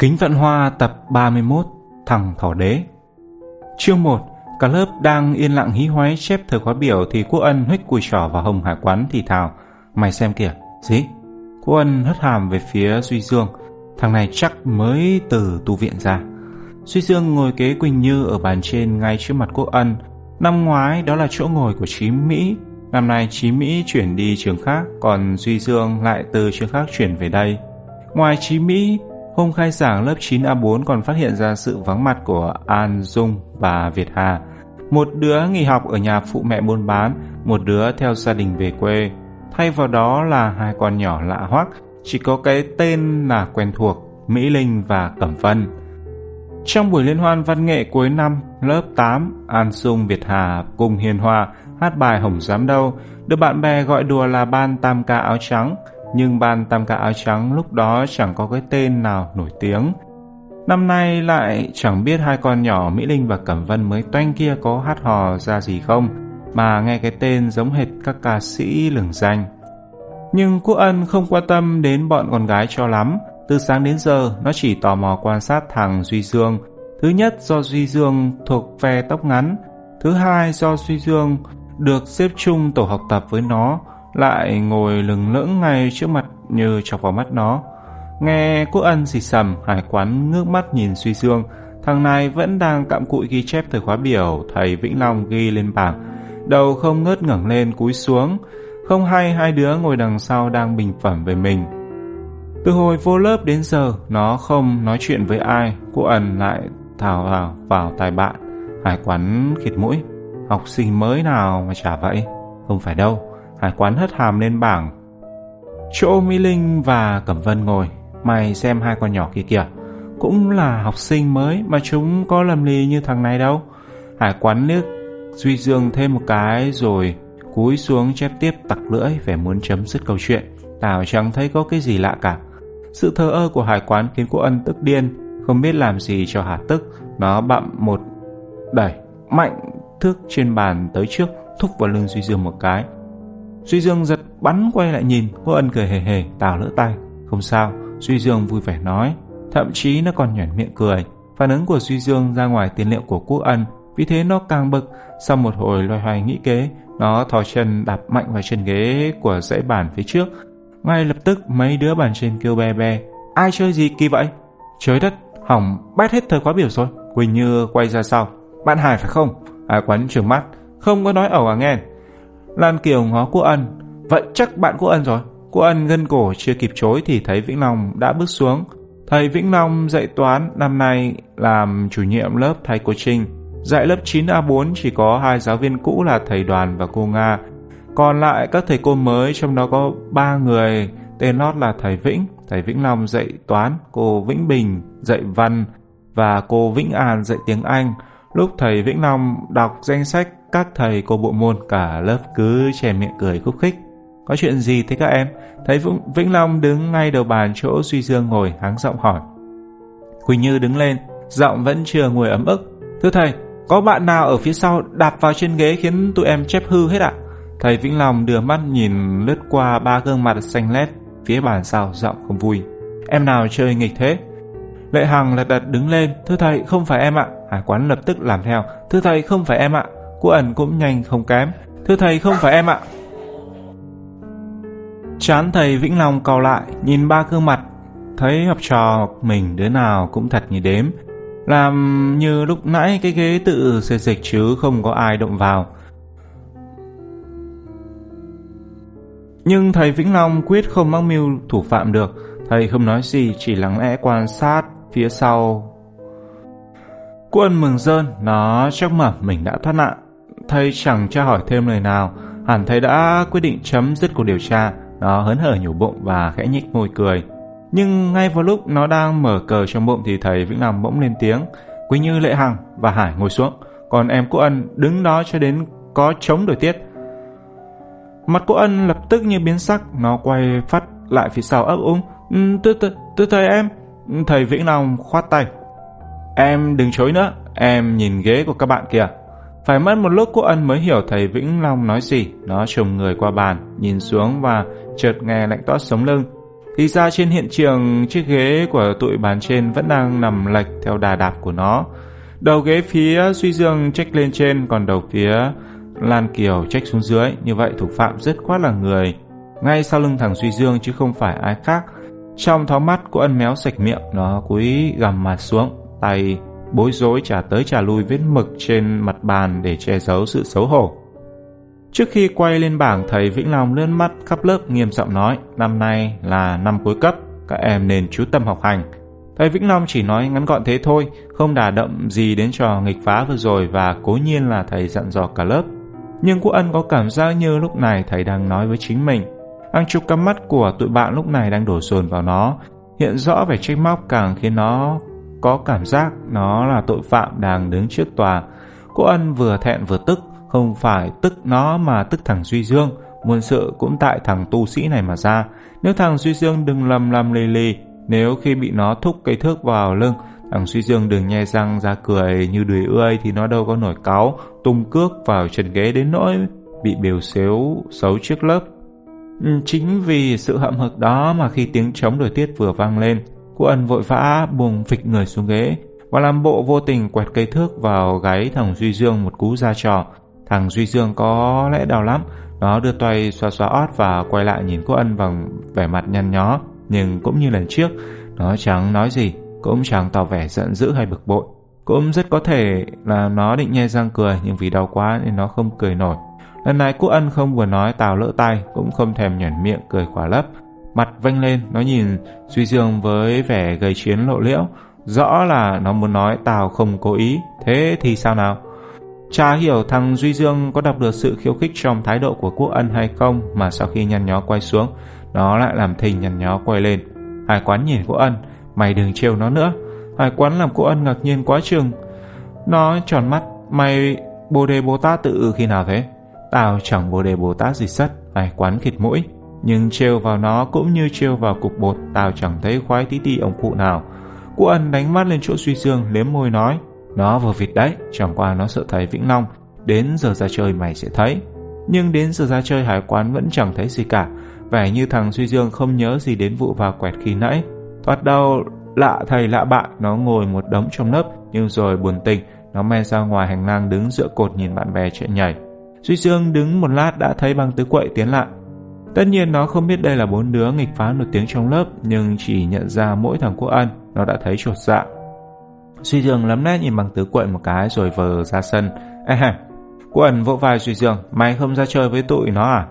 Kính Vận Hoa tập 31 Thằng Thỏ Đế. Chương 1 Cả lớp đang yên lặng hí hoáy chép thời khóa biểu thì Quốc Ân huých cùi trỏ vào hồng hải quán thì thào Mày xem kìa, gì? Quốc Ân hất hàm về phía Duy Dương. Thằng này chắc mới từ tu viện ra. Duy Dương ngồi kế Quỳnh Như ở bàn trên ngay trước mặt Quốc Ân. Năm ngoái đó là chỗ ngồi của Chí Mỹ. Năm nay Chí Mỹ chuyển đi trường khác Còn Duy Dương lại từ trường khác chuyển về đây. Ngoài Chí Mỹ Hôm khai giảng lớp 9A4 còn phát hiện ra sự vắng mặt của An Dung và Việt Hà. Một đứa nghỉ học ở nhà phụ mẹ buôn bán, một đứa theo gia đình về quê. Thay vào đó là hai con nhỏ lạ hoắc, chỉ có cái tên là quen thuộc, Mỹ Linh và Cẩm Vân. Trong buổi liên hoan văn nghệ cuối năm, lớp 8, An Dung Việt Hà cùng Hiền Hòa hát bài Hồng Dám Đâu, được bạn bè gọi đùa là ban tam ca áo trắng – nhưng ban tam ca áo trắng lúc đó chẳng có cái tên nào nổi tiếng. Năm nay lại chẳng biết hai con nhỏ Mỹ Linh và Cẩm Vân mới toanh kia có hát hò ra gì không, mà nghe cái tên giống hệt các ca sĩ lừng danh. Nhưng Quốc Ân không quan tâm đến bọn con gái cho lắm, từ sáng đến giờ nó chỉ tò mò quan sát thằng Duy Dương. Thứ nhất do Duy Dương thuộc phe tóc ngắn, thứ hai do Duy Dương được xếp chung tổ học tập với nó, lại ngồi lừng lững ngay trước mặt như chọc vào mắt nó. Nghe Quốc Ân xì sầm, hải quán ngước mắt nhìn suy dương, thằng này vẫn đang cặm cụi ghi chép thời khóa biểu thầy Vĩnh Long ghi lên bảng. Đầu không ngớt ngẩng lên cúi xuống, không hay hai đứa ngồi đằng sau đang bình phẩm về mình. Từ hồi vô lớp đến giờ, nó không nói chuyện với ai, cô Ân lại thảo vào vào tai bạn. Hải quán khịt mũi, học sinh mới nào mà chả vậy? Không phải đâu, Hải quán hất hàm lên bảng. Chỗ Mỹ Linh và Cẩm Vân ngồi. Mày xem hai con nhỏ kia kìa. Cũng là học sinh mới mà chúng có lầm lì như thằng này đâu. Hải quán nước Duy Dương thêm một cái rồi cúi xuống chép tiếp tặc lưỡi vẻ muốn chấm dứt câu chuyện. Tào chẳng thấy có cái gì lạ cả. Sự thờ ơ của hải quán khiến cô ân tức điên, không biết làm gì cho hà tức. Nó bậm một đẩy mạnh thước trên bàn tới trước, thúc vào lưng Duy Dương một cái. Duy Dương giật bắn quay lại nhìn, cô ân cười hề hề, tào lỡ tay. Không sao, Duy Dương vui vẻ nói. Thậm chí nó còn nhoẻn miệng cười. Phản ứng của Duy Dương ra ngoài tiền liệu của Quốc Ân, vì thế nó càng bực. Sau một hồi loay hoay nghĩ kế, nó thò chân đạp mạnh vào chân ghế của dãy bàn phía trước. Ngay lập tức mấy đứa bàn trên kêu be be. Ai chơi gì kỳ vậy? Trời đất, hỏng bét hết thời khóa biểu rồi. Quỳnh Như quay ra sau. Bạn Hải phải không? À quán trường mắt. Không có nói ẩu à nghe. Lan Kiều ngó Quốc Ân. Vậy chắc bạn Quốc Ân rồi. Quốc Ân gân cổ chưa kịp chối thì thấy Vĩnh Long đã bước xuống. Thầy Vĩnh Long dạy toán năm nay làm chủ nhiệm lớp thầy cô Trinh. Dạy lớp 9A4 chỉ có hai giáo viên cũ là thầy Đoàn và cô Nga. Còn lại các thầy cô mới trong đó có ba người tên lót là thầy Vĩnh, thầy Vĩnh Long dạy toán, cô Vĩnh Bình dạy văn và cô Vĩnh An dạy tiếng Anh. Lúc thầy Vĩnh Long đọc danh sách các thầy cô bộ môn cả lớp cứ che miệng cười khúc khích. Có chuyện gì thế các em? Thấy Vĩnh, Vĩnh Long đứng ngay đầu bàn chỗ Duy Dương ngồi háng giọng hỏi. Quỳnh Như đứng lên, giọng vẫn chưa ngồi ấm ức. Thưa thầy, có bạn nào ở phía sau đạp vào trên ghế khiến tụi em chép hư hết ạ? Thầy Vĩnh Long đưa mắt nhìn lướt qua ba gương mặt xanh lét phía bàn sau giọng không vui. Em nào chơi nghịch thế? Lệ Hằng lật đật đứng lên. Thưa thầy, không phải em ạ. Hải quán lập tức làm theo. Thưa thầy, không phải em ạ. Của ẩn cũng nhanh không kém. Thưa thầy không phải em ạ. Chán thầy Vĩnh Long cau lại, nhìn ba gương mặt, thấy học trò mình đứa nào cũng thật như đếm. Làm như lúc nãy cái ghế tự xê dịch chứ không có ai động vào. Nhưng thầy Vĩnh Long quyết không mắc mưu thủ phạm được. Thầy không nói gì, chỉ lắng lẽ quan sát phía sau. Quân mừng rơn, nó chắc mẩm mình đã thoát nạn. Thầy chẳng tra hỏi thêm lời nào, hẳn thầy đã quyết định chấm dứt cuộc điều tra. Nó hớn hở nhủ bụng và khẽ nhích môi cười. Nhưng ngay vào lúc nó đang mở cờ trong bụng thì thầy Vĩnh Long bỗng lên tiếng. Quỳnh Như Lệ Hằng và Hải ngồi xuống, còn em cô Ân đứng đó cho đến có chống đổi tiết. Mặt cô Ân lập tức như biến sắc, nó quay phát lại phía sau ấp úng. Tôi, tôi, tôi thầy em. Thầy Vĩnh Long khoát tay. Em đừng chối nữa, em nhìn ghế của các bạn kìa. Phải mất một lúc cô Ân mới hiểu thầy Vĩnh Long nói gì. Nó trùng người qua bàn, nhìn xuống và chợt nghe lạnh toát sống lưng. Thì ra trên hiện trường chiếc ghế của tụi bàn trên vẫn đang nằm lệch theo đà đạp của nó. Đầu ghế phía Duy Dương trách lên trên, còn đầu phía Lan Kiều trách xuống dưới. Như vậy thủ phạm rất khoát là người ngay sau lưng thằng Duy Dương chứ không phải ai khác. Trong thó mắt của ân méo sạch miệng, nó cúi gằm mặt xuống, tay bối rối trả tới trả lui vết mực trên mặt bàn để che giấu sự xấu hổ. Trước khi quay lên bảng, thầy Vĩnh Long lướt mắt khắp lớp nghiêm giọng nói, năm nay là năm cuối cấp, các em nên chú tâm học hành. Thầy Vĩnh Long chỉ nói ngắn gọn thế thôi, không đả động gì đến trò nghịch phá vừa rồi và cố nhiên là thầy dặn dò cả lớp. Nhưng Quốc Ân có cảm giác như lúc này thầy đang nói với chính mình. Hàng chục cắm mắt của tụi bạn lúc này đang đổ dồn vào nó, hiện rõ vẻ trách móc càng khiến nó có cảm giác nó là tội phạm đang đứng trước tòa. Cô Ân vừa thẹn vừa tức, không phải tức nó mà tức thằng Duy Dương. Muôn sự cũng tại thằng tu sĩ này mà ra. Nếu thằng Duy Dương đừng lầm lầm lì lì, nếu khi bị nó thúc cây thước vào lưng, thằng Duy Dương đừng nhe răng ra cười như đùi ươi thì nó đâu có nổi cáu, tung cước vào chân ghế đến nỗi bị bều xếu xấu trước lớp. Ừ, chính vì sự hậm hực đó mà khi tiếng trống đổi tiết vừa vang lên, cô ân vội vã buông phịch người xuống ghế và làm bộ vô tình quẹt cây thước vào gáy thằng Duy Dương một cú ra trò. Thằng Duy Dương có lẽ đau lắm, nó đưa tay xoa xoa ót và quay lại nhìn cô ân bằng vẻ mặt nhăn nhó, nhưng cũng như lần trước, nó chẳng nói gì, cũng chẳng tỏ vẻ giận dữ hay bực bội. Cũng rất có thể là nó định nhe răng cười nhưng vì đau quá nên nó không cười nổi. Lần này Quốc Ân không vừa nói Tào lỡ tay, cũng không thèm nhảy miệng cười khỏa lấp. Mặt vênh lên, nó nhìn Duy Dương với vẻ gầy chiến lộ liễu. Rõ là nó muốn nói Tào không cố ý, thế thì sao nào? cha hiểu thằng Duy Dương có đọc được sự khiêu khích trong thái độ của Quốc Ân hay không mà sau khi nhăn nhó quay xuống, nó lại làm thình nhăn nhó quay lên. Hải quán nhìn Quốc Ân, mày đừng trêu nó nữa. Hải quán làm Quốc Ân ngạc nhiên quá chừng. Nó tròn mắt, mày Bồ Đề Bồ Tát tự khi nào thế? Tao chẳng bồ đề Bồ Tát gì sất, hải quán khịt mũi. Nhưng trêu vào nó cũng như trêu vào cục bột, tao chẳng thấy khoái tí ti ông cụ nào. Cụ ân đánh mắt lên chỗ suy dương, liếm môi nói. Nó vừa vịt đấy, chẳng qua nó sợ thầy Vĩnh Long. Đến giờ ra chơi mày sẽ thấy. Nhưng đến giờ ra chơi hải quán vẫn chẳng thấy gì cả. Vẻ như thằng suy Dương không nhớ gì đến vụ vào quẹt khi nãy. Thoát đầu lạ thầy lạ bạn, nó ngồi một đống trong lớp, nhưng rồi buồn tình, nó men ra ngoài hành lang đứng dựa cột nhìn bạn bè chạy nhảy. Suy Dương đứng một lát đã thấy băng tứ quậy tiến lại. Tất nhiên nó không biết đây là bốn đứa nghịch phá nổi tiếng trong lớp, nhưng chỉ nhận ra mỗi thằng Quốc Ân, nó đã thấy chột dạ. Duy Dương lấm nét nhìn bằng tứ quậy một cái rồi vờ ra sân. Ê hả, Quốc Ân vỗ vai Duy Dương, mày không ra chơi với tụi nó à?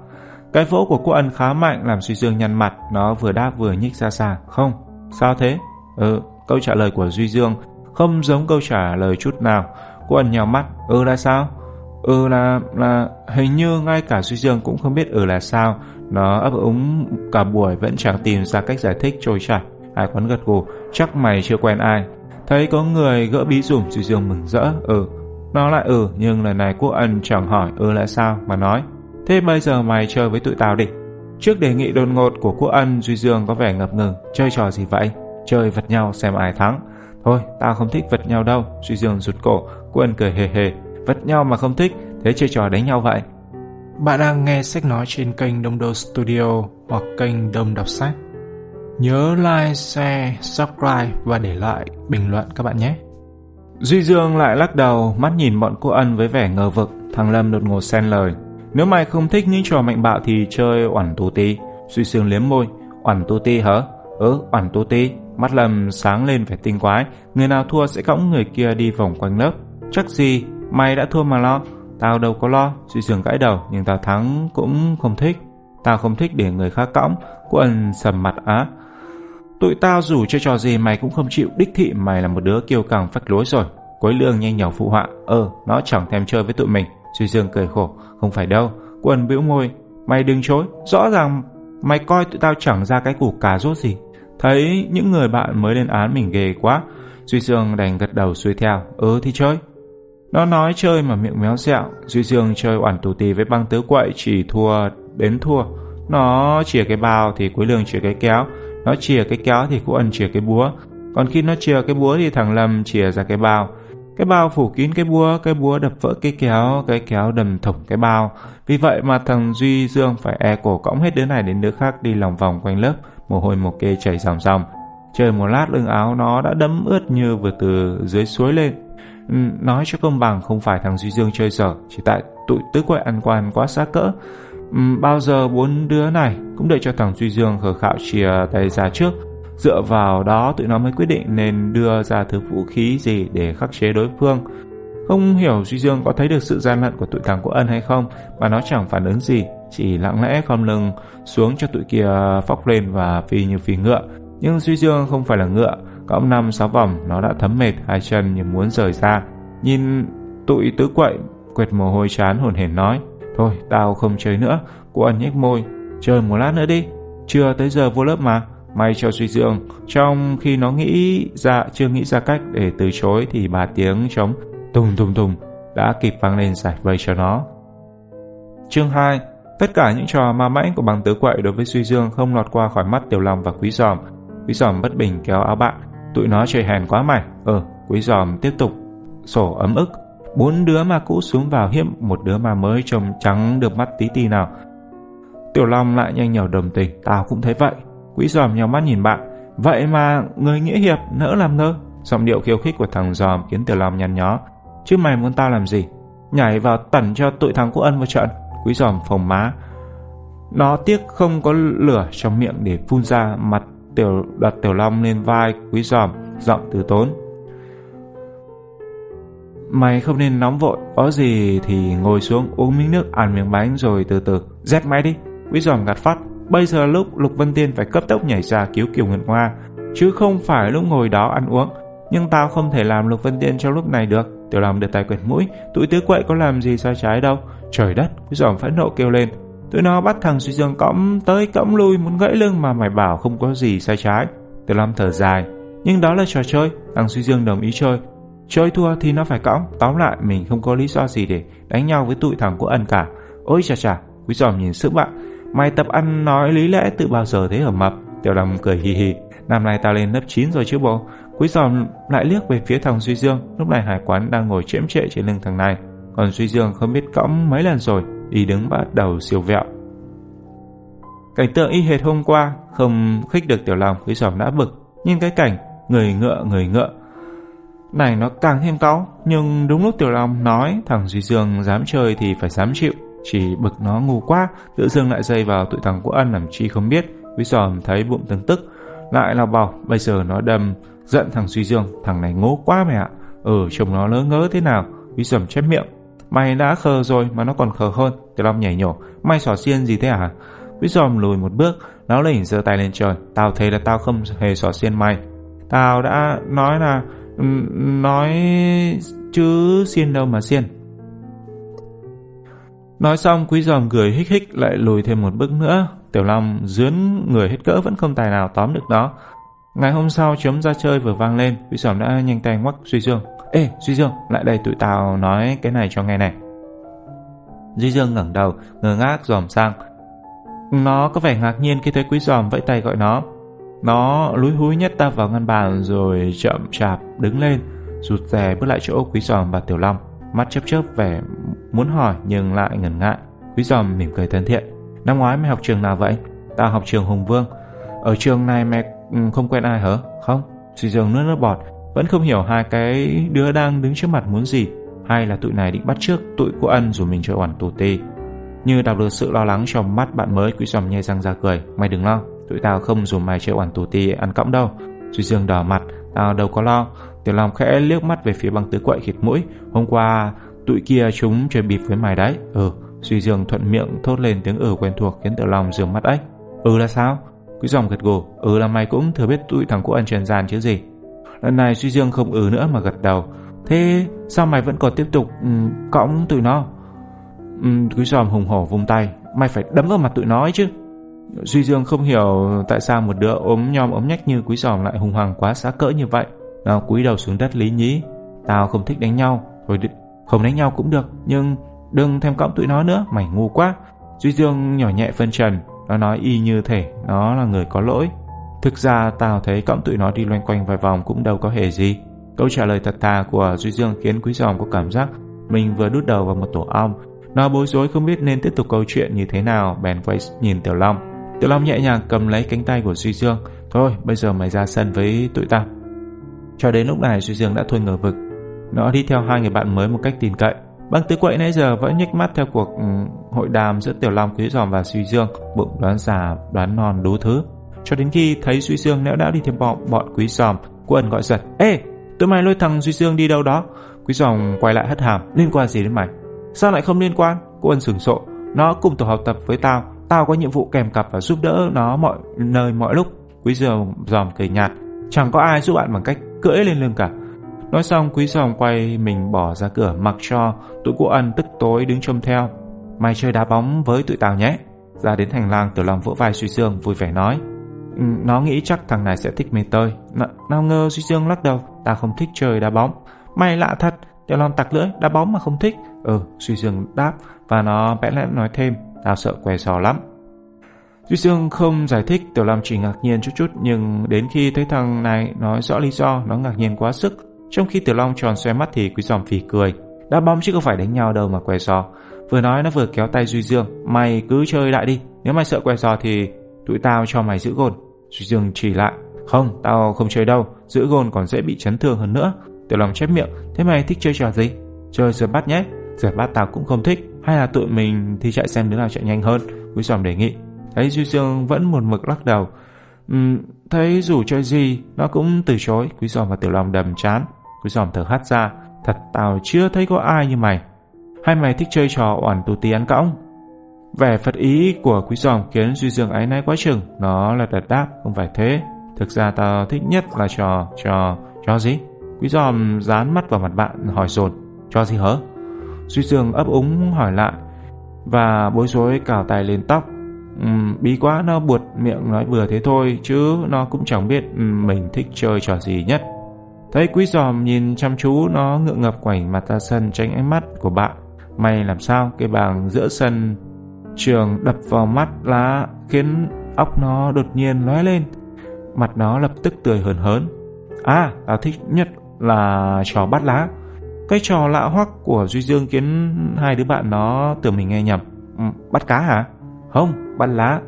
Cái vỗ của Quốc Ân khá mạnh làm Duy Dương nhăn mặt, nó vừa đáp vừa nhích ra xa. Không, sao thế? Ừ, câu trả lời của Duy Dương không giống câu trả lời chút nào. Quốc Ân nhào mắt, ừ là sao? Ừ là là hình như ngay cả Duy Dương cũng không biết ừ là sao. Nó ấp úng cả buổi vẫn chẳng tìm ra cách giải thích trôi chảy. Hải quán gật gù, chắc mày chưa quen ai. Thấy có người gỡ bí dùm Duy Dương mừng rỡ. Ừ, nó lại ừ, nhưng lần này Quốc Ân chẳng hỏi ừ là sao mà nói. Thế bây giờ mày chơi với tụi tao đi. Trước đề nghị đột ngột của Quốc Ân, Duy Dương có vẻ ngập ngừng. Chơi trò gì vậy? Chơi vật nhau xem ai thắng. Thôi, tao không thích vật nhau đâu. Duy Dương rụt cổ, Quốc Ân cười hề hề vật nhau mà không thích, thế chơi trò đánh nhau vậy. Bạn đang nghe sách nói trên kênh Đông Đô Studio hoặc kênh Đông Đọc Sách. Nhớ like, share, subscribe và để lại bình luận các bạn nhé. Duy Dương lại lắc đầu, mắt nhìn bọn cô ân với vẻ ngờ vực. Thằng Lâm đột ngột xen lời. Nếu mày không thích những trò mạnh bạo thì chơi oản tu ti. Duy Dương liếm môi. Oản tu ti hả? Ừ, oản tu ti. Mắt Lâm sáng lên vẻ tinh quái. Người nào thua sẽ cõng người kia đi vòng quanh lớp. Chắc gì Mày đã thua mà lo Tao đâu có lo, suy Dương gãi đầu, Nhưng tao thắng cũng không thích. Tao không thích để người khác cõng Quân sầm mặt á. Tụi tao dù chơi trò gì, mày cũng không chịu Đích thị, mày là một đứa kiêu căng phách lối rồi. Quấy lương nhanh nhỏ phụ họa Ờ nó chẳng thèm chơi với tụi mình. Suy Dương cười khổ, Không phải đâu Quân bĩu môi. Mày đừng chối, Rõ ràng mày coi tụi tao chẳng ra cái củ cà rốt gì. Thấy những người bạn mới lên án mình ghê quá Duy Dương đành gật đầu xuôi theo Ừ thì chơi nó nói chơi mà miệng méo xẹo, Duy Dương chơi oản tù tì với băng tứ quậy chỉ thua đến thua. Nó chìa cái bao thì cuối Lương chìa cái kéo, nó chìa cái kéo thì cũng Ân chìa cái búa. Còn khi nó chìa cái búa thì thằng Lâm chìa ra cái bao. Cái bao phủ kín cái búa, cái búa đập vỡ cái kéo, cái kéo đầm thủng cái bao. Vì vậy mà thằng Duy Dương phải e cổ cõng hết đứa này đến đứa khác đi lòng vòng quanh lớp, mồ hôi một kê chảy ròng ròng. Chơi một lát lưng áo nó đã đẫm ướt như vừa từ dưới suối lên. Nói cho công bằng không phải thằng Duy Dương chơi dở, chỉ tại tụi tứ quậy ăn quan quá xa cỡ. Ừ, bao giờ bốn đứa này cũng đợi cho thằng Duy Dương khờ khạo chìa tay ra trước. Dựa vào đó tụi nó mới quyết định nên đưa ra thứ vũ khí gì để khắc chế đối phương. Không hiểu Duy Dương có thấy được sự gian lận của tụi thằng của ân hay không mà nó chẳng phản ứng gì, chỉ lặng lẽ khom lưng xuống cho tụi kia phóc lên và phi như phi ngựa. Nhưng Duy Dương không phải là ngựa, cõng năm sáu vòng nó đã thấm mệt hai chân như muốn rời ra. Nhìn tụi tứ quậy, quệt mồ hôi chán hồn hển nói, thôi tao không chơi nữa, cô ân nhếch môi, chơi một lát nữa đi, chưa tới giờ vô lớp mà. May cho suy Dương, trong khi nó nghĩ ra chưa nghĩ ra cách để từ chối thì ba tiếng trống Tùng tùng tùng đã kịp vang lên giải vây cho nó. Chương 2 Tất cả những trò ma mãnh của bằng tứ quậy đối với suy Dương không lọt qua khỏi mắt Tiểu Long và Quý Giòm. Quý Giòm bất bình kéo áo bạn. Tụi nó chơi hèn quá mày. Ờ, Quý Giòm tiếp tục sổ ấm ức. Bốn đứa ma cũ xuống vào hiếp một đứa ma mới trông trắng được mắt tí tì nào. Tiểu Long lại nhanh nhở đồng tình. Tao cũng thấy vậy. Quý Giòm nhau mắt nhìn bạn. Vậy mà người nghĩa hiệp nỡ làm ngơ. Giọng điệu khiêu khích của thằng Giòm khiến Tiểu Long nhăn nhó. Chứ mày muốn tao làm gì? Nhảy vào tẩn cho tụi thằng của ân vào trận. Quý giòm phồng má. Nó tiếc không có lửa trong miệng để phun ra mặt tiểu đặt tiểu long lên vai quý giòm giọng từ tốn. Mày không nên nóng vội, có gì thì ngồi xuống uống miếng nước, ăn miếng bánh rồi từ từ. Dép máy đi, quý giòm gạt phát. Bây giờ lúc Lục Vân Tiên phải cấp tốc nhảy ra cứu Kiều Nguyệt Hoa, chứ không phải lúc ngồi đó ăn uống. Nhưng tao không thể làm Lục Vân Tiên trong lúc này được. Tiểu Long đưa tay quệt mũi, tụi tứ quậy có làm gì sai trái đâu. Trời đất, quý giòm phẫn nộ kêu lên. Tụi nó bắt thằng Duy Dương cõng tới cõng lui muốn gãy lưng mà mày bảo không có gì sai trái. Tiểu Lam thở dài. Nhưng đó là trò chơi, thằng Duy Dương đồng ý chơi. Chơi thua thì nó phải cõng, tóm lại mình không có lý do gì để đánh nhau với tụi thằng của ân cả. Ôi chà chà, quý giòm nhìn sức bạn. Mày tập ăn nói lý lẽ từ bao giờ thế ở mập? Tiểu Lam cười hì hì. Năm nay tao lên lớp 9 rồi chứ bộ. Quý giòm lại liếc về phía thằng Duy Dương, lúc này hải quán đang ngồi chễm trệ trên lưng thằng này. Còn Duy Dương không biết cõng mấy lần rồi, Y đứng bắt đầu siêu vẹo. Cảnh tượng y hệt hôm qua, không khích được tiểu lòng khi giòm đã bực. Nhưng cái cảnh người ngựa người ngựa này nó càng thêm cáu. Nhưng đúng lúc tiểu long nói thằng Duy Dương dám chơi thì phải dám chịu. Chỉ bực nó ngu quá, tự dưng lại dây vào tụi thằng của ân làm chi không biết. Quý giòm thấy bụng tương tức, lại là bảo bây giờ nó đâm giận thằng Duy Dương, thằng này ngố quá mẹ ạ. Ừ, chồng nó lỡ ngớ thế nào. Quý giòm chép miệng, Mày đã khờ rồi mà nó còn khờ hơn. Tiểu Long nhảy nhổ. Mày xỏ xiên gì thế à? Quý giòm lùi một bước, nó lỉnh giơ tay lên trời. Tao thấy là tao không hề xỏ xiên mày. Tao đã nói là... Nói... Chứ xiên đâu mà xiên. Nói xong quý giòm cười hích hích lại lùi thêm một bước nữa. Tiểu Long dướn người hết cỡ vẫn không tài nào tóm được nó. Ngày hôm sau chấm ra chơi vừa vang lên, quý giòm đã nhanh tay ngoắc suy Dương. Ê, Duy Dương, lại đây tụi tao nói cái này cho nghe này. Duy Dương ngẩng đầu, ngơ ngác dòm sang. Nó có vẻ ngạc nhiên khi thấy quý giòm vẫy tay gọi nó. Nó lúi húi nhét ta vào ngăn bàn rồi chậm chạp đứng lên, rụt rè bước lại chỗ quý giòm và Tiểu Long. Mắt chớp chớp vẻ muốn hỏi nhưng lại ngần ngại. Quý giòm mỉm cười thân thiện. Năm ngoái mày học trường nào vậy? Ta học trường Hùng Vương. Ở trường này mẹ ừ, không quen ai hả? Không. Duy Dương nước nước bọt. Vẫn không hiểu hai cái đứa đang đứng trước mặt muốn gì. Hay là tụi này định bắt trước tụi của ân rồi mình chơi oản tù tê. Như đọc được sự lo lắng trong mắt bạn mới, Quý giòm nhai răng ra cười. Mày đừng lo, Tụi tao không dùng mày chơi oản tù tê ăn cõng đâu. Duy Dương đỏ mặt, Tao đâu có lo. Tiểu Long khẽ liếc mắt về phía băng tứ quậy khịt mũi. Hôm qua tụi kia chúng chơi bịp với mày đấy. Ừ Duy Dương thuận miệng thốt lên tiếng ừ quen thuộc khiến Tiểu Long dường mắt ấy. Ừ là sao? Quý dòng gật gù. Ừ là mày cũng thừa biết tụi thằng của ăn trần gian chứ gì? Lần này Duy Dương không ừ nữa mà gật đầu. Thế sao mày vẫn còn tiếp tục um, cõng tụi nó? Um, Quý giòm hùng hổ vung tay. Mày phải đấm vào mặt tụi nó ấy chứ. Duy Dương không hiểu tại sao một đứa ốm nhom ốm nhách như quý giòm lại hùng hoàng quá xá cỡ như vậy. Nó cúi đầu xuống đất lý nhí. Tao không thích đánh nhau. Rồi không đánh nhau cũng được Nhưng đừng thêm cõng tụi nó nữa Mày ngu quá. Duy Dương nhỏ nhẹ phân trần. Nó nói y như thể nó là người có lỗi. Thực ra tao thấy cõng tụi nó đi loanh quanh vài vòng cũng đâu có hề gì. Câu trả lời thật thà của Duy Dương khiến Quý Giòm có cảm giác mình vừa đút đầu vào một tổ ong. Nó bối rối không biết nên tiếp tục câu chuyện như thế nào, bèn quay nhìn Tiểu Long. Tiểu Long nhẹ nhàng cầm lấy cánh tay của Duy Dương. Thôi, bây giờ mày ra sân với tụi tao. Cho đến lúc này Duy Dương đã thôi ngờ vực. Nó đi theo hai người bạn mới một cách tin cậy. Băng tứ quậy nãy giờ vẫn nhếch mắt theo cuộc ừ, hội đàm giữa Tiểu Long Quý Giòm và Duy Dương, bụng đoán già, đoán non đủ thứ. Cho đến khi thấy Duy Dương lẽo đẽo đi thêm bọn, bọn Quý Giòm, cô gọi giật. Ê, tụi mày lôi thằng Duy Dương đi đâu đó? Quý Giòm quay lại hất hàm. Liên quan gì đến mày? Sao lại không liên quan? Quân sửng sộ. Nó cùng tổ học tập với tao. Tao có nhiệm vụ kèm cặp và giúp đỡ nó mọi nơi mọi lúc. Quý Giòm giòm cười nhạt. Chẳng có ai giúp bạn bằng cách cưỡi lên lưng cả. Nói xong quý giòm quay mình bỏ ra cửa mặc cho tụi cô ân tức tối đứng trông theo. Mày chơi đá bóng với tụi tao nhé. Ra đến hành lang tiểu lòng vỗ vai suy sương vui vẻ nói. Nó nghĩ chắc thằng này sẽ thích mê tơi. N nào ngờ Duy Dương lắc đầu. Ta không thích chơi đá bóng. May lạ thật. Tiểu Long tặc lưỡi đá bóng mà không thích. Ừ, Duy Dương đáp và nó bẽ lẽ nói thêm. Tao sợ què sò lắm. Duy Dương không giải thích, Tiểu Long chỉ ngạc nhiên chút chút, nhưng đến khi thấy thằng này nói rõ lý do, nó ngạc nhiên quá sức. Trong khi Tiểu Long tròn xoe mắt thì Quý Giòm phì cười. Đá bóng chứ không phải đánh nhau đâu mà què sò. Vừa nói nó vừa kéo tay Duy Dương. Mày cứ chơi lại đi. Nếu mày sợ què sò thì tụi tao cho mày giữ gôn. Duy Dương chỉ lại. Không, tao không chơi đâu. Giữ gôn còn dễ bị chấn thương hơn nữa. Tiểu Long chép miệng. Thế mày thích chơi trò gì? Chơi rượt bắt nhé. Rượt bắt tao cũng không thích. Hay là tụi mình thì chạy xem đứa nào chạy nhanh hơn. Quý Giòm đề nghị. Thấy Duy Dương vẫn một mực lắc đầu. Uhm, thấy dù chơi gì nó cũng từ chối. Quý Giòm và Tiểu Long đầm chán. Quý giòm thở hắt ra Thật tao chưa thấy có ai như mày Hay mày thích chơi trò oản tù tí ăn cõng Vẻ phật ý của quý giòm khiến Duy Dương ấy nay quá chừng. Nó là đợt đáp không phải thế. Thực ra tao thích nhất là trò Trò trò gì? Quý giòm dán mắt vào mặt bạn hỏi dồn Trò gì hớ? Duy Dương ấp úng hỏi lại Và bối rối cào tay lên tóc. Uhm, Bí quá nó buột miệng nói vừa thế thôi Chứ nó cũng chẳng biết mình thích chơi trò gì nhất. Thấy quý giòm nhìn chăm chú nó ngượng ngập quảnh mặt ra sân tránh ánh mắt của bạn. May làm sao cái bàn giữa sân trường đập vào mắt lá khiến óc nó đột nhiên lóe lên. Mặt nó lập tức tươi hớn hớn. À, tao thích nhất là trò bắt lá. Cái trò lạ hoắc của Duy Dương khiến hai đứa bạn nó tưởng mình nghe nhầm. Ừ, bắt cá hả? Không, bắt lá.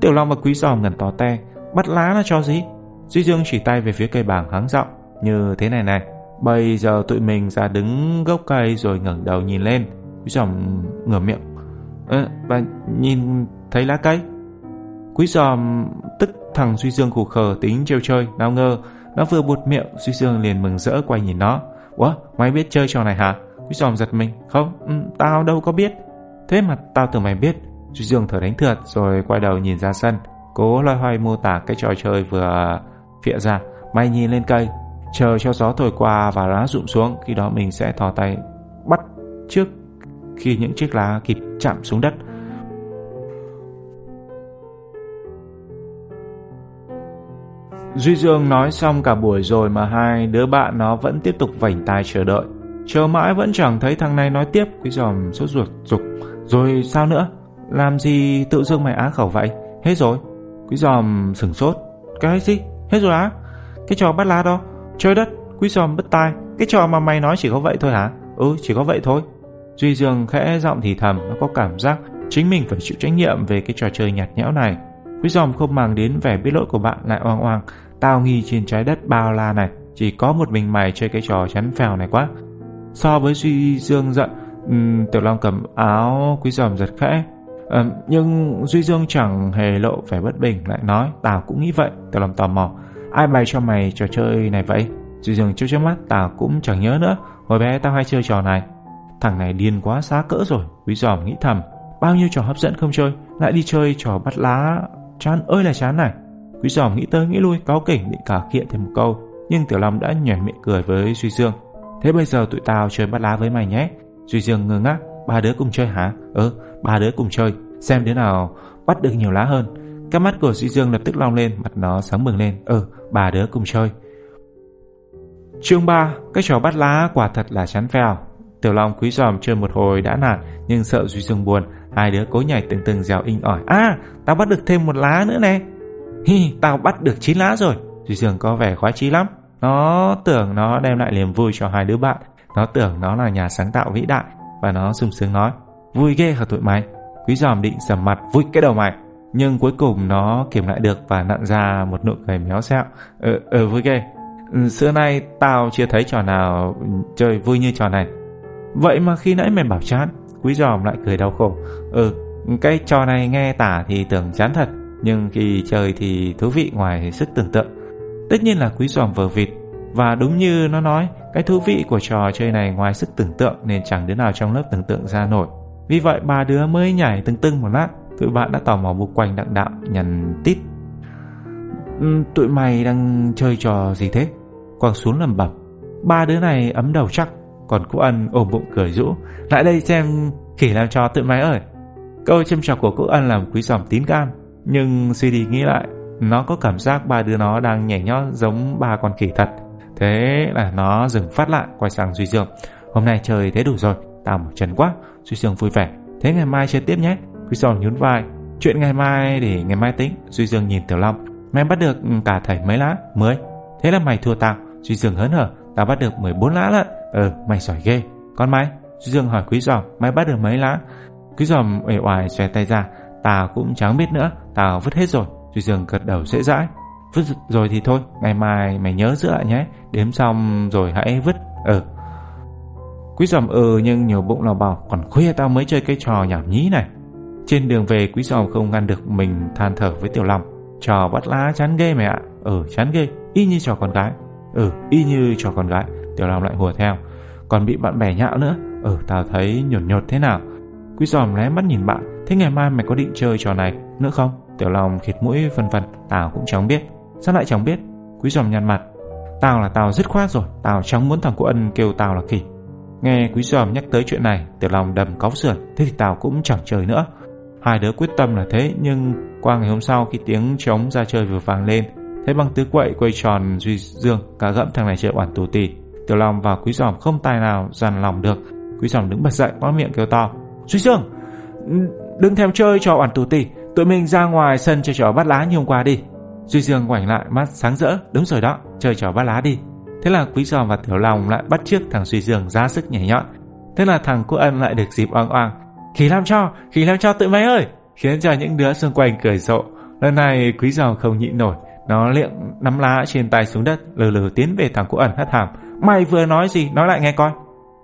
Tiểu Long và Quý Giòm ngẩn tò te. Bắt lá là cho gì? Duy Dương chỉ tay về phía cây bảng háng giọng như thế này này. Bây giờ tụi mình ra đứng gốc cây rồi ngẩng đầu nhìn lên. Quý giòm ngửa miệng. Ơ, và nhìn thấy lá cây. Quý giòm tức thằng Duy Dương khủ khờ tính trêu chơi, nào ngờ. Nó vừa buột miệng, Duy Dương liền mừng rỡ quay nhìn nó. Ủa, mày biết chơi trò này hả? Quý giòm giật mình. Không, ừ, tao đâu có biết. Thế mà tao tưởng mày biết. Duy Dương thở đánh thượt rồi quay đầu nhìn ra sân. Cố loay hoay mô tả cái trò chơi vừa phịa ra. Mày nhìn lên cây, chờ cho gió thổi qua và lá rụng xuống, khi đó mình sẽ thò tay bắt trước khi những chiếc lá kịp chạm xuống đất. Duy Dương nói xong cả buổi rồi mà hai đứa bạn nó vẫn tiếp tục vảnh tai chờ đợi. Chờ mãi vẫn chẳng thấy thằng này nói tiếp, cái giòm sốt ruột rục. Rồi sao nữa? Làm gì tự dưng mày á khẩu vậy? Hết rồi. Quý giòm sừng sốt. Cái gì? Hết rồi á? Cái trò bắt lá đó Trời đất, quý giòm bất tai, cái trò mà mày nói chỉ có vậy thôi hả? Ừ, chỉ có vậy thôi. Duy Dương khẽ giọng thì thầm, nó có cảm giác chính mình phải chịu trách nhiệm về cái trò chơi nhạt nhẽo này. Quý Dòm không màng đến vẻ biết lỗi của bạn lại oang oang. Tao nghi trên trái đất bao la này, chỉ có một mình mày chơi cái trò chắn phèo này quá. So với Duy Dương giận, um, Tiểu Long cầm áo quý Dòm giật khẽ. Um, nhưng Duy Dương chẳng hề lộ vẻ bất bình lại nói Tao cũng nghĩ vậy Tiểu Long tò mò Ai bày cho mày trò chơi này vậy? Duy Dương trước trước mắt tao cũng chẳng nhớ nữa. Hồi bé tao hay chơi trò này. Thằng này điên quá xá cỡ rồi. Quý giòm nghĩ thầm. Bao nhiêu trò hấp dẫn không chơi. Lại đi chơi trò bắt lá. Chán ơi là chán này. Quý giòm nghĩ tới nghĩ lui cáo kỉnh định cả kiện thêm một câu. Nhưng Tiểu Long đã nhảy miệng cười với Duy Dương. Thế bây giờ tụi tao chơi bắt lá với mày nhé. Duy Dương ngơ ngác. Ba đứa cùng chơi hả? Ừ, ba đứa cùng chơi. Xem đứa nào bắt được nhiều lá hơn. Các mắt của Duy Dương lập tức long lên, mặt nó sáng bừng lên. Ừ, ba đứa cùng chơi. Chương 3, cái trò bắt lá quả thật là chán phèo. Tiểu Long quý giòm chơi một hồi đã nản, nhưng sợ Duy Dương buồn, hai đứa cố nhảy từng từng dẻo inh ỏi. À, tao bắt được thêm một lá nữa nè. Hi, tao bắt được 9 lá rồi. Duy Dương có vẻ khoái chí lắm. Nó tưởng nó đem lại niềm vui cho hai đứa bạn. Nó tưởng nó là nhà sáng tạo vĩ đại và nó sung sướng nói: "Vui ghê hả tụi mày?" Quý giòm định sầm mặt, "Vui cái đầu mày." nhưng cuối cùng nó kiểm lại được và nặn ra một nụ cười méo xẹo. Ờ, ờ vui ghê. Ừ, xưa nay tao chưa thấy trò nào chơi vui như trò này. Vậy mà khi nãy mày bảo chán, quý giòm lại cười đau khổ. Ừ, cái trò này nghe tả thì tưởng chán thật, nhưng khi chơi thì thú vị ngoài sức tưởng tượng. Tất nhiên là quý giòm vờ vịt, và đúng như nó nói, cái thú vị của trò chơi này ngoài sức tưởng tượng nên chẳng đứa nào trong lớp tưởng tượng ra nổi. Vì vậy ba đứa mới nhảy tưng tưng một lát, tụi bạn đã tò mò bu quanh đặng đạo nhằn tít. Ừ, tụi mày đang chơi trò gì thế? Quang xuống lầm bẩm. Ba đứa này ấm đầu chắc, còn cô Ân ôm bụng cười rũ. Lại đây xem khỉ làm trò tự mái ơi. Câu châm trọc của cô Ân làm quý giòm tín gan, nhưng suy đi nghĩ lại, nó có cảm giác ba đứa nó đang nhảy nhót giống ba con khỉ thật. Thế là nó dừng phát lại quay sang Duy Dương. Hôm nay trời thế đủ rồi, tao một chân quá. Duy Dương vui vẻ. Thế ngày mai chơi tiếp nhé. Quý giòm nhún vai. Chuyện ngày mai để ngày mai tính. Duy Dương nhìn Tiểu Long. Mày bắt được cả thảy mấy lá? Mười. Thế là mày thua tao. Duy Dương hớn hở. Tao bắt được 14 lá lận ờ mày giỏi ghê. con mày? Duy Dương hỏi Quý Giòm. Mày bắt được mấy lá? Quý Giòm uể oải xòe tay ra. Tao cũng chẳng biết nữa. Tao vứt hết rồi. Duy Dương gật đầu dễ dãi. Vứt rồi thì thôi. Ngày mai mày nhớ giữ lại nhé. Đếm xong rồi hãy vứt. ờ, Quý giòm ừ nhưng nhiều bụng nào bảo còn khuya tao mới chơi cái trò nhảm nhí này. Trên đường về quý giòm không ngăn được mình than thở với Tiểu Long. Trò bắt lá chán ghê mẹ ạ. Ừ chán ghê. Y như trò con gái. Ừ y như trò con gái. Tiểu Long lại hùa theo. Còn bị bạn bè nhạo nữa. Ừ tao thấy nhột nhột thế nào. Quý giòm lé mắt nhìn bạn. Thế ngày mai mày có định chơi trò này nữa không? Tiểu Long khịt mũi phân vân. Tao cũng chẳng biết. Sao lại chẳng biết? Quý giòm nhăn mặt. Tao là tao dứt khoát rồi. Tao chẳng muốn thằng của ân kêu tao là khỉ. Nghe quý giòm nhắc tới chuyện này, tiểu long đầm cáu sườn, thế thì tao cũng chẳng chơi nữa. Hai đứa quyết tâm là thế, nhưng qua ngày hôm sau khi tiếng trống ra chơi vừa vang lên, thấy băng tứ quậy quay tròn Duy Dương, cả gẫm thằng này chơi oản tù tì. Tiểu Long và Quý Giòm không tài nào dằn lòng được. Quý Giòm đứng bật dậy, quát miệng kêu to. Duy Dương, đừng thèm chơi trò oản tù tì, tụi mình ra ngoài sân chơi trò bắt lá như hôm qua đi. Duy Dương ngoảnh lại mắt sáng rỡ, đúng rồi đó, chơi trò bắt lá đi. Thế là Quý Giòm và Tiểu Long lại bắt chiếc thằng Duy Dương ra sức nhảy nhọn. Thế là thằng Quốc Ân lại được dịp oang oang. Khỉ làm cho, khỉ làm cho tụi mày ơi! Khiến cho những đứa xung quanh cười rộ. Lần này Quý Giòm không nhịn nổi. Nó liệng nắm lá trên tay xuống đất, lừ lừ tiến về thằng Quốc Ân hất hàm. Mày vừa nói gì, nói lại nghe coi.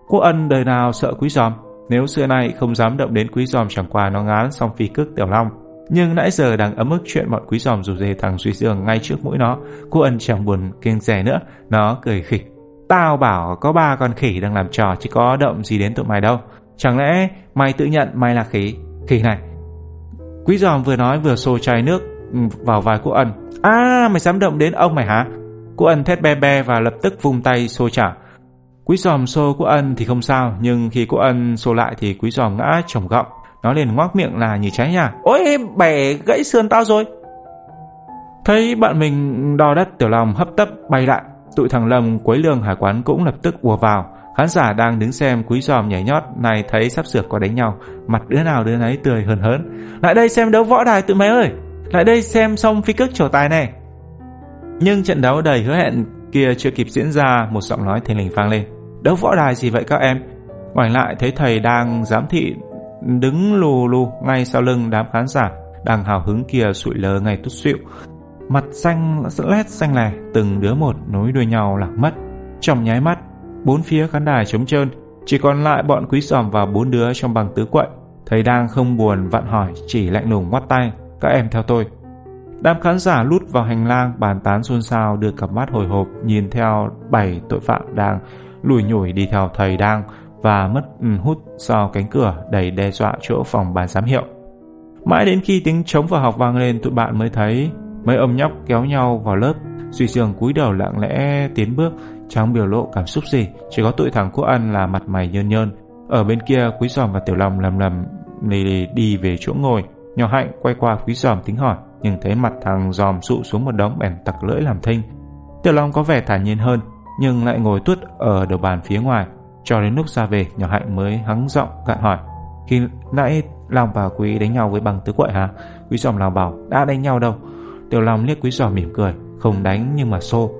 Quốc Ân đời nào sợ Quý Giòm. Nếu xưa nay không dám động đến Quý Giòm chẳng qua nó ngán xong phi cước Tiểu Long. Nhưng nãy giờ đang ấm ức chuyện bọn quý giòm rủ dê thằng Duy Dương ngay trước mũi nó. Cô ân chẳng buồn kiêng rẻ nữa. Nó cười khỉ. Tao bảo có ba con khỉ đang làm trò chứ có động gì đến tụi mày đâu. Chẳng lẽ mày tự nhận mày là khỉ? Khỉ này. Quý giòm vừa nói vừa xô chai nước vào vai cô ân. À mày dám động đến ông mày hả? Cô ân thét be be và lập tức vung tay xô trả. Quý giòm xô cô ân thì không sao, nhưng khi cô ân xô lại thì quý giòm ngã chồng gọng. Nó liền ngoác miệng là như cháy nhà. Ôi bẻ gãy xương tao rồi. Thấy bạn mình đo đất tiểu lòng hấp tấp bay lại Tụi thằng Lâm quấy lương hải quán cũng lập tức ùa vào. Khán giả đang đứng xem quý giòm nhảy nhót này thấy sắp sửa có đánh nhau. Mặt đứa nào đứa nấy tươi hờn hớn. Lại đây xem đấu võ đài tụi mày ơi. Lại đây xem xong phi cước trổ tài này nhưng trận đấu đầy hứa hẹn kia chưa kịp diễn ra, Một giọng nói thình lình vang lên. Đấu võ đài gì vậy các em? Ngoảnh lại thấy thầy đang giám thị đứng lù lù ngay sau lưng đám khán giả, đang hào hứng kia sụi lơ ngay tút xịu mặt xanh lét xanh lè, từng đứa một nối đuôi nhau lạc mất. Trong nháy mắt, bốn phía khán đài trống trơn, chỉ còn lại bọn quý sòm và bốn đứa trong bằng tứ quậy. Thầy đang không buồn vặn hỏi, chỉ lạnh lùng ngoắt tay, các em theo tôi đám khán giả lút vào hành lang bàn tán xôn xao đưa cặp mắt hồi hộp nhìn theo bảy tội phạm đang lùi nhủi đi theo thầy đang và mất ừ, hút sau cánh cửa đầy đe dọa chỗ phòng ban giám hiệu. Mãi đến khi tiếng trống vào học vang lên tụi bạn mới thấy mấy ông nhóc kéo nhau vào lớp Duy sương cúi đầu lặng lẽ tiến bước chẳng biểu lộ cảm xúc gì chỉ có tụi thằng Quốc Ăn là mặt mày nhơn nhơn ở bên kia Quý Giòm và Tiểu Long lầm lầm đi, đi về chỗ ngồi nhỏ hạnh quay qua Quý Giòm tính hỏi nhưng thấy mặt thằng dòm sụ xuống một đống bèn tặc lưỡi làm thinh Tiểu Long có vẻ thản nhiên hơn nhưng lại ngồi tuốt ở đầu bàn phía ngoài cho đến lúc ra về, nhỏ hạnh mới hắng giọng cạn hỏi. Khi nãy Long và Quý đánh nhau với bằng tứ quậy hả? Quý giòm lào bảo, đã đánh nhau đâu. Tiểu Long liếc Quý giòm mỉm cười, không đánh nhưng mà xô.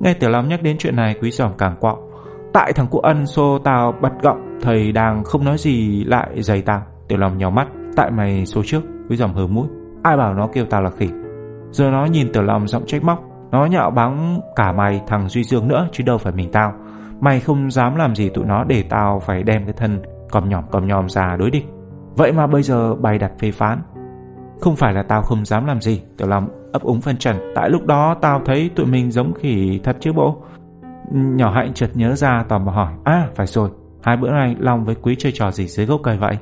Nghe Tiểu Long nhắc đến chuyện này, Quý giòm càng quọng. Tại thằng cụ ân xô tao bật gọng, thầy đang không nói gì lại giày tao. Tiểu Long nhỏ mắt, tại mày xô trước, Quý giòm hờ mũi. Ai bảo nó kêu tao là khỉ. Rồi nó nhìn Tiểu Long giọng trách móc. Nó nhạo báng cả mày thằng Duy Dương nữa, Chứ đâu phải mình tao. Mày không dám làm gì tụi nó để tao phải đem cái thân Còm nhỏm còm nhòm ra đối địch. Vậy mà bây giờ bày đặt phê phán. Không phải là tao không dám làm gì, Tiểu Long ấp úng phân trần. Tại lúc đó tao thấy tụi mình giống khỉ thật chứ bộ. Nhỏ hạnh chợt nhớ ra tò mò hỏi À phải rồi. Hai bữa nay Long với Quý chơi trò gì dưới gốc cây vậy?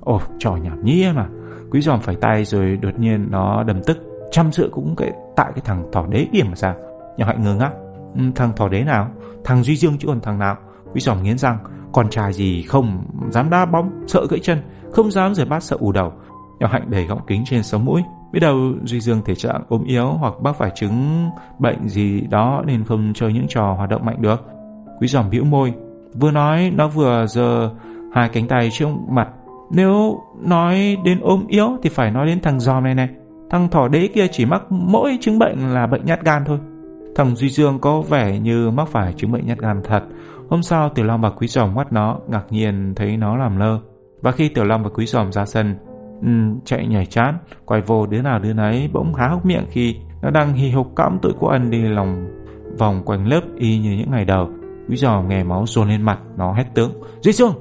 Ồ, trò nhảm nhí em à. Quý giòm phải tay rồi đột nhiên nó đầm tức. Chăm sự cũng cái, tại cái thằng thỏ đế điểm mà sao? Nhỏ hạnh ngơ ngác. Ừ, thằng thỏ đế nào? Thằng Duy Dương chứ còn thằng nào? Quý giòm nghiến răng. Con trai gì không dám đá bóng Sợ gãy chân Không dám rửa bát sợ ù đầu. Nhỏ hạnh đẩy gọng kính trên sống mũi. Biết đâu Duy Dương thể trạng ốm yếu hoặc bác phải chứng bệnh gì đó nên không chơi những trò hoạt động mạnh được. Quý giòm bĩu môi, vừa nói nó vừa giơ hai cánh tay trước mặt. Nếu nói đến ốm yếu thì phải nói đến thằng giòm này này. Thằng thỏ đế kia chỉ mắc mỗi chứng bệnh là bệnh nhát gan thôi. Thằng Duy Dương có vẻ như mắc phải chứng bệnh nhát gan thật. Hôm sau Tiểu Long và Quý Giòm mắt nó, ngạc nhiên thấy nó làm lơ. Và khi Tiểu Long và Quý Giòm ra sân, um, chạy nhảy chán quay vô đứa nào đứa nấy bỗng há hốc miệng khi nó đang hì hục cõng tụi cô ân đi lòng vòng quanh lớp y như những ngày đầu quý giòm nghe máu dồn lên mặt nó hét tướng duy dương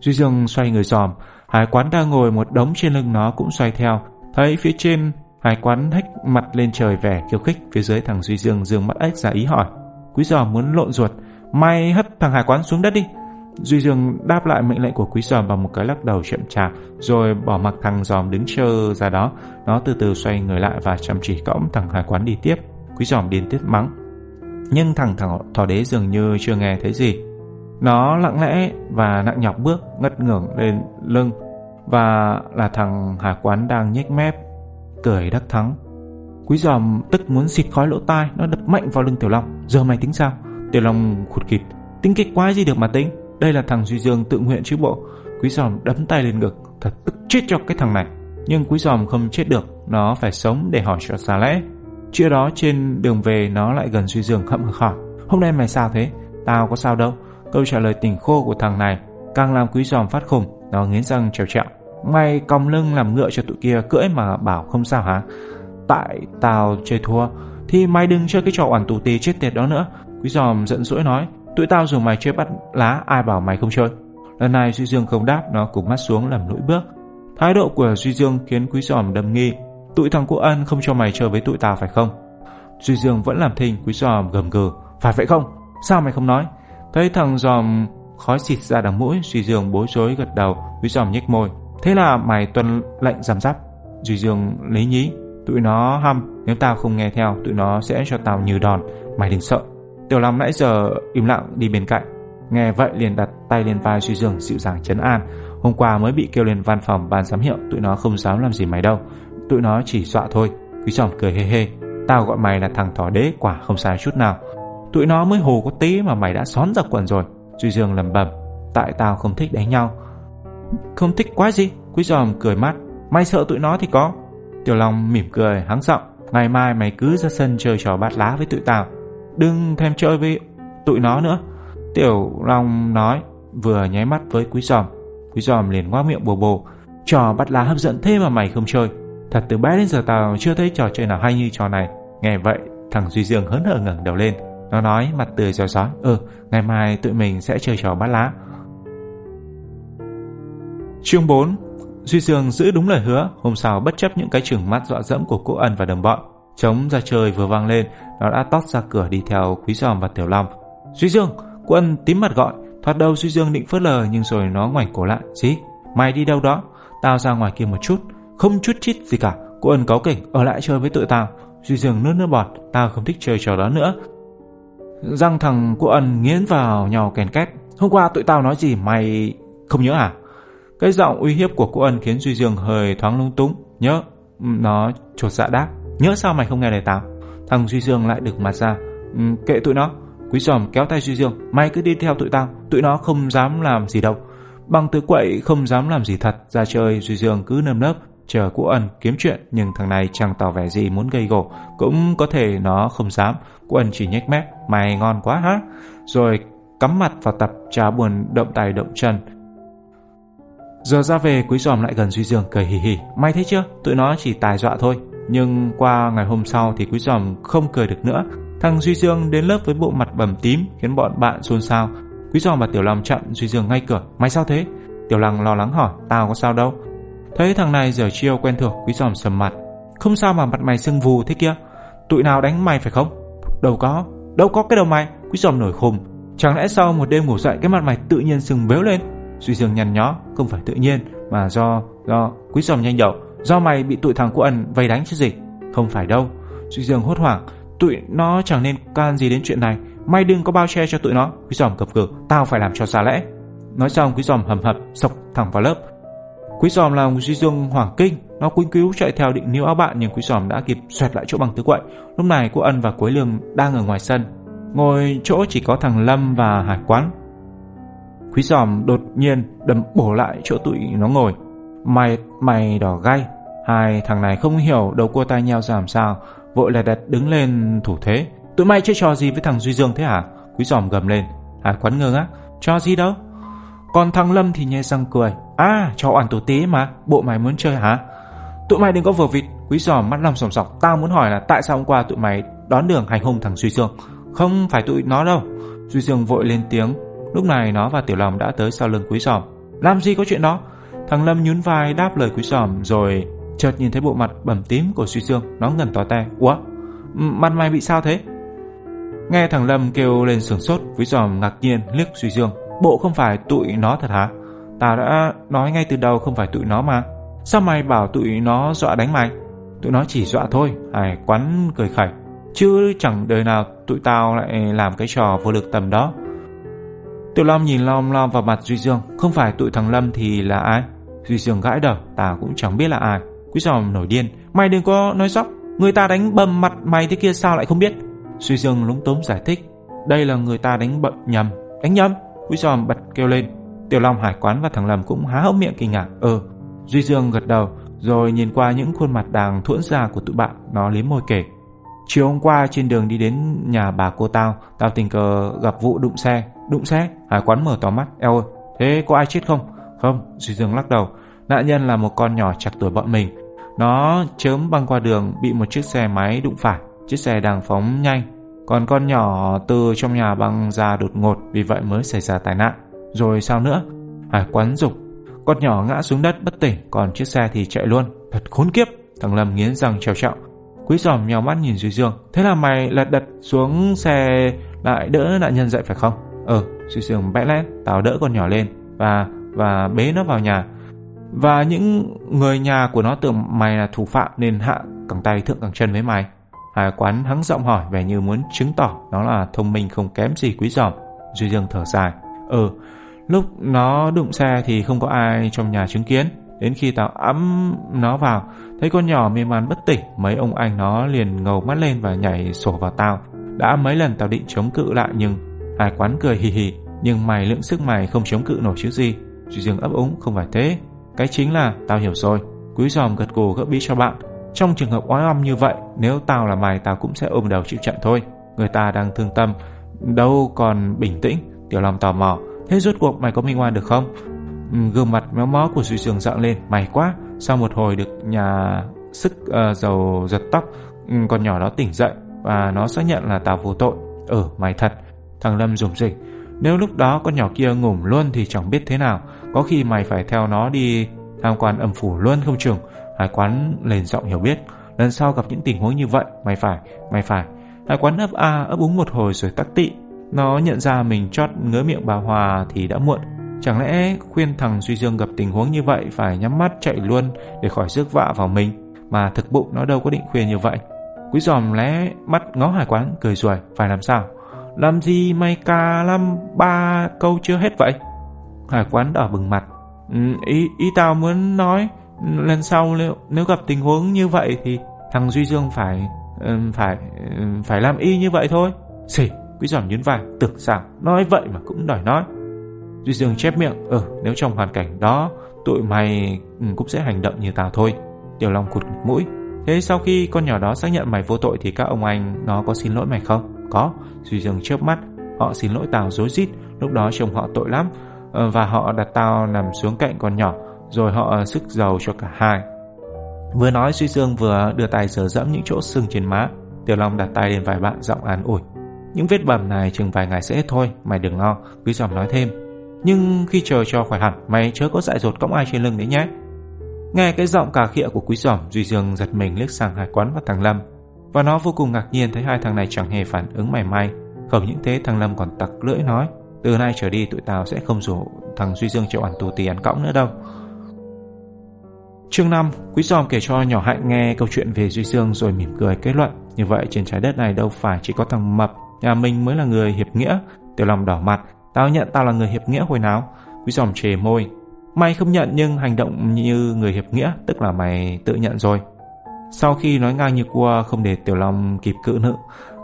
duy dương xoay người giòm hải quán đang ngồi một đống trên lưng nó cũng xoay theo thấy phía trên hải quán hách mặt lên trời vẻ khiêu khích phía dưới thằng duy dương dương mắt ếch ra ý hỏi quý giò muốn lộn ruột may hất thằng hải quán xuống đất đi Duy Dương đáp lại mệnh lệnh của quý giòm bằng một cái lắc đầu chậm chạp, rồi bỏ mặc thằng giòm đứng chờ ra đó. Nó từ từ xoay người lại và chăm chỉ cõng thằng hải quán đi tiếp. Quý giòm điên tiết mắng. Nhưng thằng thằng thỏ đế dường như chưa nghe thấy gì. Nó lặng lẽ và nặng nhọc bước ngất ngưởng lên lưng và là thằng hà quán đang nhếch mép, cười đắc thắng. Quý giòm tức muốn xịt khói lỗ tai, nó đập mạnh vào lưng Tiểu Long. Giờ mày tính sao? Tiểu Long khụt kịt. Tính kịch quái gì được mà tính đây là thằng Duy Dương tự nguyện chứ bộ Quý giòm đấm tay lên ngực Thật tức chết cho cái thằng này Nhưng quý giòm không chết được Nó phải sống để hỏi cho xa lẽ Trưa đó trên đường về nó lại gần Duy Dương hậm hực hỏi Hôm nay mày sao thế Tao có sao đâu Câu trả lời tỉnh khô của thằng này Càng làm quý giòm phát khùng nó nghiến răng trèo trẹo. Mày còng lưng làm ngựa cho tụi kia cưỡi mà bảo không sao hả? Tại tao chơi thua, Thì mày đừng chơi cái trò oản tù tì chết tiệt đó nữa. Quý giòm giận dỗi nói, Tụi tao dù mày chơi bắt lá, ai bảo mày không chơi? Lần này Duy Dương không đáp, Nó cụp mắt xuống làm lũi bước. Thái độ của Duy Dương khiến Quý Giòm đâm nghi. Tụi thằng Quốc Ân không cho mày chơi với tụi tao phải không? Duy Dương vẫn làm thinh, Quý Giòm gầm gừ. Phải vậy không? Sao mày không nói? Thấy thằng Giòm khói xịt ra đằng mũi, Duy Dương bối rối gật đầu Quý Giòm nhếch môi. Thế là mày tuân lệnh giảm giáp Duy Dương lấy nhí, Tụi nó hăm, Nếu tao không nghe theo, Tụi nó sẽ cho tao như đòn. Mày đừng sợ. Tiểu Long nãy giờ im lặng đi bên cạnh. Nghe vậy liền đặt tay lên vai Duy Dương, dịu dàng chấn an. Hôm qua mới bị kêu lên văn phòng ban giám hiệu, Tụi nó không dám làm gì mày đâu. Tụi nó chỉ dọa thôi. Quý chồng cười hê hê Tao gọi mày là thằng thỏ đế, quả không sai chút nào. Tụi nó mới hồ có tí mà mày đã xón ra quần rồi. Duy Dương lầm bẩm: Tại tao không thích đánh nhau. Không thích quá gì? Quý giòm cười mắt Mày sợ tụi nó thì có. Tiểu Long mỉm cười, hắng giọng, Ngày mai mày cứ ra sân chơi trò bát lá với tụi tao, Đừng thêm chơi với tụi nó nữa. Tiểu Long nói, Vừa nháy mắt với Quý Giòm Quý Giòm liền ngoác miệng bồ bồ, Trò bắt lá hấp dẫn thế mà mày không chơi. Thật từ bé đến giờ tao chưa thấy trò chơi nào hay như trò này. Nghe vậy, thằng Duy Dương hớn hở ngẩng đầu lên. Nó nói, mặt tươi giỏi giói Ừ ngày mai tụi mình sẽ chơi trò bắt lá. Chương 4 Duy Dương giữ đúng lời hứa. Hôm sau bất chấp những cái trừng mắt dọa dẫm của cô Ân và đồng bọn Trống ra chơi vừa vang lên, Nó đã tót ra cửa đi theo Quý Giòm và Tiểu Long. Duy Dương Quân tím mặt gọi. Thoạt đầu Duy Dương định phớt lờ, Nhưng rồi nó ngoảnh cổ lại. Gì? Mày đi đâu đó? Tao ra ngoài kia một chút. Không chút chít gì cả. Cô Ân cáu kỉnh, Ở lại chơi với tụi tao. Duy Dương nước nước bọt. Tao không thích chơi trò đó nữa. Răng thằng của Ân nghiến vào nhau kèn két. Hôm qua tụi tao nói gì mày không nhớ à? Cái giọng uy hiếp của cô Ân khiến Duy Dương hơi thoáng lung túng. Nhớ, Nó chột dạ đáp. Nhớ sao mày không nghe lời tao? Thằng Duy Dương lại được mặt ra. Ừ, kệ tụi nó. Quý giòm kéo tay Duy Dương. Mày cứ đi theo tụi tao. Tụi nó không dám làm gì đâu. Bằng tứ quậy không dám làm gì thật. Ra chơi, Duy Dương cứ nâm nấp Chờ cụ ân kiếm chuyện. Nhưng thằng này chẳng tỏ vẻ gì muốn gây gổ. Cũng có thể nó không dám. Cụ chỉ nhếch mép, Mày ngon quá hả Rồi cắm mặt vào tập trà buồn động tay động chân Giờ ra về, Quý Giòm lại gần Duy Dương, cười hì hì. Mày thấy chưa? Tụi nó chỉ tài dọa thôi. Nhưng qua ngày hôm sau thì Quý Giòm không cười được nữa. Thằng Duy Dương đến lớp với bộ mặt bầm tím, khiến bọn bạn xôn xao. Quý Giòm và Tiểu Long chặn Duy Dương ngay cửa. Mày sao thế? Tiểu Long lo lắng hỏi. Tao có sao đâu. Thấy thằng này giờ chiêu quen thuộc, Quý Giòm sầm mặt. Không sao mà mặt mày sưng vù thế kia. Tụi nào đánh mày phải không? Đâu có. Đâu có cái đầu mày. Quý Giòm nổi khùng. Chẳng lẽ sau một đêm ngủ dậy cái mặt mày tự nhiên sưng béo lên? Duy Dương nhăn nhó, không phải tự nhiên mà do do Quý Giòm nhanh đầu, do mày bị tụi thằng của ẩn vây đánh chứ gì? Không phải đâu. Duy Dương hốt hoảng, tụi nó chẳng nên can gì đến chuyện này, mày đừng có bao che cho tụi nó. Quý Giòm cập cử, tao phải làm cho xa lẽ. Nói xong Quý Giòm hầm hập sộc thẳng vào lớp. Quý Giòm làm Duy Dương hoảng kinh, nó cuống cứu chạy theo định níu áo bạn nhưng Quý Giòm đã kịp xoẹt lại chỗ bằng tứ quậy. Lúc này cô Ân và Quế Lương đang ở ngoài sân, ngồi chỗ chỉ có thằng Lâm và Hải Quán Quý giòm đột nhiên đâm bổ lại chỗ tụi nó ngồi. Mày, mày đỏ gay. Hai thằng này không hiểu đầu cua tay nhau làm sao, vội là đặt đứng lên thủ thế. Tụi mày chơi trò gì với thằng Duy Dương thế hả? Quý giòm gầm lên. Hải quán ngơ ngác. Trò gì đâu? Còn thằng Lâm thì nhe răng cười. À, trò oản tổ tí mà, bộ mày muốn chơi hả? Tụi mày đừng có vừa vịt. Quý giò mắt lòng sòng sọc. Tao muốn hỏi là tại sao hôm qua tụi mày đón đường hành hung thằng Duy Dương? Không phải tụi nó đâu. Duy Dương vội lên tiếng Lúc này nó và Tiểu Lòng đã tới sau lưng Quý Giòm. Làm gì có chuyện đó? Thằng Lâm nhún vai đáp lời Quý Giòm rồi chợt nhìn thấy bộ mặt bầm tím của Duy Dương, nó ngẩn tỏ te. Ủa? Mặt mày bị sao thế? Nghe thằng Lâm kêu lên sửng sốt, Quý Giòm ngạc nhiên liếc Duy Dương. Bộ không phải tụi nó thật hả? Tao đã nói ngay từ đầu không phải tụi nó mà. Sao mày bảo tụi nó dọa đánh mày? Tụi nó chỉ dọa thôi, Hải quắn cười khẩy. Chứ chẳng đời nào tụi tao lại làm cái trò vô lực tầm đó. Tiểu Long nhìn lom lom vào mặt Duy Dương, không phải tụi thằng Lâm thì là ai? Duy Dương gãi đầu, ta cũng chẳng biết là ai. Quý giòm nổi điên, mày đừng có nói dóc, người ta đánh bầm mặt mày thế kia sao lại không biết? Duy Dương lúng túng giải thích, đây là người ta đánh bậm nhầm, đánh nhầm. Quý giòm bật kêu lên, Tiểu Long Hải Quán và thằng Lâm cũng há hốc miệng kinh ngạc. Ừ, Duy Dương gật đầu, rồi nhìn qua những khuôn mặt đang thuẫn ra của tụi bạn, nó liếm môi kể. Chiều hôm qua trên đường đi đến nhà bà cô tao, tao tình cờ gặp vụ đụng xe. Đụng xe? Hải quán mở to mắt. Eo ơi, thế có ai chết không? Không, Duy Dương lắc đầu. Nạn nhân là một con nhỏ chặt tuổi bọn mình. Nó chớm băng qua đường bị một chiếc xe máy đụng phải. Chiếc xe đang phóng nhanh. Còn con nhỏ từ trong nhà băng ra đột ngột vì vậy mới xảy ra tai nạn. Rồi sao nữa? Hải quán dục. Con nhỏ ngã xuống đất bất tỉnh, còn chiếc xe thì chạy luôn. Thật khốn kiếp. Thằng Lâm nghiến răng trèo trọng. Quý giòm nhào mắt nhìn Duy Dương. Thế là mày lật đật xuống xe lại đỡ nạn nhân dậy phải không? Ừ, Duy Dương bẽ lẽ, tao đỡ con nhỏ lên và và bế nó vào nhà. Và những người nhà của nó tưởng mày là thủ phạm nên hạ cẳng tay thượng cẳng chân với mày. Hải quán hắng giọng hỏi vẻ như muốn chứng tỏ nó là thông minh không kém gì quý giòm. Duy Dương thở dài. Ừ, lúc nó đụng xe thì không có ai trong nhà chứng kiến. Đến khi tao ấm nó vào, thấy con nhỏ mê man bất tỉnh, mấy ông anh nó liền ngầu mắt lên và nhảy sổ vào tao. Đã mấy lần tao định chống cự lại nhưng Hải quán cười hì hì, nhưng mày lượng sức mày không chống cự nổi chứ gì. chỉ Dương ấp úng không phải thế. Cái chính là tao hiểu rồi. Quý giòm gật gù gỡ bí cho bạn. Trong trường hợp oái oăm như vậy, nếu tao là mày tao cũng sẽ ôm đầu chịu trận thôi. Người ta đang thương tâm, đâu còn bình tĩnh. Tiểu Long tò mò, thế rốt cuộc mày có minh oan được không? Ừ, gương mặt méo mó của Duy Dương dạo lên, mày quá. Sau một hồi được nhà sức ờ, uh, dầu giật tóc, ừ, con nhỏ đó tỉnh dậy và nó xác nhận là tao vô tội. Ừ, mày thật. Thằng Lâm rủng rỉnh. Nếu lúc đó con nhỏ kia ngủm luôn thì chẳng biết thế nào. Có khi mày phải theo nó đi tham quan âm phủ luôn không chừng. Hải quán lên giọng hiểu biết. Lần sau gặp những tình huống như vậy, mày phải, mày phải. Hải quán ấp a ấp úng một hồi rồi tắc tị. Nó nhận ra mình chót ngớ miệng bà Hòa thì đã muộn. Chẳng lẽ khuyên thằng Duy Dương gặp tình huống như vậy phải nhắm mắt chạy luôn để khỏi rước vạ vào mình, mà thực bụng nó đâu có định khuyên như vậy. Quý giòm lé mắt ngó hải quán cười ruồi, phải làm sao? Làm gì may ca lăm ba câu chưa hết vậy? Hải quán đỏ bừng mặt. Ừ, ý, ý tao muốn nói, lần sau nếu, nếu gặp tình huống như vậy thì thằng Duy Dương phải ừ, phải ừ, phải làm y như vậy thôi. Xỉ, quý giòm nhún vai, tưởng sao, nói vậy mà cũng đòi nói. Duy Dương chép miệng, ừ, nếu trong hoàn cảnh đó, tụi mày ừ, cũng sẽ hành động như tao thôi. Tiểu Long cụt mũi. Thế sau khi con nhỏ đó xác nhận mày vô tội thì các ông anh nó có xin lỗi mày không? Có. Duy Dương chớp mắt. Họ xin lỗi tao dối rít lúc đó chồng họ tội lắm. Ờ, và họ đặt tao nằm xuống cạnh con nhỏ. rồi họ ờ, sức giàu cho cả hai. Vừa nói Duy Dương vừa đưa tay sờ dẫm những chỗ sưng trên má. Tiểu Long đặt tay lên vài bạn giọng an ủi. Những vết bầm này chừng vài ngày sẽ hết thôi, mày đừng lo, Quý Giòm nói thêm. Nhưng khi chờ cho khỏe hẳn, mày chớ có dại dột cõng ai trên lưng đấy nhé. Nghe cái giọng cà khịa của Quý Giòm, Duy Dương giật mình liếc sang Hải Quán và thằng Lâm. Và nó vô cùng ngạc nhiên thấy hai thằng này chẳng hề phản ứng mảy may. Không những thế thằng Lâm còn tặc lưỡi nói, từ nay trở đi tụi tao sẽ không rủ thằng Duy Dương chịu ăn tù tì ăn cõng nữa đâu. Chương 5, Quý Giòm kể cho nhỏ Hạnh nghe câu chuyện về Duy Dương rồi mỉm cười kết luận. Như vậy trên trái đất này đâu phải chỉ có thằng Mập, nhà mình mới là người hiệp nghĩa. Tiểu long đỏ mặt, tao nhận tao là người hiệp nghĩa hồi nào. Quý Giòm chề môi. Mày không nhận nhưng hành động như người hiệp nghĩa, tức là mày tự nhận rồi. Sau khi nói ngang như cua không để Tiểu Long kịp cự nữ,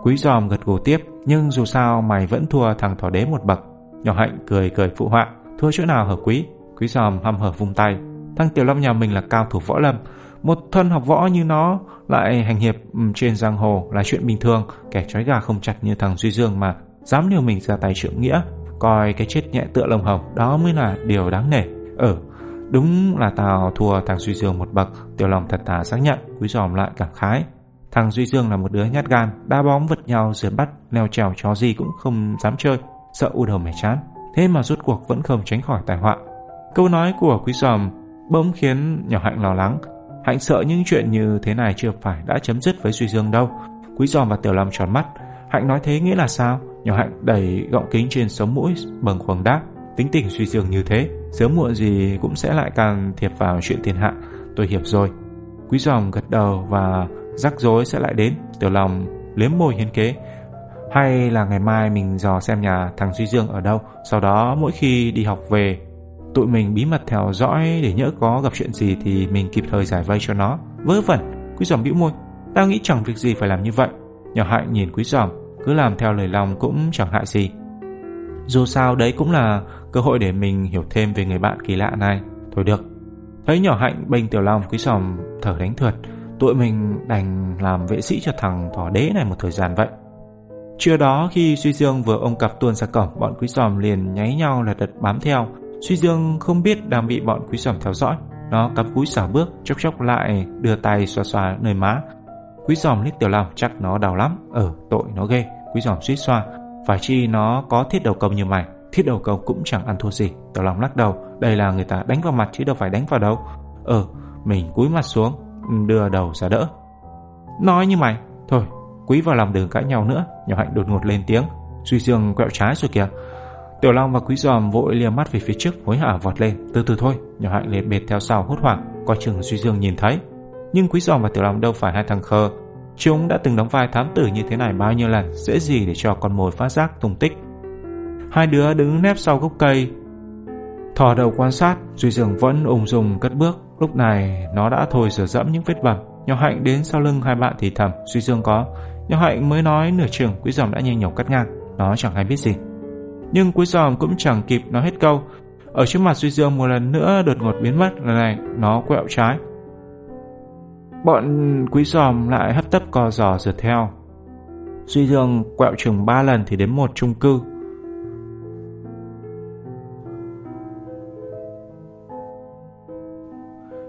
Quý Giòm gật gù tiếp, nhưng dù sao mày vẫn thua thằng thỏ đế một bậc. Nhỏ Hạnh cười cười phụ họa, thua chỗ nào hở Quý? Quý Giòm hăm hở vung tay, Thằng Tiểu Long nhà mình là cao thủ võ lâm một thân học võ như nó Lại hành hiệp ừ, trên giang hồ là chuyện bình thường. Kẻ trói gà không chặt như thằng Duy Dương mà Dám liều mình ra tay trưởng nghĩa, Coi cái chết nhẹ tựa lồng hồng, Đó mới là điều đáng nể. Ừ Đúng là tao thua thằng Duy Dương một bậc, Tiểu Long thật thà xác nhận Quý giòm lại cảm khái. Thằng Duy Dương là một đứa nhát gan, Đá bóng vật nhau rượt bắt, Leo trèo chó gì cũng không dám chơi, Sợ u đầu mẻ chán. Thế mà rốt cuộc vẫn không tránh khỏi tai họa. Câu nói của quý giòm bỗng khiến nhỏ Hạnh lo lắng. Hạnh sợ những chuyện như thế này chưa phải đã chấm dứt với Duy Dương đâu. Quý Giòm và Tiểu Long tròn mắt. Hạnh nói thế nghĩa là sao? Nhỏ Hạnh đẩy gọng kính trên sống mũi bằng khoảng đáp. Tính tình Duy Dương như thế, sớm muộn gì cũng sẽ lại can thiệp vào chuyện thiên hạ. Tôi hiểu rồi. Quý Giòm gật đầu và rắc rối sẽ lại đến. Tiểu Long liếm môi hiến kế. Hay là ngày mai mình dò xem nhà thằng Duy Dương ở đâu, sau đó mỗi khi đi học về Tụi mình bí mật theo dõi để nhỡ có gặp chuyện gì thì mình kịp thời giải vây cho nó. Vớ vẩn, quý giòm bĩu môi. Tao nghĩ chẳng việc gì phải làm như vậy. Nhỏ hạnh nhìn quý giòm, cứ làm theo lời lòng cũng chẳng hại gì. Dù sao đấy cũng là cơ hội để mình hiểu thêm về người bạn kỳ lạ này. Thôi được. Thấy nhỏ hạnh bênh tiểu long quý giòm thở đánh thượt. Tụi mình đành làm vệ sĩ cho thằng thỏ đế này một thời gian vậy. Trưa đó khi Duy Dương vừa ôm cặp tuôn ra cổng, bọn quý giòm liền nháy nhau là đật bám theo. Suy Dương không biết đang bị bọn quý sầm theo dõi. Nó cắm cúi xả bước, chốc chốc lại đưa tay xoa xoa nơi má. Quý giòm liếc tiểu long chắc nó đau lắm. Ở tội nó ghê. Quý giòm suýt xoa. Phải chi nó có thiết đầu công như mày. Thiết đầu công cũng chẳng ăn thua gì. Tiểu long lắc đầu. Đây là người ta đánh vào mặt chứ đâu phải đánh vào đâu. Ờ, mình cúi mặt xuống, đưa đầu ra đỡ. Nói như mày. Thôi, quý vào lòng đừng cãi nhau nữa. Nhỏ hạnh đột ngột lên tiếng. Duy Dương quẹo trái rồi kìa. Tiểu Long và Quý Giòm vội liềm mắt về phía trước hối hả vọt lên. Từ từ thôi, nhỏ hạnh liền bệt theo sau hốt hoảng, coi chừng Duy Dương nhìn thấy. Nhưng Quý Giòm và Tiểu Long đâu phải hai thằng khờ. Chúng đã từng đóng vai thám tử như thế này bao nhiêu lần, dễ gì để cho con mồi phát giác tung tích. Hai đứa đứng nép sau gốc cây, thò đầu quan sát, Duy Dương vẫn ung dung cất bước. Lúc này nó đã thôi rửa dẫm những vết bầm. Nhỏ hạnh đến sau lưng hai bạn thì thầm, Duy Dương có. Nhỏ hạnh mới nói nửa chừng, Quý Giòm đã nhanh nhổ cắt ngang. Nó chẳng hay biết gì. Nhưng Quý Giòm cũng chẳng kịp nói hết câu. Ở trước mặt Duy Dương một lần nữa đột ngột biến mất, lần này nó quẹo trái. Bọn Quý Giòm lại hấp tấp co giò rượt theo. Duy Dương quẹo chừng ba lần thì đến một chung cư.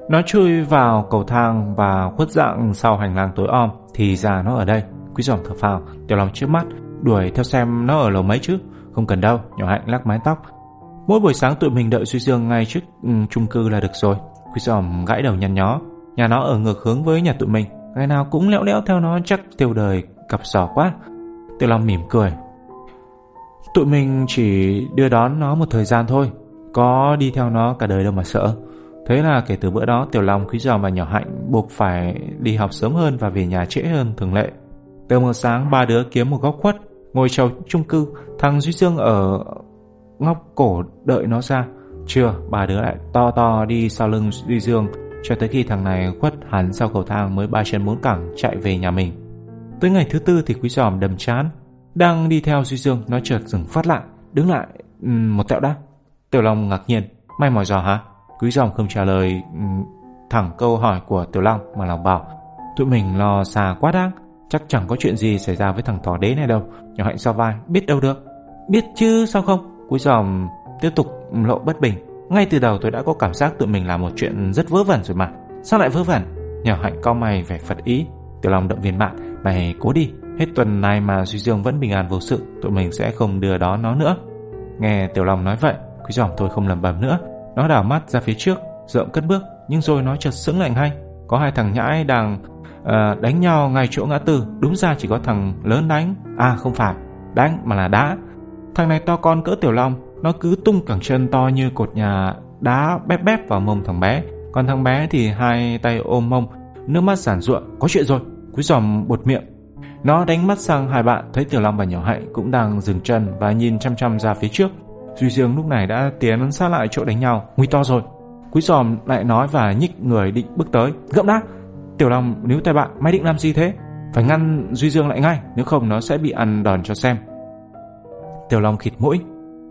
Nó chui vào cầu thang và khuất dạng sau hành lang tối om thì ra nó ở đây. Quý giòm thở phào, tiểu lòng trước mắt, đuổi theo xem nó ở lầu mấy chứ. Không cần đâu, nhỏ hạnh lắc mái tóc. Mỗi buổi sáng tụi mình đợi Duy Dương ngay trước ừ, chung cư là được rồi. Quý giòm gãi đầu nhăn nhó. Nhà nó ở ngược hướng với nhà tụi mình. Ngày nào cũng lẽo lẽo theo nó chắc tiêu đời cặp sò quá. Tiểu Long mỉm cười. Tụi mình chỉ đưa đón nó một thời gian thôi. Có đi theo nó cả đời đâu mà sợ. Thế là kể từ bữa đó Tiểu Long, Quý Giòm và Nhỏ Hạnh buộc phải đi học sớm hơn và về nhà trễ hơn thường lệ. Từ một sáng ba đứa kiếm một góc khuất Ngồi chờ chung cư. Thằng Duy Dương ở ngóc cổ đợi nó ra. Chưa Ba đứa lại to to đi sau lưng Duy Dương Cho tới khi thằng này khuất hắn sau cầu thang Mới ba chân bốn cẳng chạy về nhà mình. Tới ngày thứ tư thì quý giòm đầm chán Đang đi theo Duy Dương Nó chợt dừng phát lại Đứng lại um, một tẹo đã Tiểu Long ngạc nhiên May mỏi giò hả? Quý giòm không trả lời um, thẳng câu hỏi của Tiểu Long Mà lòng bảo Tụi mình lo xa quá đáng. Chắc chẳng có chuyện gì xảy ra với thằng thỏ đế này đâu. Nhỏ hạnh so vai, Biết đâu được. Biết chứ, sao không? Cuối giòm tiếp tục lộ bất bình. Ngay từ đầu tôi đã có cảm giác tụi mình làm một chuyện rất vớ vẩn rồi mà. Sao lại vớ vẩn? Nhỏ hạnh co mày vẻ phật ý. Tiểu Long động viên bạn, Mày cố đi. Hết tuần này mà Duy Dương vẫn bình an vô sự, Tụi mình sẽ không đưa đó nó nữa. Nghe Tiểu Long nói vậy Quý giòm tôi không lầm bầm nữa. Nó đảo mắt ra phía trước Rộng cất bước, Nhưng rồi nó chợt sững lạnh hay. Có hai thằng nhãi đang à, đánh nhau ngay chỗ ngã tư. Đúng ra chỉ có thằng lớn đánh. À không phải. Đánh mà là đá. Thằng này to con cỡ Tiểu Long. Nó cứ tung cẳng chân to như cột nhà Đá bép bép vào mông thằng bé. Còn thằng bé thì hai tay ôm mông. Nước mắt giản ruộng Có chuyện rồi. Cúi giòm bột miệng. Nó đánh mắt sang hai bạn. Thấy Tiểu Long và Nhỏ Hạnh cũng đang dừng chân Và nhìn chăm chăm ra phía trước. Duy Dương lúc này đã tiến sát lại chỗ đánh nhau. Nguy to rồi. Quý giòm lại nói và nhích người định bước tới. Gậm đã. Tiểu Long, nếu tay bạn mày định làm gì thế? Phải ngăn Duy Dương lại ngay, Nếu không nó sẽ bị ăn đòn cho xem. Tiểu Long khịt mũi.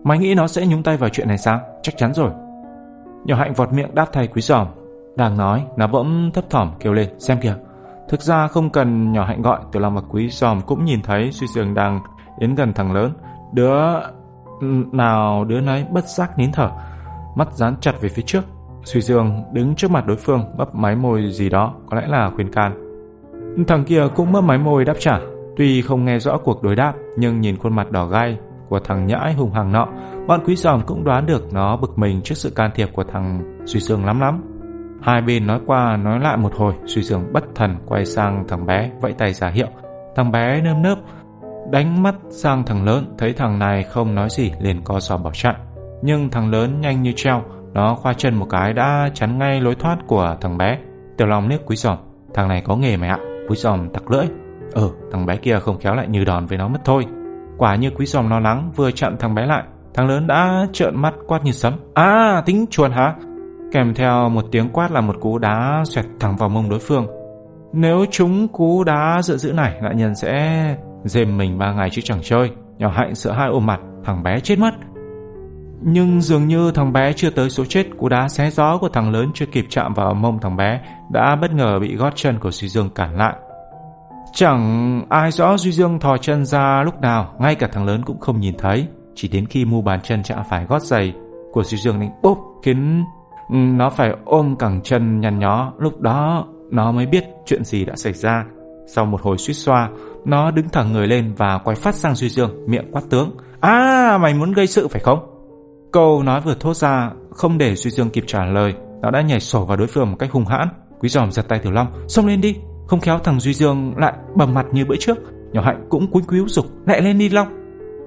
Mày nghĩ nó sẽ nhúng tay vào chuyện này sao? Chắc chắn rồi. Nhỏ hạnh vọt miệng đáp thay quý giòm. Đang nói, nó bỗng thấp thỏm kêu lên, Xem kìa. Thực ra không cần nhỏ hạnh gọi, Tiểu Long và quý giòm cũng nhìn thấy Duy Dương đang đến gần thằng lớn. Đứa nào đứa nấy bất giác nín thở, Mắt dán chặt về phía trước. Duy Dương đứng trước mặt đối phương mấp máy môi gì đó, Có lẽ là khuyên can. Thằng kia cũng mấp máy môi đáp trả. Tuy không nghe rõ cuộc đối đáp, Nhưng nhìn khuôn mặt đỏ gai của thằng nhãi hùng hằng nọ, Bọn quý giòm cũng đoán được nó bực mình trước sự can thiệp của thằng Duy Dương lắm lắm. Hai bên nói qua nói lại một hồi Duy Dương bất thần quay sang thằng bé, Vẫy tay giả hiệu. Thằng bé nơm nớp, Đánh mắt sang thằng lớn, Thấy thằng này không nói gì liền co giò bỏ chạy. Nhưng thằng lớn nhanh như treo nó khoa chân một cái đã chắn ngay lối thoát của thằng bé. Tiểu Long nước quý giòm Thằng này có nghề mày ạ. Quý giòm tặc lưỡi. Ừ thằng bé kia không khéo lại như đòn với nó mất thôi. Quả như quý giòm lo lắng, vừa chặn thằng bé lại, Thằng lớn đã trợn mắt quát như sấm. À tính chuồn hả? Kèm theo một tiếng quát là một cú đá xoẹt thẳng vào mông đối phương. Nếu chúng cú đá dự dữ này Nạn nhân sẽ dềm mình ba ngày chứ chẳng chơi. Nhỏ hạnh sợ hai ôm mặt, Thằng bé chết mất. Nhưng dường như thằng bé chưa tới số chết Cú đá xé gió của thằng lớn chưa kịp chạm vào mông thằng bé, Đã bất ngờ bị gót chân của Duy Dương cản lại. Chẳng ai rõ Duy Dương thò chân ra lúc nào, Ngay cả thằng lớn cũng không nhìn thấy. Chỉ đến khi mu bàn chân chạm phải gót giày Của Duy Dương đánh bốp Khiến nó phải ôm cẳng chân nhăn nhó. Lúc đó, nó mới biết chuyện gì đã xảy ra. Sau một hồi suýt xoa, Nó đứng thẳng người lên và quay phát sang Duy Dương, Miệng quát tướng. À mày muốn gây sự phải không? Câu nói vừa thốt ra, Không để Duy Dương kịp trả lời, Nó đã nhảy sổ vào đối phương một cách hung hãn. Quý giòm giật tay Tiểu Long, Xông lên đi. Không khéo thằng Duy Dương lại bầm mặt như bữa trước, Nhỏ hạnh cũng cúi quýu dục Lại lên đi Long.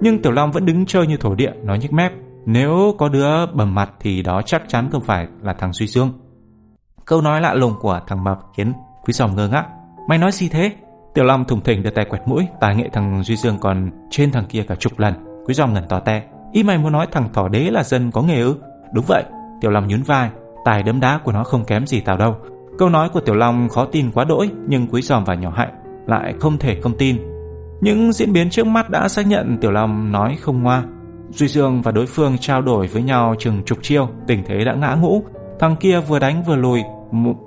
Nhưng Tiểu Long vẫn đứng chơi như thổ địa, Nó nhếch mép, Nếu có đứa bầm mặt thì đó chắc chắn không phải là thằng Duy Dương. Câu nói lạ lùng của thằng Mập khiến Quý giòm ngơ ngác, Mày nói gì thế? Tiểu Long thùng thình đưa tay quẹt mũi, Tài nghệ thằng Duy Dương còn trên thằng kia cả chục lần. Quý giòm ngẩn tỏ te Ý mày muốn nói thằng thỏ đế là dân có nghề ư? Đúng vậy, Tiểu Long nhún vai. Tài đấm đá của nó không kém gì tao đâu. Câu nói của Tiểu Long khó tin quá đỗi, Nhưng Quý giòm và nhỏ hạnh lại không thể không tin. Những diễn biến trước mắt đã xác nhận Tiểu Long nói không ngoa. Duy Dương và đối phương trao đổi với nhau chừng chục chiêu, Tình thế đã ngã ngũ. Thằng kia vừa đánh vừa lùi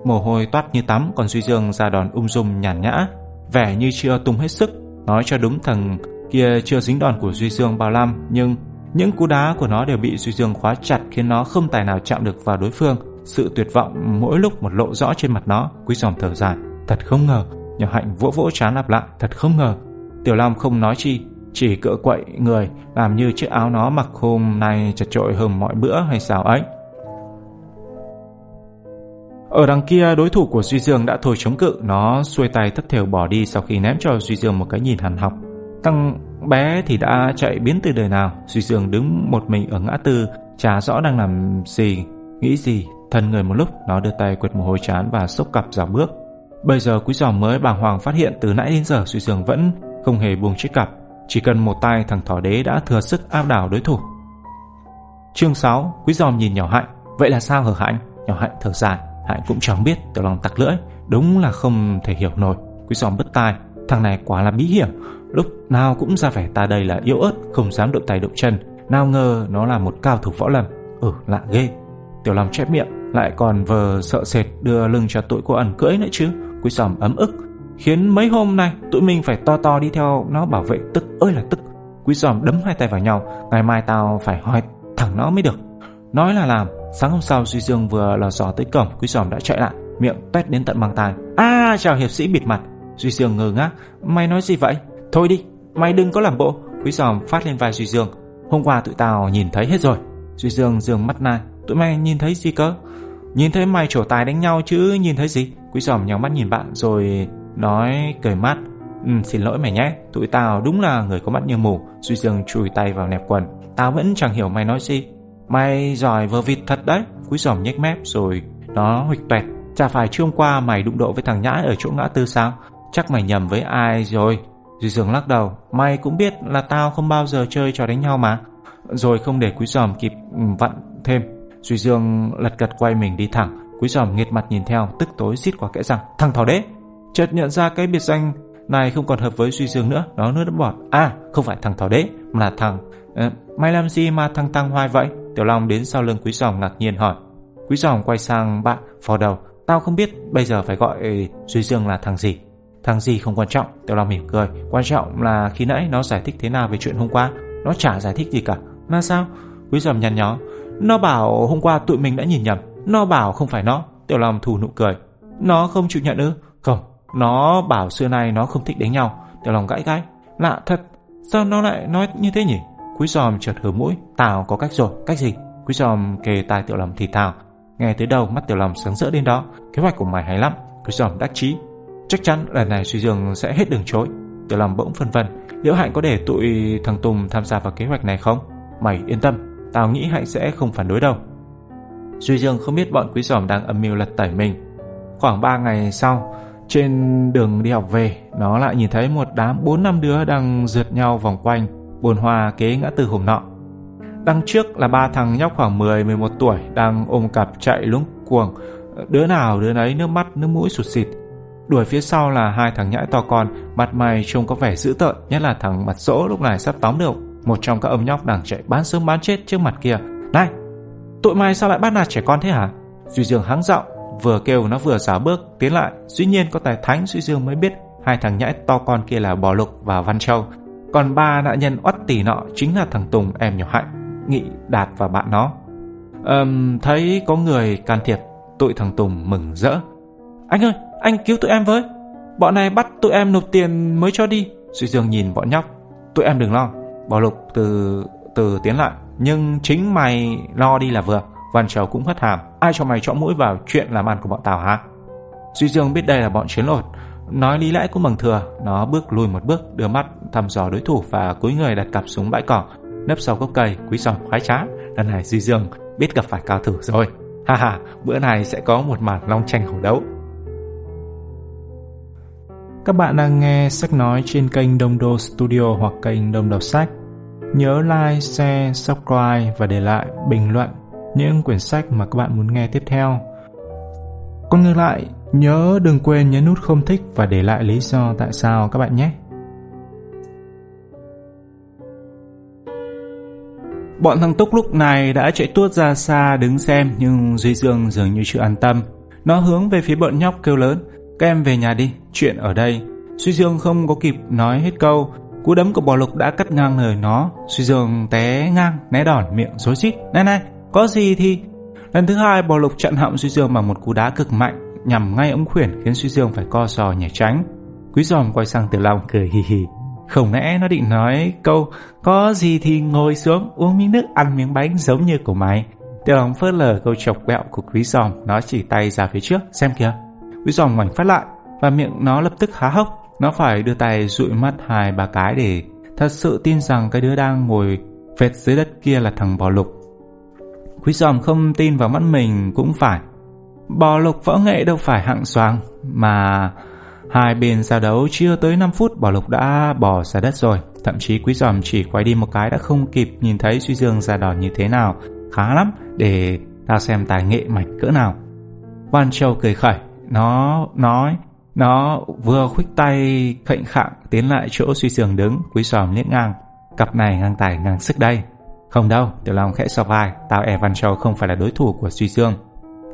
Mồ hôi toát như tắm, Còn Duy Dương ra đòn ung dung nhàn nhã, Vẻ như chưa tung hết sức. Nói cho đúng thằng kia chưa dính đòn của Duy Dương bao năm, Nhưng những cú đá của nó đều bị Duy Dương khóa chặt Khiến nó không tài nào chạm được vào đối phương. Sự tuyệt vọng mỗi lúc một lộ rõ trên mặt nó, Quý giòm thở dài. Thật không ngờ, Nhỏ hạnh vỗ vỗ chán lặp lại, Thật không ngờ. Tiểu Long không nói chi, Chỉ cựa quậy người, Làm như chiếc áo nó mặc hôm nay chật trội hơn mọi bữa hay sao ấy. Ở đằng kia, đối thủ của Duy Dương đã thôi chống cự. Nó xuôi tay thất thểu bỏ đi Sau khi ném cho Duy Dương một cái nhìn hằn học. Tăng bé thì đã chạy biến từ đời nào? Duy Dương đứng một mình ở ngã tư, Chả rõ đang làm gì, Nghĩ gì. Thân người một lúc, Nó đưa tay quệt mồ hôi chán và xốc cặp dào bước. Bây giờ quý giòm mới bàng hoàng phát hiện Từ nãy đến giờ, Duy Dương vẫn không hề buông chiếc cặp. Chỉ cần một tay thằng thỏ đế đã thừa sức áp đảo đối thủ. Chương 6 Quý giòm nhìn nhỏ hạnh. Vậy là sao hở hạnh? Nhỏ hạnh thở dài. Hạnh cũng chẳng biết từ lòng tặc lưỡi. Đúng là không thể hiểu nổi. Quý giòm bứt tai. Thằng này quá là bí hiểm. Lúc nào cũng ra vẻ ta đây là yếu ớt, Không dám động tay động chân. Nào ngờ nó là một cao thủ võ lâm. Ừ lạ ghê. Tiểu Long chép miệng, Lại còn vờ sợ sệt đưa lưng cho tụi cô ẩn cưỡi nữa chứ. Quý sòm ấm ức. Khiến mấy hôm nay, tụi mình phải to to đi theo nó bảo vệ tức ơi là tức. Quý sòm đấm hai tay vào nhau, Ngày mai tao phải hỏi thẳng nó mới được. Nói là làm, Sáng hôm sau Duy Dương vừa lò dò tới cổng Quý sòm đã chạy lại, Miệng tuét đến tận mang tai. À chào hiệp sĩ bịt mặt. Duy Dương ngơ ngác Mày nói gì vậy Thôi đi Mày đừng có làm bộ Quý giòm phát lên vai Duy Dương Hôm qua tụi tao nhìn thấy hết rồi Duy Dương dương mắt nai Tụi mày nhìn thấy gì cơ Nhìn thấy mày trổ tài đánh nhau chứ nhìn thấy gì Quý giòm nhau mắt nhìn bạn rồi nói cười mắt. Ừ, xin lỗi mày nhé, tụi tao đúng là người có mắt như mù. Duy Dương chùi tay vào nẹp quần. Tao vẫn chẳng hiểu mày nói gì. Mày giỏi vờ vịt thật đấy. Quý giòm nhếch mép rồi nó huỵch toẹt. Chả phải trước hôm qua mày đụng độ với thằng nhãi ở chỗ ngã tư sao? Chắc mày nhầm với ai rồi. Duy Dương lắc đầu. Mày cũng biết là tao không bao giờ chơi trò đánh nhau mà. Rồi không để quý giòm kịp ừ, vặn thêm. Duy Dương lật gật quay mình đi thẳng. Quý giòm nghiệt mặt nhìn theo, tức tối xít qua kẽ rằng thằng thỏ đế. Chợt nhận ra cái biệt danh này không còn hợp với Duy Dương nữa, nó nước nước bọt. À, không phải thằng thỏ đế, mà là thằng... À, mày làm gì mà thằng tăng hoài vậy? Tiểu Long đến sau lưng Quý Giòm ngạc nhiên hỏi. Quý Giòm quay sang bạn, phò đầu. Tao không biết bây giờ phải gọi Duy Dương là thằng gì. Thằng gì không quan trọng, Tiểu Long mỉm cười. Quan trọng là khi nãy nó giải thích thế nào về chuyện hôm qua. Nó chả giải thích gì cả. Mà sao? Quý dòm nhăn nhó. Nó bảo hôm qua tụi mình đã nhìn nhầm. Nó bảo không phải nó. Tiểu Long thù nụ cười. Nó không chịu nhận ư? Không, nó bảo xưa nay nó không thích đánh nhau Tiểu long gãi gãi Lạ thật Sao nó lại nói như thế nhỉ Quý dòm chợt hở mũi Tao có cách rồi Cách gì Quý dòm kề tai tiểu long thì thào Nghe tới đâu mắt tiểu long sáng rỡ đến đó Kế hoạch của mày hay lắm Quý dòm đắc chí Chắc chắn lần này suy dương sẽ hết đường chối. Tiểu lòng bỗng phân vân Liệu Hạnh có để tụi thằng Tùng tham gia vào kế hoạch này không? Mày yên tâm Tao nghĩ Hạnh sẽ không phản đối đâu. Duy Dương không biết bọn quý giòm đang âm mưu lật tẩy mình. Khoảng 3 ngày sau trên đường đi học về, nó lại nhìn thấy một đám bốn năm đứa đang rượt nhau vòng quanh, buồn hoa kế ngã tư hùng nọ. Đằng trước là ba thằng nhóc khoảng 10-11 tuổi đang ôm cặp chạy luống cuồng, đứa nào đứa nấy nước mắt nước mũi sụt xịt. Đuổi phía sau là hai thằng nhãi to con, mặt mày trông có vẻ dữ tợn, nhất là thằng mặt rỗ lúc này sắp tóm được. Một trong các âm nhóc đang chạy bán sớm bán chết trước mặt kia. Này, tụi mày sao lại bắt nạt trẻ con thế hả? Duy Dương hắng giọng, Vừa kêu nó vừa giả bước tiến lại Dĩ nhiên có tài thánh Duy Dương mới biết Hai thằng nhãi to con kia là Bò Lục và Văn Châu Còn ba nạn nhân oắt tỉ nọ Chính là thằng Tùng em nhỏ Hạnh Nghị Đạt và bạn nó um, Thấy có người can thiệp Tụi thằng Tùng mừng rỡ Anh ơi anh cứu tụi em với. Bọn này bắt tụi em nộp tiền mới cho đi. Duy Dương nhìn bọn nhóc. Tụi em đừng lo, bảo Lục từ từ tiến lại. Nhưng chính mày lo đi là vừa. Văn Trầu cũng hất hàm. Ai cho mày chọn mũi vào chuyện làm ăn của bọn tao hả? Duy Dương biết đây là bọn chiến lột. Nói lý lẽ cũng bằng thừa. Nó bước lùi một bước, Đưa mắt thăm dò đối thủ Và cúi người đặt cặp súng bãi cỏ. Nấp sau gốc cây, Quý giòm khoái trá. Lần này Duy Dương biết gặp phải cao thủ rồi. Ha ha, Bữa này sẽ có một màn long tranh hổ đấu. Các bạn đang nghe sách nói trên kênh Đông Đô Studio hoặc kênh Đông Đọc Sách. Nhớ like, share, subscribe và để lại bình luận những quyển sách mà các bạn muốn nghe tiếp theo. Còn ngược lại, nhớ đừng quên nhấn nút không thích và để lại lý do tại sao các bạn nhé. Bọn thằng Túc lúc này đã chạy tuốt ra xa đứng xem nhưng Duy Dương dường như chưa an tâm. Nó hướng về phía bọn nhóc kêu lớn, các em về nhà đi, chuyện ở đây. suy Dương không có kịp nói hết câu, cú đấm của bò lục đã cắt ngang lời nó. suy Dương té ngang, né đòn miệng rối rít. Này này, có gì thì... Lần thứ hai bò lục chặn họng Suy Dương bằng một cú đá cực mạnh nhằm ngay ống khuyển khiến Suy Dương phải co giò nhảy tránh. Quý giòm quay sang Tiểu Long cười hì hì. Không lẽ nó định nói câu có gì thì ngồi xuống uống miếng nước ăn miếng bánh giống như của mày. Tiểu Long phớt lờ câu chọc quẹo của Quý giòm nó chỉ tay ra phía trước xem kìa. Quý giòm ngoảnh phát lại và miệng nó lập tức há hốc. Nó phải đưa tay dụi mắt hai ba cái để thật sự tin rằng cái đứa đang ngồi vệt dưới đất kia là thằng bò lục. Quý giòm không tin vào mắt mình cũng phải. Bò lục võ nghệ đâu phải hạng xoàng, mà hai bên giao đấu chưa tới 5 phút bò lục đã bò ra đất rồi. Thậm chí quý giòm chỉ quay đi một cái đã không kịp nhìn thấy suy dương ra đòn như thế nào. Khá lắm để ta xem tài nghệ mạch cỡ nào. Quan Châu cười khẩy, nó nói, nó vừa khuých tay khệnh khạng tiến lại chỗ suy dương đứng, quý sòm liếc ngang. Cặp này ngang tài ngang sức đây. Không đâu, Tiểu Long khẽ so vai, tao e Văn Châu không phải là đối thủ của suy Dương.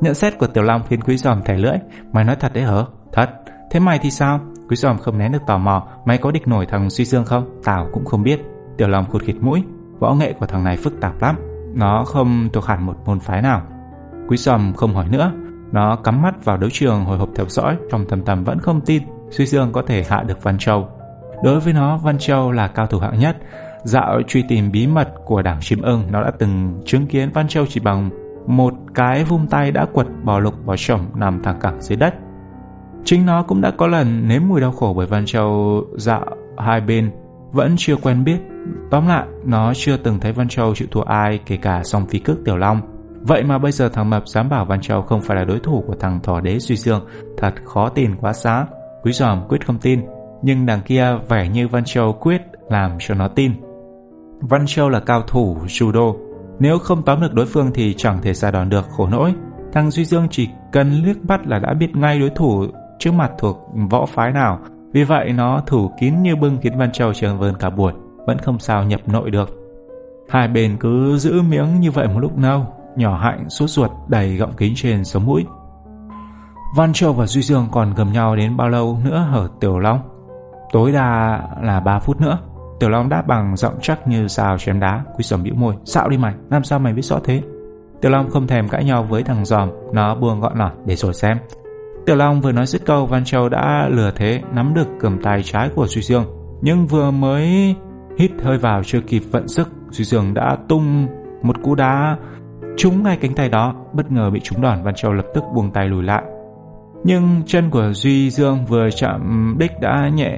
Nhận xét của Tiểu Long khiến Quý Giòm thẻ lưỡi, mày nói thật đấy hở? Thật, thế mày thì sao? Quý Giòm không nén được tò mò, mày có địch nổi thằng suy Dương không? Tao cũng không biết. Tiểu Long khụt khịt mũi, võ nghệ của thằng này phức tạp lắm, nó không thuộc hẳn một môn phái nào. Quý Sòm không hỏi nữa, nó cắm mắt vào đấu trường hồi hộp theo dõi, trong thầm thầm vẫn không tin Duy Dương có thể hạ được Văn Châu. Đối với nó, Văn Châu là cao thủ hạng nhất. Dạo truy tìm bí mật của đảng chim ưng, nó đã từng chứng kiến Văn Châu chỉ bằng một cái vung tay đã quật bò lục vào chồng nằm thẳng cẳng dưới đất. Chính nó cũng đã có lần nếm mùi đau khổ bởi Văn Châu dạo hai bên vẫn chưa quen biết. Tóm lại, nó chưa từng thấy Văn Châu chịu thua ai kể cả song phi cước Tiểu Long. Vậy mà bây giờ thằng Mập dám bảo Văn Châu không phải là đối thủ của thằng thỏ đế Duy Dương, thật khó tin quá xá. Quý giòm quyết không tin, nhưng đằng kia vẻ như Văn Châu quyết làm cho nó tin. Văn Châu là cao thủ judo, nếu không tóm được đối phương thì chẳng thể ra đòn được khổ nỗi. Thằng Duy Dương chỉ cần liếc bắt là đã biết ngay đối thủ trước mặt thuộc võ phái nào. Vì vậy nó thủ kín như bưng khiến Văn Châu trường vơn cả buổi, vẫn không sao nhập nội được. Hai bên cứ giữ miếng như vậy một lúc lâu, nhỏ hạnh sốt ruột đầy gọng kính trên sống mũi. Văn Châu và Duy Dương còn gầm nhau đến bao lâu nữa hở Tiểu Long? Tối đa là 3 phút nữa. Tiểu Long đáp bằng giọng chắc như xào chém đá, Quý Sầm bĩu môi, "Xạo đi mày, làm sao mày biết rõ thế?" Tiểu Long không thèm cãi nhau với thằng giòm, nó buông gọn lỏn để rồi xem. Tiểu Long vừa nói dứt câu, Văn Châu đã lừa thế nắm được cầm tay trái của Duy Dương, nhưng vừa mới hít hơi vào chưa kịp vận sức, Duy Dương đã tung một cú đá trúng ngay cánh tay đó, bất ngờ bị trúng đòn, Văn Châu lập tức buông tay lùi lại. Nhưng chân của Duy Dương vừa chạm đích đã nhẹ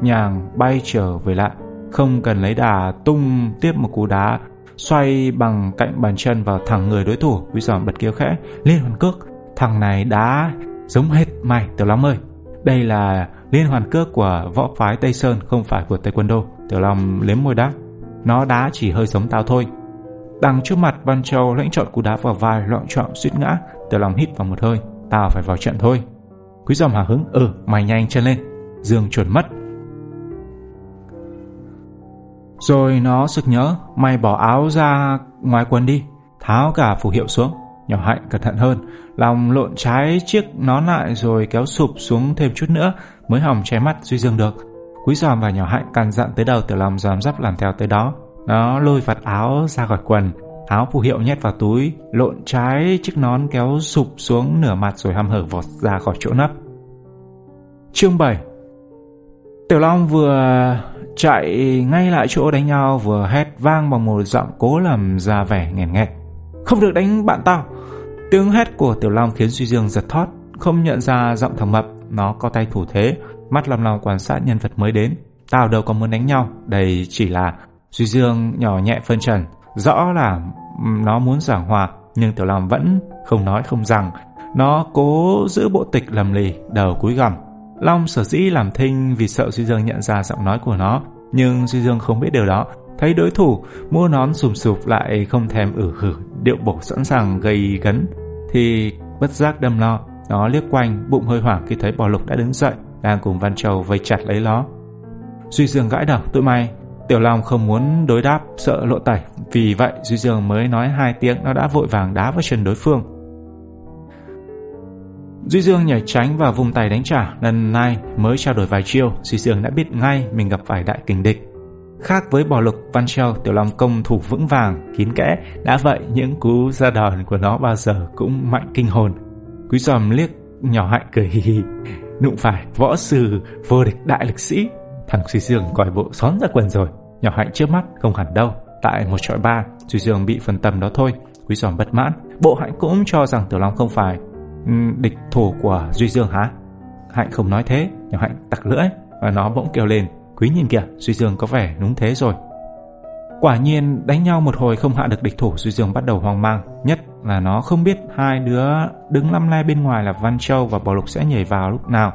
nhàng bay trở về lại, không cần lấy đà tung tiếp một cú đá xoay bằng cạnh bàn chân vào thẳng người đối thủ. Quý giòn bật kêu khẽ, liên hoàn cước, thằng này đá giống hết mày Tiểu Long ơi. Đây là liên hoàn cước của võ phái Tây Sơn không phải của tây quân đô Tiểu Long liếm môi đáp, nó đá chỉ hơi giống tao thôi. Đằng trước mặt ban Châu lãnh chọn cú đá vào vai loạn trọng suýt ngã, Tiểu Long hít vào một hơi, tao phải vào trận thôi. Quý dòm hào hứng, ừ, mày nhanh chân lên. Dương chuẩn mất, Rồi nó sực nhớ, mày bỏ áo ra ngoài quần đi, tháo cả phù hiệu xuống. Nhỏ hạnh cẩn thận hơn, lòng lộn trái chiếc nón lại rồi kéo sụp xuống thêm chút nữa mới hỏng che mắt Duy Dương được. Quý giòm và nhỏ hạnh căn dặn tới đầu tiểu lòng dòm dắp làm theo tới đó. Nó lôi vạt áo ra khỏi quần, áo phù hiệu nhét vào túi, lộn trái chiếc nón kéo sụp xuống nửa mặt rồi hăm hở vọt ra khỏi chỗ nấp. Chương 7 Tiểu Long vừa chạy ngay lại chỗ đánh nhau vừa hét vang bằng một giọng cố làm ra vẻ nghẹn nghẹt. Không được đánh bạn tao! Tiếng hét của Tiểu Long khiến Duy Dương giật thót, không nhận ra giọng thằng Mập. Nó co tay thủ thế, mắt lòng lòng quan sát nhân vật mới đến. Tao đâu có muốn đánh nhau, đây chỉ là Duy Dương nhỏ nhẹ phân trần. Rõ là nó muốn giảng hòa, nhưng Tiểu Long vẫn không nói không rằng. Nó cố giữ bộ tịch lầm lì, đầu cúi gằm Long sở dĩ làm thinh vì sợ Duy Dương nhận ra giọng nói của nó, nhưng Duy Dương không biết điều đó. Thấy đối thủ mua nón sùm sụp lại không thèm ử hử, điệu bộ sẵn sàng gây gấn, thì bất giác đâm lo. Nó liếc quanh, bụng hơi hoảng khi thấy bò lục đã đứng dậy, đang cùng Văn Châu vây chặt lấy nó. Duy Dương gãi đầu, tụi mày, Tiểu Long không muốn đối đáp, sợ lộ tẩy. Vì vậy Duy Dương mới nói hai tiếng nó đã vội vàng đá vào chân đối phương. Duy Dương nhảy tránh và vùng tay đánh trả, lần này mới trao đổi vài chiêu, Duy Dương đã biết ngay mình gặp phải đại kình địch. Khác với bò lực Văn Treo, Tiểu Long công thủ vững vàng, kín kẽ, đã vậy những cú ra đòn của nó bao giờ cũng mạnh kinh hồn. Quý giòm liếc nhỏ hạnh cười hì hì, nụng phải võ sư vô địch đại lực sĩ. Thằng Duy Dương coi bộ xón ra quần rồi, nhỏ hạnh trước mắt không hẳn đâu. Tại một trọi ba, Duy Dương bị phần tâm đó thôi. Quý giòm bất mãn, bộ hạnh cũng cho rằng Tiểu Long không phải ừ, địch thủ của Duy Dương hả? Hạnh không nói thế, nhỏ Hạnh tặc lưỡi và nó bỗng kêu lên, quý nhìn kìa, Duy Dương có vẻ đúng thế rồi. Quả nhiên đánh nhau một hồi không hạ được địch thủ Duy Dương bắt đầu hoang mang Nhất là nó không biết hai đứa đứng lăm le bên ngoài là Văn Châu và Bảo Lục sẽ nhảy vào lúc nào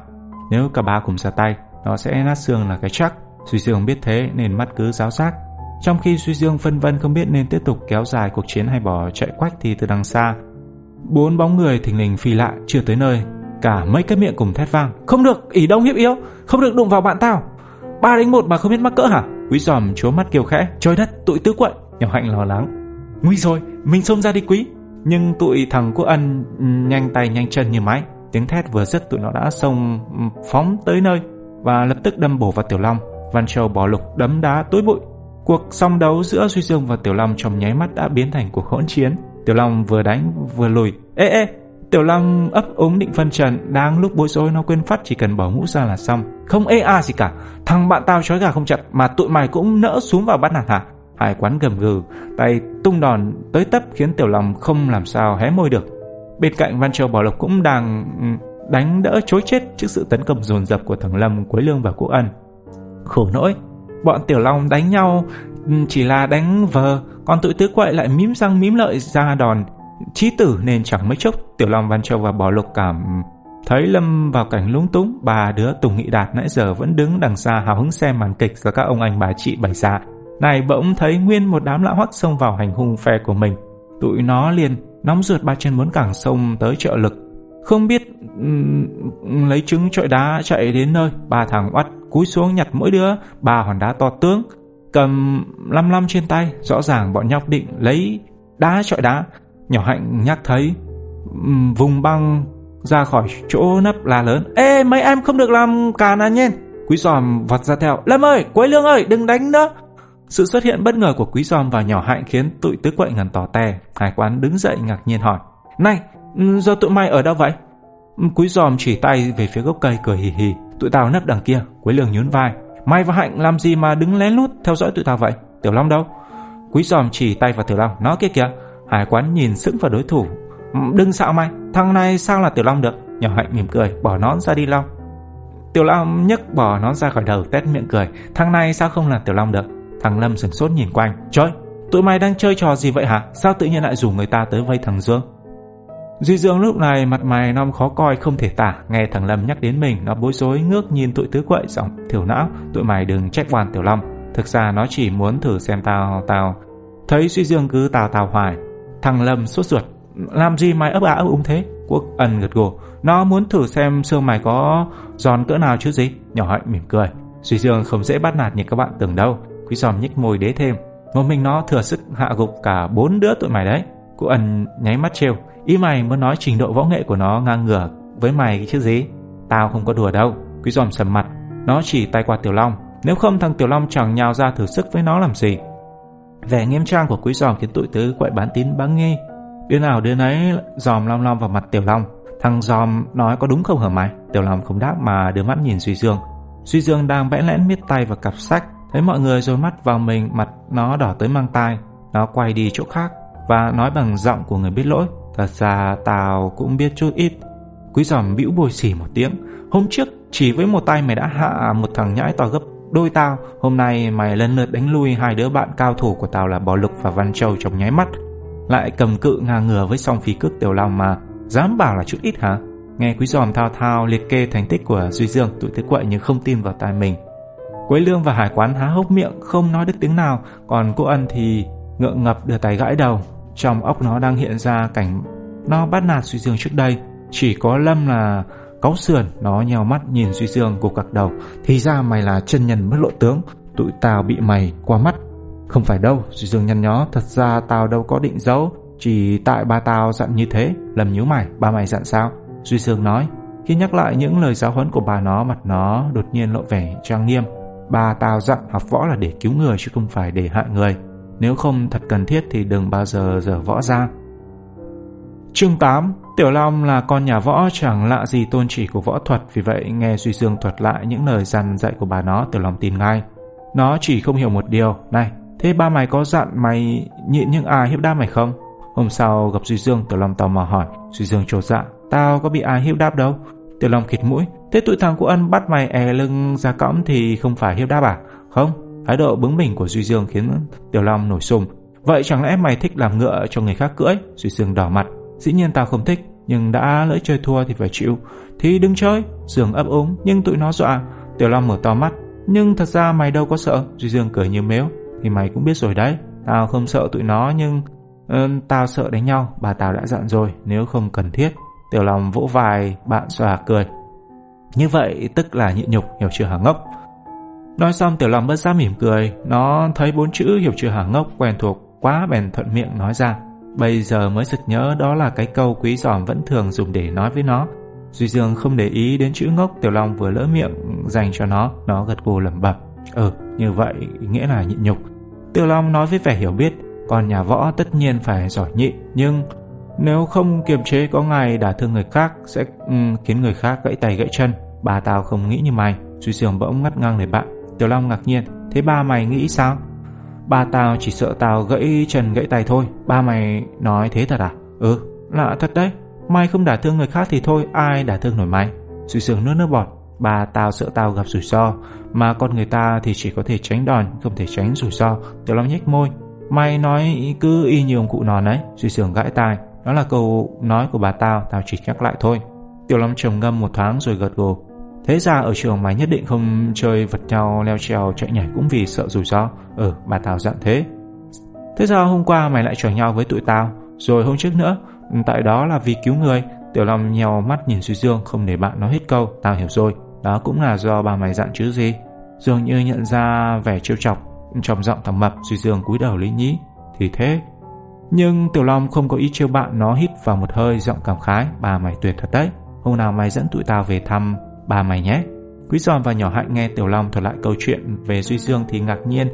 Nếu cả ba cùng ra tay nó sẽ nát xương là cái chắc. Duy Dương biết thế nên mắt cứ giáo giác Trong khi Duy Dương phân vân không biết nên tiếp tục kéo dài cuộc chiến hay bỏ chạy quách thì từ đằng xa Bốn bóng người thình lình phi lại chưa tới nơi. Cả mấy cái miệng cùng thét vang Không được, ỉ đông hiếp yếu Không được đụng vào bạn tao. Ba đánh một mà không biết mắc cỡ hả? Quý giòm chúa mắt kêu khẽ Trời đất, tụi tứ quậy. Nhỏ hạnh lo lắng Nguy rồi, mình xông ra đi quý. Nhưng tụi thằng quốc ân nhanh tay nhanh chân như máy Tiếng thét vừa dứt tụi nó đã xông phóng tới nơi. Và lập tức đâm bổ vào Tiểu Long Văn Châu bỏ lục đấm đá tối bụi Cuộc song đấu giữa Duy Dương và Tiểu Long trong nháy mắt đã biến thành cuộc hỗn chiến Tiểu Long vừa đánh vừa lùi. Ê ê, Tiểu Long ấp úng định phân trần, đang lúc bối rối nó quên phát chỉ cần bỏ mũ ra là xong. Không ê a gì cả, thằng bạn tao trói gà không chặt mà tụi mày cũng nỡ xuống vào bắt nạt hả? Hải quán gầm gừ, tay tung đòn tới tấp khiến Tiểu Long không làm sao hé môi được. Bên cạnh Văn Châu Bảo Lộc cũng đang ừ, đánh đỡ chối chết trước sự tấn công dồn dập của thằng Lâm, Quế Lương và Quốc Ân. Khổ nỗi, bọn Tiểu Long đánh nhau ừ, chỉ là đánh vờ, còn tụi tứ quậy lại mím răng mím lợi ra đòn chí tử nên chẳng mấy chốc Tiểu Long Văn Châu và Bảo lục cảm thấy Lâm vào cảnh lúng túng. Ba đứa Tùng Nghị Đạt nãy giờ vẫn đứng đằng xa hào hứng xem màn kịch do các ông anh bà chị bày ra. Này bỗng thấy nguyên một đám lão hoắc xông vào hành hung phe của mình. Tụi nó liền nóng ruột ba chân muốn cẳng sông tới trợ lực. Không biết um, lấy trứng trọi đá chạy đến nơi, ba thằng oắt cúi xuống nhặt mỗi đứa ba hòn đá to tướng, cầm lăm lăm trên tay, rõ ràng bọn nhóc định lấy đá trọi đá. Nhỏ hạnh nhắc thấy um, vùng băng ra khỏi chỗ nấp la lớn. Ê mấy em không được làm càn à nhiên. Quý giòm vọt ra theo. Lâm ơi, Quế Lương ơi, đừng đánh nữa. Sự xuất hiện bất ngờ của Quý giòm và nhỏ hạnh khiến tụi tứ quậy ngần tỏ tè Hải quán đứng dậy ngạc nhiên hỏi. Này, Ừ, giờ tụi mày ở đâu vậy? Ừ, Quý giòm chỉ tay về phía gốc cây cười hì hì. Tụi tao nấp đằng kia. Quý Lương nhún vai. Mày và Hạnh làm gì mà đứng lén lút theo dõi tụi tao vậy? Tiểu Long đâu? Quý giòm chỉ tay vào Tiểu Long. Nó kia kìa. Hải quán nhìn sững vào đối thủ. Ừ, đừng xạo mày, thằng này sao là Tiểu Long được? Nhỏ Hạnh mỉm cười, bỏ nón ra đi Long. Tiểu Long nhấc bỏ nón ra khỏi đầu tét miệng cười. Thằng này sao không là Tiểu Long được? Thằng Lâm sừng sốt nhìn quanh. Trời, tụi mày đang chơi trò gì vậy hả? Sao tự nhiên lại rủ người ta tới vây thằng Dương? Duy Dương lúc này mặt mày non khó coi không thể tả, Nghe thằng Lâm nhắc đến mình, Nó bối rối ngước nhìn tụi tứ quậy, giọng thiểu não, Tụi mày đừng trách oan Tiểu Long, Thực ra nó chỉ muốn thử xem tao tao. Thấy Duy Dương cứ tào tào hoài, Thằng Lâm sốt ruột, Làm gì mày ấp ả ấp úng thế? Quốc ẩn gật gù, Nó muốn thử xem xương mày có giòn cỡ nào chứ gì? Nhỏ hạnh mỉm cười, Duy Dương không dễ bắt nạt như các bạn tưởng đâu, Quý giòm nhích môi đế thêm, Một mình nó thừa sức hạ gục cả bốn đứa tụi mày đấy. Cô ẩn nháy mắt trêu. Ý mày muốn nói trình độ võ nghệ của nó ngang ngửa với mày chứ gì? Tao không có đùa đâu. Quý giòm sầm mặt. Nó chỉ tay qua Tiểu Long. Nếu không, thằng Tiểu Long chẳng nhào ra thử sức với nó làm gì? Vẻ nghiêm trang của quý giòm khiến tụi tứ quậy bán tín bán nghi. Đứa nào đứa nấy giòm long long vào mặt Tiểu Long. Thằng giòm nói có đúng không hả mày? Tiểu Long không đáp mà đưa mắt nhìn Duy Dương. Duy Dương đang bẽn lẽn miết tay vào cặp sách. Thấy mọi người rồi mắt vào mình, Mặt nó đỏ tới mang tai. Nó quay đi chỗ khác. Và nói bằng giọng của người biết lỗi. Thật ra tao cũng biết chút ít. Quý giòm bĩu bồi xỉ một tiếng. Hôm trước chỉ với một tay mày đã hạ một thằng nhãi to gấp đôi tao. Hôm nay mày lần lượt đánh lui hai đứa bạn cao thủ của tao là Bò Lục và Văn Châu trong nháy mắt. Lại cầm cự ngang ngừa với song phí cước tiểu long mà Dám bảo là chút ít hả? Nghe quý giòm thao thao liệt kê thành tích của Duy Dương, Tụi tứ quậy nhưng không tin vào tai mình. Quế Lương và Hải Quán há hốc miệng, Không nói được tiếng nào. Còn cô Ân thì ngượng ngập đưa tay gãi đầu. Trong óc nó đang hiện ra cảnh Nó bắt nạt Duy Dương trước đây. Chỉ có Lâm là cáu sườn, Nó nhèo mắt nhìn Duy Dương cục cặc đầu. Thì ra mày là chân nhân bất lộ tướng, Tụi tao bị mày qua mắt. Không phải đâu, Duy Dương nhăn nhó, Thật ra tao đâu có định giấu. Chỉ tại ba tao dặn như thế Lầm nhíu mày, Ba mày dặn sao? Duy Dương nói. Khi nhắc lại những lời giáo huấn của bà, nó Mặt nó đột nhiên lộ vẻ trang nghiêm. Ba tao dặn học võ là để cứu người, Chứ không phải để hại người. Nếu không thật cần thiết thì đừng bao giờ dở võ ra. Chương 8 Tiểu Long là con nhà võ, chẳng lạ gì tôn chỉ của võ thuật. Vì vậy, nghe Duy Dương thuật lại những lời dặn dạy của bà nó, Tiểu Long tin ngay. Nó chỉ không hiểu một điều, Này, thế ba mày có dặn mày nhịn những ai hiếp đáp mày không? Hôm sau gặp Duy Dương, Tiểu Long tò mò hỏi. Duy Dương trột dạ Tao có bị ai hiếp đáp đâu? Tiểu Long khịt mũi, Thế tụi thằng của ân bắt mày è lưng ra cõng thì không phải hiếp đáp à? Không Thái độ bướng bỉnh của Duy Dương khiến Tiểu Long nổi sùng. Vậy chẳng lẽ mày thích làm ngựa cho người khác cưỡi? Duy Dương đỏ mặt. Dĩ nhiên tao không thích Nhưng đã lỡ chơi thua thì phải chịu. Thì đừng chơi. Dương ấp úng Nhưng tụi nó dọa. Tiểu Long mở to mắt. Nhưng thật ra mày đâu có sợ. Duy Dương cười như mếu. Thì mày cũng biết rồi đấy. Tao không sợ tụi nó nhưng uh, Tao sợ đánh nhau. Bà tao đã dặn rồi Nếu không cần thiết. Tiểu Long vỗ vai bạn xòa cười. Như vậy tức là nhịn nhục Hiểu chưa hả ngốc? Nói xong Tiểu Long bất giác mỉm cười Nó thấy bốn chữ hiểu chưa hả ngốc quen thuộc quá bèn thuận miệng nói ra Bây giờ mới sực nhớ đó là cái câu quý giòm vẫn thường dùng để nói với nó. Duy Dương không để ý đến chữ ngốc Tiểu Long vừa lỡ miệng dành cho nó, nó gật gù lẩm bẩm. Ừ, như vậy nghĩa là nhịn nhục. Tiểu Long nói với vẻ hiểu biết, Còn nhà võ tất nhiên phải giỏi nhịn, nhưng nếu không kiềm chế có ngày đả thương người khác sẽ um, khiến người khác gãy tay gãy chân. Bà tao không nghĩ như mày. Duy Dương bỗng ngắt ngang lời bạn. Tiểu Long ngạc nhiên. Thế ba mày nghĩ sao? Ba tao chỉ sợ tao gãy chân gãy tay thôi. Ba mày nói thế thật à? Ừ, lạ thật đấy. Mày không đả thương người khác thì thôi, ai đả thương nổi mày? Suy sướng nước nước bọt. Ba tao sợ tao gặp rủi ro, mà con người ta thì chỉ có thể tránh đòn, không thể tránh rủi ro. Tiểu Long nhếch môi. Mày nói cứ y như ông cụ nòn ấy. Suy sướng gãi tai. Đó là câu nói của bà tao, tao chỉ nhắc lại thôi. Tiểu Long trầm ngâm một thoáng rồi gật gù. Thế ra ở trường mày nhất định không chơi vật nhau leo trèo chạy nhảy cũng vì sợ rủi ro. Ừ, bà tao dặn thế. Thế sao hôm qua mày lại chở nhau với tụi tao, rồi hôm trước nữa, tại đó là vì cứu người. Tiểu Long nhèo mắt nhìn Duy Dương không để bạn nói hết câu, tao hiểu rồi. Đó cũng là do bà mày dặn chứ gì. Dường như nhận ra vẻ trêu chọc, trong giọng thầm mập, Duy Dương cúi đầu lý nhí. Thì thế, nhưng Tiểu Long không có ý trêu bạn nó hít vào một hơi giọng cảm khái Bà mày tuyệt thật đấy Hôm nào mày dẫn tụi tao về thăm ba mày nhé. Quý giòn và nhỏ hạnh nghe Tiểu Long thuật lại câu chuyện về Duy Dương thì ngạc nhiên.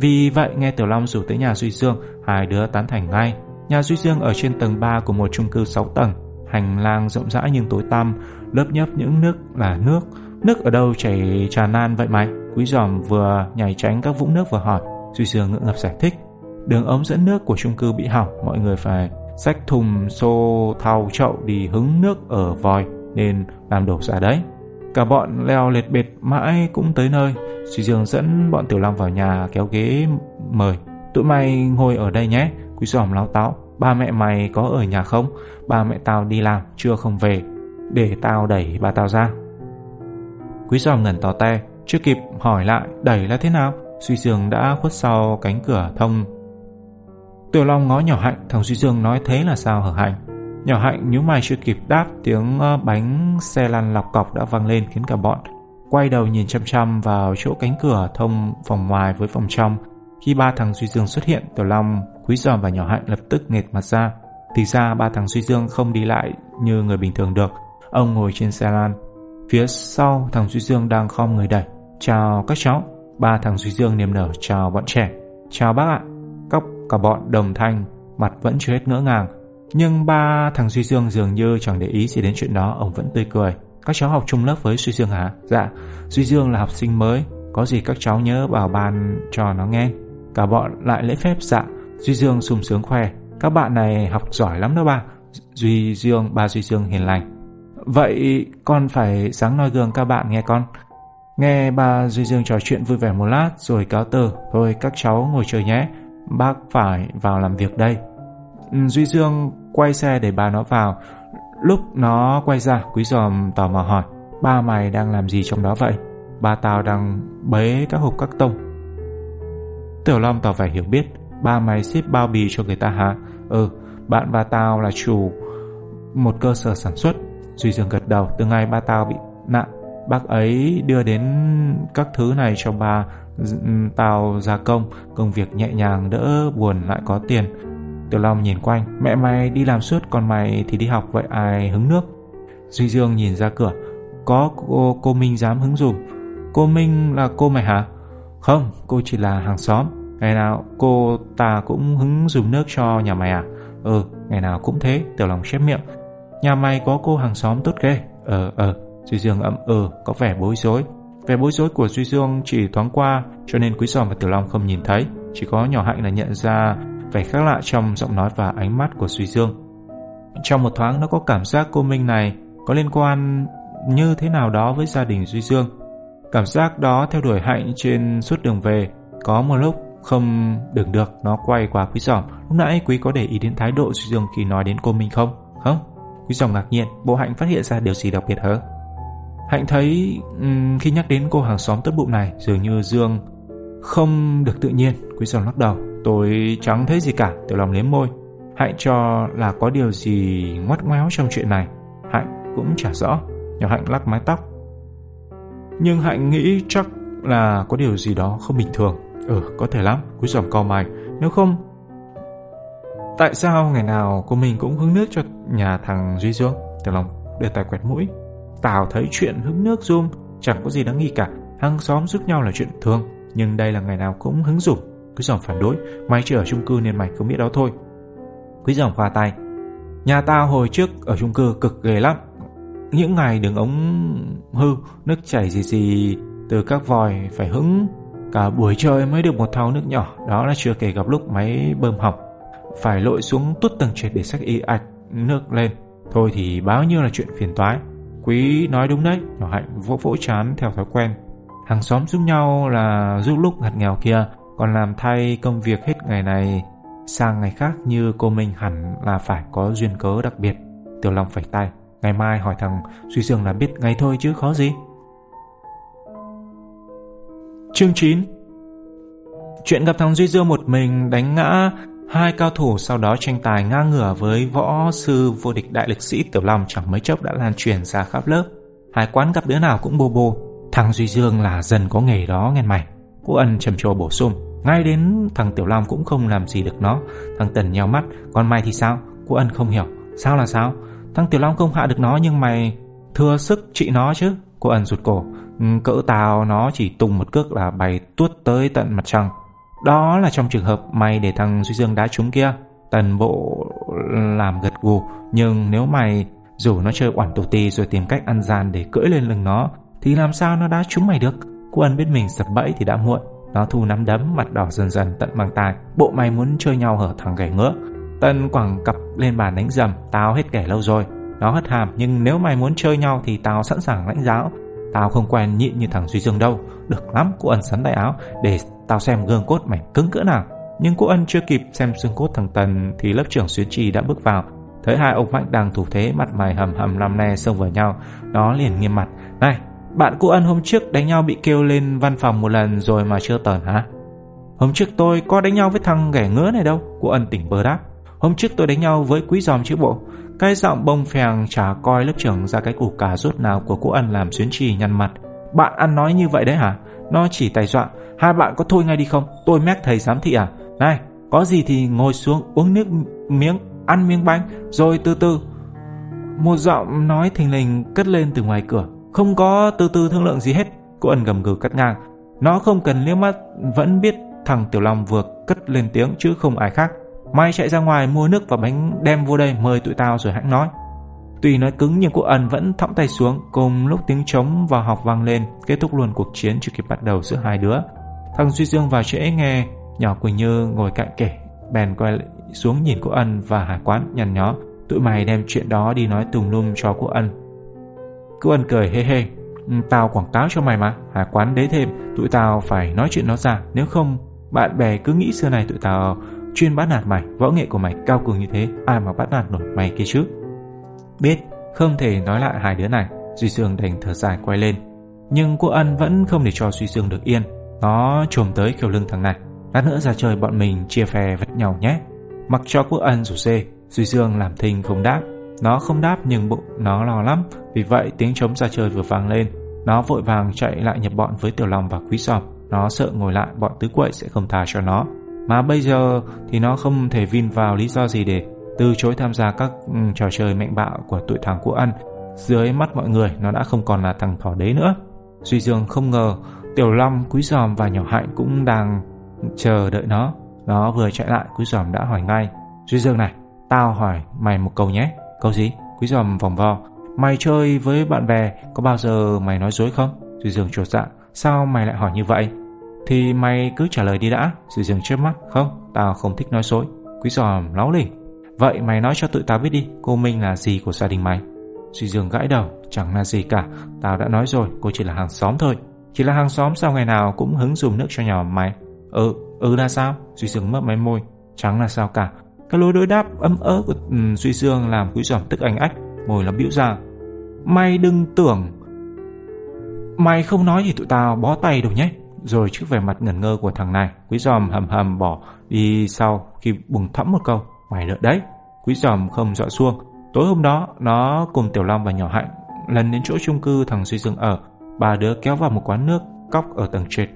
Vì vậy nghe Tiểu Long rủ tới nhà Duy Dương Hai đứa tán thành ngay. Nhà Duy Dương ở trên tầng 3 của một chung cư 6 tầng. Hành lang rộng rãi nhưng tối tăm Lớp nhấp những nước là nước. Nước ở đâu chảy tràn lan vậy mày? Quý giòm vừa nhảy tránh các vũng nước vừa hỏi. Duy Dương ngượng ngập giải thích. Đường ống dẫn nước của chung cư bị hỏng, mọi người phải xách thùng xô thau chậu đi hứng nước ở vòi nên làm đổ ra đấy. Cả bọn leo lệt bệt mãi cũng tới nơi. Duy Dương dẫn bọn Tiểu Long vào nhà kéo ghế mời. Tụi mày ngồi ở đây nhé. Quý giòm láo táo. Ba mẹ mày có ở nhà không? Ba mẹ tao đi làm, chưa không về. Để tao đẩy bà tao ra. Quý giòm ngẩn tò te, chưa kịp hỏi lại đẩy là thế nào. Duy Dương đã khuất sau cánh cửa thông Tiểu Long ngó nhỏ hạnh, thằng Duy Dương nói thế là sao hở hạnh. Nhỏ hạnh nhíu mày chưa kịp đáp, tiếng ờ, bánh xe lăn lọc cọc đã vang lên khiến cả bọn quay đầu nhìn chăm chăm vào chỗ cánh cửa thông phòng ngoài với phòng trong. Khi ba thằng Duy Dương xuất hiện, Tiểu Long, Quý Giòm và nhỏ hạnh lập tức nghệt mặt ra. Thì ra ba thằng Duy Dương không đi lại như người bình thường được. Ông ngồi trên xe lan. Phía sau thằng Duy Dương đang khom người đẩy. Chào các cháu. Ba thằng Duy Dương niềm nở chào bọn trẻ. Chào bác ạ. Cả bọn đồng thanh, mặt vẫn chưa hết ngỡ ngàng. Nhưng ba thằng Duy Dương dường như chẳng để ý gì đến chuyện đó, ông vẫn tươi cười. Các cháu học chung lớp với Duy Dương hả? Dạ, Duy Dương là học sinh mới, có gì các cháu nhớ bảo ban cho nó nghe. Cả bọn lại lễ phép dạ, Duy Dương sung sướng khoe. Các bạn này học giỏi lắm đó ba. Duy Dương, ba Duy Dương hiền lành. Vậy con phải sáng noi gương các bạn nghe con. Nghe ba Duy Dương trò chuyện vui vẻ một lát rồi cáo từ. Thôi các cháu ngồi chơi nhé bác phải vào làm việc đây. Ừ, Duy Dương quay xe để bà nó vào. Lúc nó quay ra, Quý Giòm tò mò hỏi, ba mày đang làm gì trong đó vậy? Ba tao đang bế các hộp các tông. Tiểu Long tỏ vẻ hiểu biết, ba mày ship bao bì cho người ta hả? Ừ, bạn và tao là chủ một cơ sở sản xuất. Duy Dương gật đầu, từ ngày ba tao bị nạn, bác ấy đưa đến các thứ này cho ba ừ, Tao gia công, công việc nhẹ nhàng đỡ buồn lại có tiền. Tiểu Long nhìn quanh, mẹ mày đi làm suốt còn mày thì đi học vậy ai hứng nước. Duy Dương nhìn ra cửa, có cô, cô Minh dám hứng dùm. Cô Minh là cô mày hả? Không, cô chỉ là hàng xóm. Ngày nào cô ta cũng hứng dùm nước cho nhà mày à? Ừ, ngày nào cũng thế, Tiểu Long chép miệng. Nhà mày có cô hàng xóm tốt ghê. Ờ, ờ, Duy Dương ậm ừ, có vẻ bối rối. Vẻ bối rối của Duy Dương chỉ thoáng qua cho nên Quý Giòm và Tiểu Long không nhìn thấy. Chỉ có nhỏ hạnh là nhận ra vẻ khác lạ trong giọng nói và ánh mắt của Duy Dương. Trong một thoáng nó có cảm giác cô Minh này có liên quan như thế nào đó với gia đình Duy Dương. Cảm giác đó theo đuổi hạnh trên suốt đường về. Có một lúc không đừng được nó quay qua Quý Giòm. Lúc nãy Quý có để ý đến thái độ Duy Dương khi nói đến cô Minh không? Không? Quý Giòm ngạc nhiên, bộ hạnh phát hiện ra điều gì đặc biệt hả? Hạnh thấy um, khi nhắc đến cô hàng xóm tốt bụng này dường như Dương không được tự nhiên. Quý giòn lắc đầu. Tôi chẳng thấy gì cả. Tiểu lòng liếm môi. Hạnh cho là có điều gì ngoắt ngoéo trong chuyện này. Hạnh cũng chả rõ. Nhỏ Hạnh lắc mái tóc. Nhưng Hạnh nghĩ chắc là có điều gì đó không bình thường. Ừ, có thể lắm. Cúi giòn co mày. Nếu không, tại sao ngày nào cô mình cũng hứng nước cho nhà thằng Duy Dương? Tiểu lòng đưa tay quẹt mũi. Tào thấy chuyện hứng nước Dung chẳng có gì đáng nghi cả, hàng xóm giúp nhau là chuyện thường, nhưng đây là ngày nào cũng hứng dục. Quý giòm phản đối Mày chưa ở chung cư nên mày không biết đó thôi. Quý giòm khoa tay Nhà tao hồi trước ở chung cư cực ghê lắm. Những ngày đường ống hư Nước chảy gì gì Từ các vòi phải hứng Cả buổi trời mới được một thau nước nhỏ Đó là chưa kể gặp lúc máy bơm hỏng, Phải lội xuống tuốt tầng trệt để xách y ạch nước lên. Thôi thì bao nhiêu là chuyện phiền toái. Quý nói đúng đấy Nhỏ hạnh vỗ vỗ chán theo thói quen. Hàng xóm giúp nhau là giúp lúc ngặt nghèo kia. Còn làm thay công việc hết ngày này Sang ngày khác như cô Minh hẳn là phải có duyên cớ đặc biệt Tiểu Long phải tay, Ngày mai hỏi thằng Duy Dương là biết ngay thôi chứ khó gì Chương 9 Chuyện gặp thằng Duy Dương một mình đánh ngã hai cao thủ sau đó tranh tài ngang ngửa với võ sư vô địch đại lực sĩ Tiểu Long chẳng mấy chốc đã lan truyền ra khắp lớp. Hai quán gặp đứa nào cũng bô bô. Thằng Duy Dương là dần có nghề đó nghe mày. Cô ân trầm trồ bổ sung. Ngay đến thằng Tiểu Long cũng không làm gì được nó. Thằng Tần nhào mắt. Còn mày thì sao? Cô ân không hiểu. Sao là sao? Thằng Tiểu Long không hạ được nó nhưng mày thừa sức trị nó chứ. Cô ân rụt cổ. Ừ, cỡ tao nó chỉ tung một cước là bay tuốt tới tận mặt trăng. Đó là trong trường hợp mày để thằng Duy Dương đá trúng kia. Tần bộ làm gật gù. Nhưng nếu mày rủ nó chơi oản tổ ti rồi tìm cách ăn gian để cưỡi lên lưng nó, thì làm sao nó đá trúng mày được? Cô ân biết mình sập bẫy thì đã muộn. Nó thu nắm đấm mặt đỏ dần dần tận mang tai. Bộ mày muốn chơi nhau hở thằng ghẻ ngứa. Tân quẳng cặp lên bàn đánh dầm. Tao hết kể lâu rồi. Nó hất hàm nhưng nếu mày muốn chơi nhau thì tao sẵn sàng lãnh giáo. Tao không quen nhịn như thằng Duy Dương đâu. Được lắm, cô ân sắn tay áo để Tao xem gương cốt mảnh cứng cỡ nào Nhưng cô ân chưa kịp xem xương cốt thằng Tần Thì lớp trưởng xuyến trì đã bước vào Thấy hai ông mạnh đang thủ thế mặt mày hầm hầm làm ne xông vào nhau Nó liền nghiêm mặt Này bạn cô ân hôm trước đánh nhau bị kêu lên văn phòng một lần rồi mà chưa tờn hả? Hôm trước tôi có đánh nhau với thằng ghẻ ngứa này đâu Cô ân tỉnh bơ đáp. Hôm trước tôi đánh nhau với quý giòm chứ bộ. Cái giọng bông phèng chả coi lớp trưởng ra cái củ cà rốt nào của cô ân làm xuyến trì nhăn mặt. Bạn ăn nói như vậy đấy hả? Nó chỉ tài dọa, Hai bạn có thôi ngay đi không? Tôi mét thầy giám thị à? Này, có gì thì ngồi xuống uống nước miếng, Ăn miếng bánh, Rồi từ từ. Một giọng nói thình lình cất lên từ ngoài cửa. Không có từ từ thương lượng gì hết, Cô ẩn gầm gừ cắt ngang. Nó không cần liếc mắt, Vẫn biết thằng Tiểu Long vừa cất lên tiếng chứ không ai khác. Mai chạy ra ngoài mua nước và bánh đem vô đây, mời tụi tao rồi hãng nói. Tuy nói cứng nhưng cô ẩn vẫn thõng tay xuống, Cùng lúc tiếng trống và học vang lên, Kết thúc luôn cuộc chiến chưa kịp bắt đầu giữa hai đứa. Thằng Duy Dương vào trễ nghe, Nhỏ Quỳnh Như ngồi cạnh kể, Bèn quay xuống nhìn cô Ân và Hải Quán nhằn nhó. Tụi mày đem chuyện đó đi nói tùm lum cho cô Ân cứ Ân cười hê hê. Ừ, tao quảng cáo cho mày mà Hải Quán đế thêm, Tụi tao phải nói chuyện nó ra, Nếu không, bạn bè cứ nghĩ xưa này tụi tao chuyên bắt nạt mày, Võ nghệ của mày cao cường như thế, Ai mà bắt nạt nổi mày kia chứ? Biết, không thể nói lại hai đứa này, Duy Dương đành thở dài quay lên. Nhưng cô Ân vẫn không để cho Duy Dương được yên, nó trồm tới khiêu lưng thằng này, Lát nữa ra chơi bọn mình chia phe vật nhau nhé. Mặc cho quốc ân rủ dê Duy Dương làm thinh không đáp. Nó không đáp nhưng bụng nó lo lắm Vì vậy tiếng trống ra chơi vừa vang lên Nó vội vàng chạy lại nhập bọn với Tiểu Long và Quý Sòm Nó sợ ngồi lại bọn tứ quậy sẽ không tha cho nó Mà bây giờ thì nó không thể vin vào lý do gì để từ chối tham gia các ừ, trò chơi mạnh bạo của tụi thằng của ăn. Dưới mắt mọi người nó đã không còn là thằng thỏ đế nữa Duy Dương không ngờ Tiểu Long, Quý Giòm và Nhỏ Hạnh cũng đang chờ đợi nó. Nó vừa chạy lại, Quý Giòm đã hỏi ngay. Duy Dương này, tao hỏi mày một câu nhé. Câu gì? Quý Giòm vòng vo. Mày chơi với bạn bè, có bao giờ mày nói dối không? Duy Dương chuột dạ. Sao mày lại hỏi như vậy? Thì mày cứ trả lời đi đã. Duy Dương chớp mắt. Không, tao không thích nói dối. Quý Giòm láo lỉnh. Vậy mày nói cho tụi tao biết đi, cô Minh là gì của gia đình mày? Duy Dương gãi đầu, chẳng là gì cả. Tao đã nói rồi, cô chỉ là hàng xóm thôi. Chỉ là hàng xóm sao ngày nào cũng hứng dùng nước cho nhỏ mày Ừ, ừ là sao? Duy Dương mấp máy môi Chẳng là sao cả cái lối đối đáp ấm ớ của ừ, um, suy Dương làm quý giỏm tức anh ách ngồi làm bĩu ra. Mày đừng tưởng Mày không nói thì tụi tao bó tay đâu nhé. Rồi trước vẻ mặt ngẩn ngơ của thằng này Quý giòm hầm hầm bỏ đi sau Khi bùng thẫm một câu Mày đợi đấy. Quý giòm không dọa xuông. Tối hôm đó Nó cùng Tiểu Long và Nhỏ Hạnh Lần đến chỗ chung cư thằng Duy Dương ở. Ba đứa kéo vào một quán nước cóc ở tầng trệt.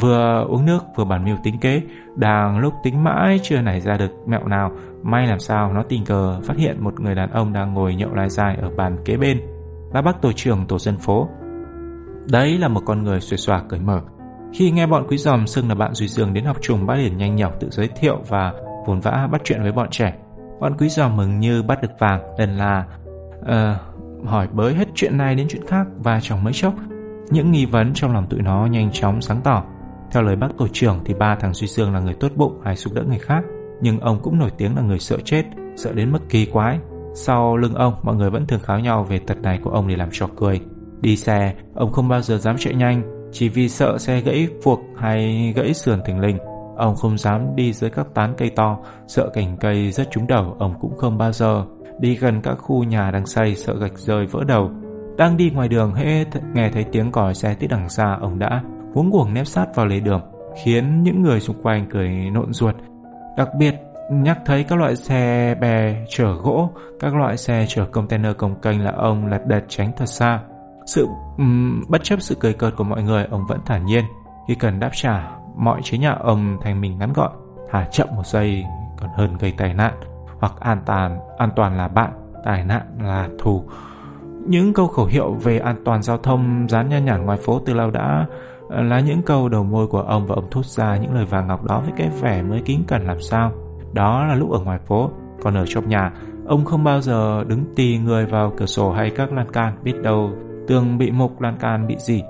Vừa uống nước vừa bàn mưu tính kế, đang lúc tính mãi chưa nảy ra được mẹo nào, may làm sao nó tình cờ phát hiện một người đàn ông đang ngồi nhậu lai dài ở bàn kế bên, là bác tổ trưởng tổ dân phố. Đấy là một con người xuề xòa cởi mở, Khi nghe bọn quý giòm xưng là bạn Duy Dương đến học trùng bác liền nhanh nhọc tự giới thiệu và vồn vã bắt chuyện với bọn trẻ. Bọn quý giòm mừng như bắt được vàng, lần là uh, hỏi bới hết chuyện này đến chuyện khác và trong mấy chốc những nghi vấn trong lòng tụi nó nhanh chóng sáng tỏ. Theo lời bác tổ trưởng thì ba thằng Duy Dương là người tốt bụng hay giúp đỡ người khác, nhưng ông cũng nổi tiếng là người sợ chết, sợ đến mức kỳ quái. Sau lưng ông, mọi người vẫn thường kháo nhau về tật này của ông để làm trò cười. Đi xe, ông không bao giờ dám chạy nhanh, chỉ vì sợ xe gãy phuộc hay gãy sườn thình lình. Ông không dám đi dưới các tán cây to, sợ cành cây rất trúng đầu, ông cũng không bao giờ. Đi gần các khu nhà đang xây, sợ gạch rơi vỡ đầu. Đang đi ngoài đường, hễ nghe thấy tiếng còi xe tít đằng xa, ông đã cuống cuồng nép sát vào lề đường, khiến những người xung quanh cười nộn ruột. Đặc biệt, nhắc thấy các loại xe bè chở gỗ, các loại xe chở container công kênh là ông lật đật tránh thật xa. Sự um, bất chấp sự cười cợt của mọi người, ông vẫn thản nhiên. Khi cần đáp trả, mọi chế nhạo ông thành mình ngắn gọn, thả chậm một giây còn hơn gây tai nạn, hoặc an toàn an toàn là bạn, tai nạn là thù. Những câu khẩu hiệu về an toàn giao thông dán nhan nhản ngoài phố từ lâu đã Ờ, là những câu đầu môi của ông và ông thốt ra những lời vàng ngọc đó với cái vẻ mới kính cẩn làm sao. Đó là lúc ở ngoài phố, còn ở trong nhà, ông không bao giờ đứng tì người vào cửa sổ hay các lan can, biết đâu tường bị mục lan can bị gì.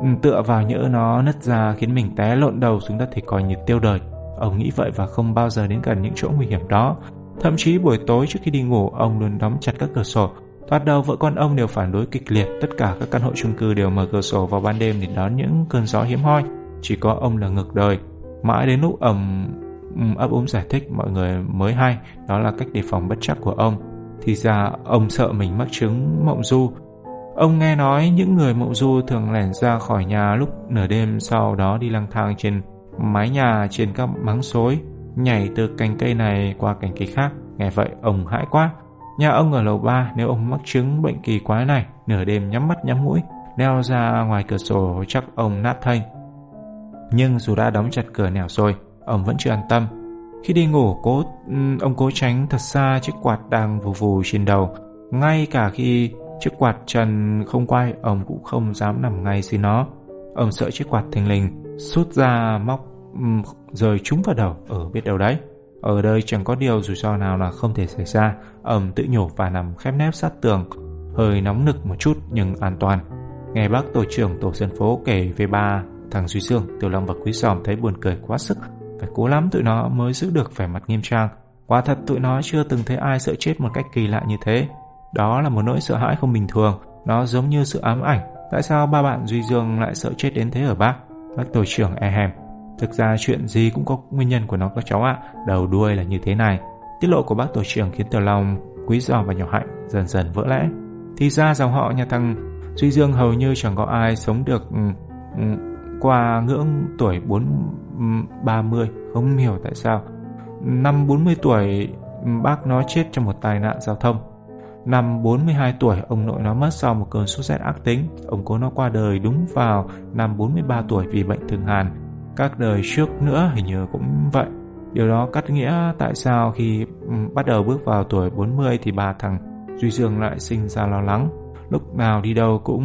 Ừ, tựa vào nhỡ nó nứt ra khiến mình té lộn đầu xuống đất thì coi như tiêu đời. Ông nghĩ vậy và không bao giờ đến gần những chỗ nguy hiểm đó. Thậm chí buổi tối trước khi đi ngủ, ông luôn đóng chặt các cửa sổ. Thoạt đầu vợ con ông đều phản đối kịch liệt, tất cả các căn hộ chung cư đều mở cửa sổ vào ban đêm để đón những cơn gió hiếm hoi. Chỉ có ông là ngược đời. Mãi đến lúc ông ấp úng giải thích mọi người mới hay đó là cách đề phòng bất chắc của ông. Thì ra ông sợ mình mắc chứng mộng du Ông nghe nói những người mộng du thường lẻn ra khỏi nhà lúc nửa đêm sau đó đi lang thang trên mái nhà trên các máng xối, nhảy từ cành cây này qua cành cây khác. Nghe vậy ông hãi quá. Nhà ông ở lầu 3 nếu ông mắc chứng bệnh kỳ quái này, nửa đêm nhắm mắt nhắm mũi, leo ra ngoài cửa sổ chắc ông nát thây. Nhưng dù đã đóng chặt cửa nẻo rồi, ông vẫn chưa an tâm. Khi đi ngủ, cố ông cố tránh thật xa chiếc quạt đang vù vù trên đầu. Ngay cả khi Chiếc quạt trần không quay, ông cũng không dám nằm ngay dưới nó. Ông sợ chiếc quạt thình lình, sút ra móc rồi rời trúng vào đầu, ở biết đâu đấy. Ở đây chẳng có điều rủi ro nào là không thể xảy ra. ẩm tự nhổ và nằm khép nép sát tường, hơi nóng nực một chút nhưng an toàn. Nghe bác tổ trưởng tổ dân phố kể về ba thằng Duy dương Tiểu Long và Quý Giòm thấy buồn cười quá sức. Phải cố lắm tụi nó mới giữ được vẻ mặt nghiêm trang. Quả thật tụi nó chưa từng thấy ai sợ chết một cách kỳ lạ như thế. Đó là một nỗi sợ hãi không bình thường, nó giống như sự ám ảnh. Tại sao ba bạn Duy Dương lại sợ chết đến thế ở bác? Bác tổ trưởng e hèm. Thực ra chuyện gì cũng có nguyên nhân của nó các cháu ạ, đầu đuôi là như thế này. Tiết lộ của bác tổ trưởng khiến Tiểu Long, Quý Giò và Nhỏ Hạnh dần dần vỡ lẽ. Thì ra dòng họ nhà thằng Duy Dương hầu như chẳng có ai sống được ừ, ừ, qua ngưỡng tuổi 4 30, ừ, không hiểu tại sao. Năm 40 tuổi bác nó chết trong một tai nạn giao thông. Năm 42 tuổi, ông nội nó mất sau một cơn sốt rét ác tính. Ông cố nó qua đời đúng vào năm 43 tuổi vì bệnh thường hàn. Các đời trước nữa hình như cũng vậy. Điều đó cắt nghĩa tại sao khi bắt đầu bước vào tuổi 40 thì bà thằng Duy Dương lại sinh ra lo lắng. Lúc nào đi đâu cũng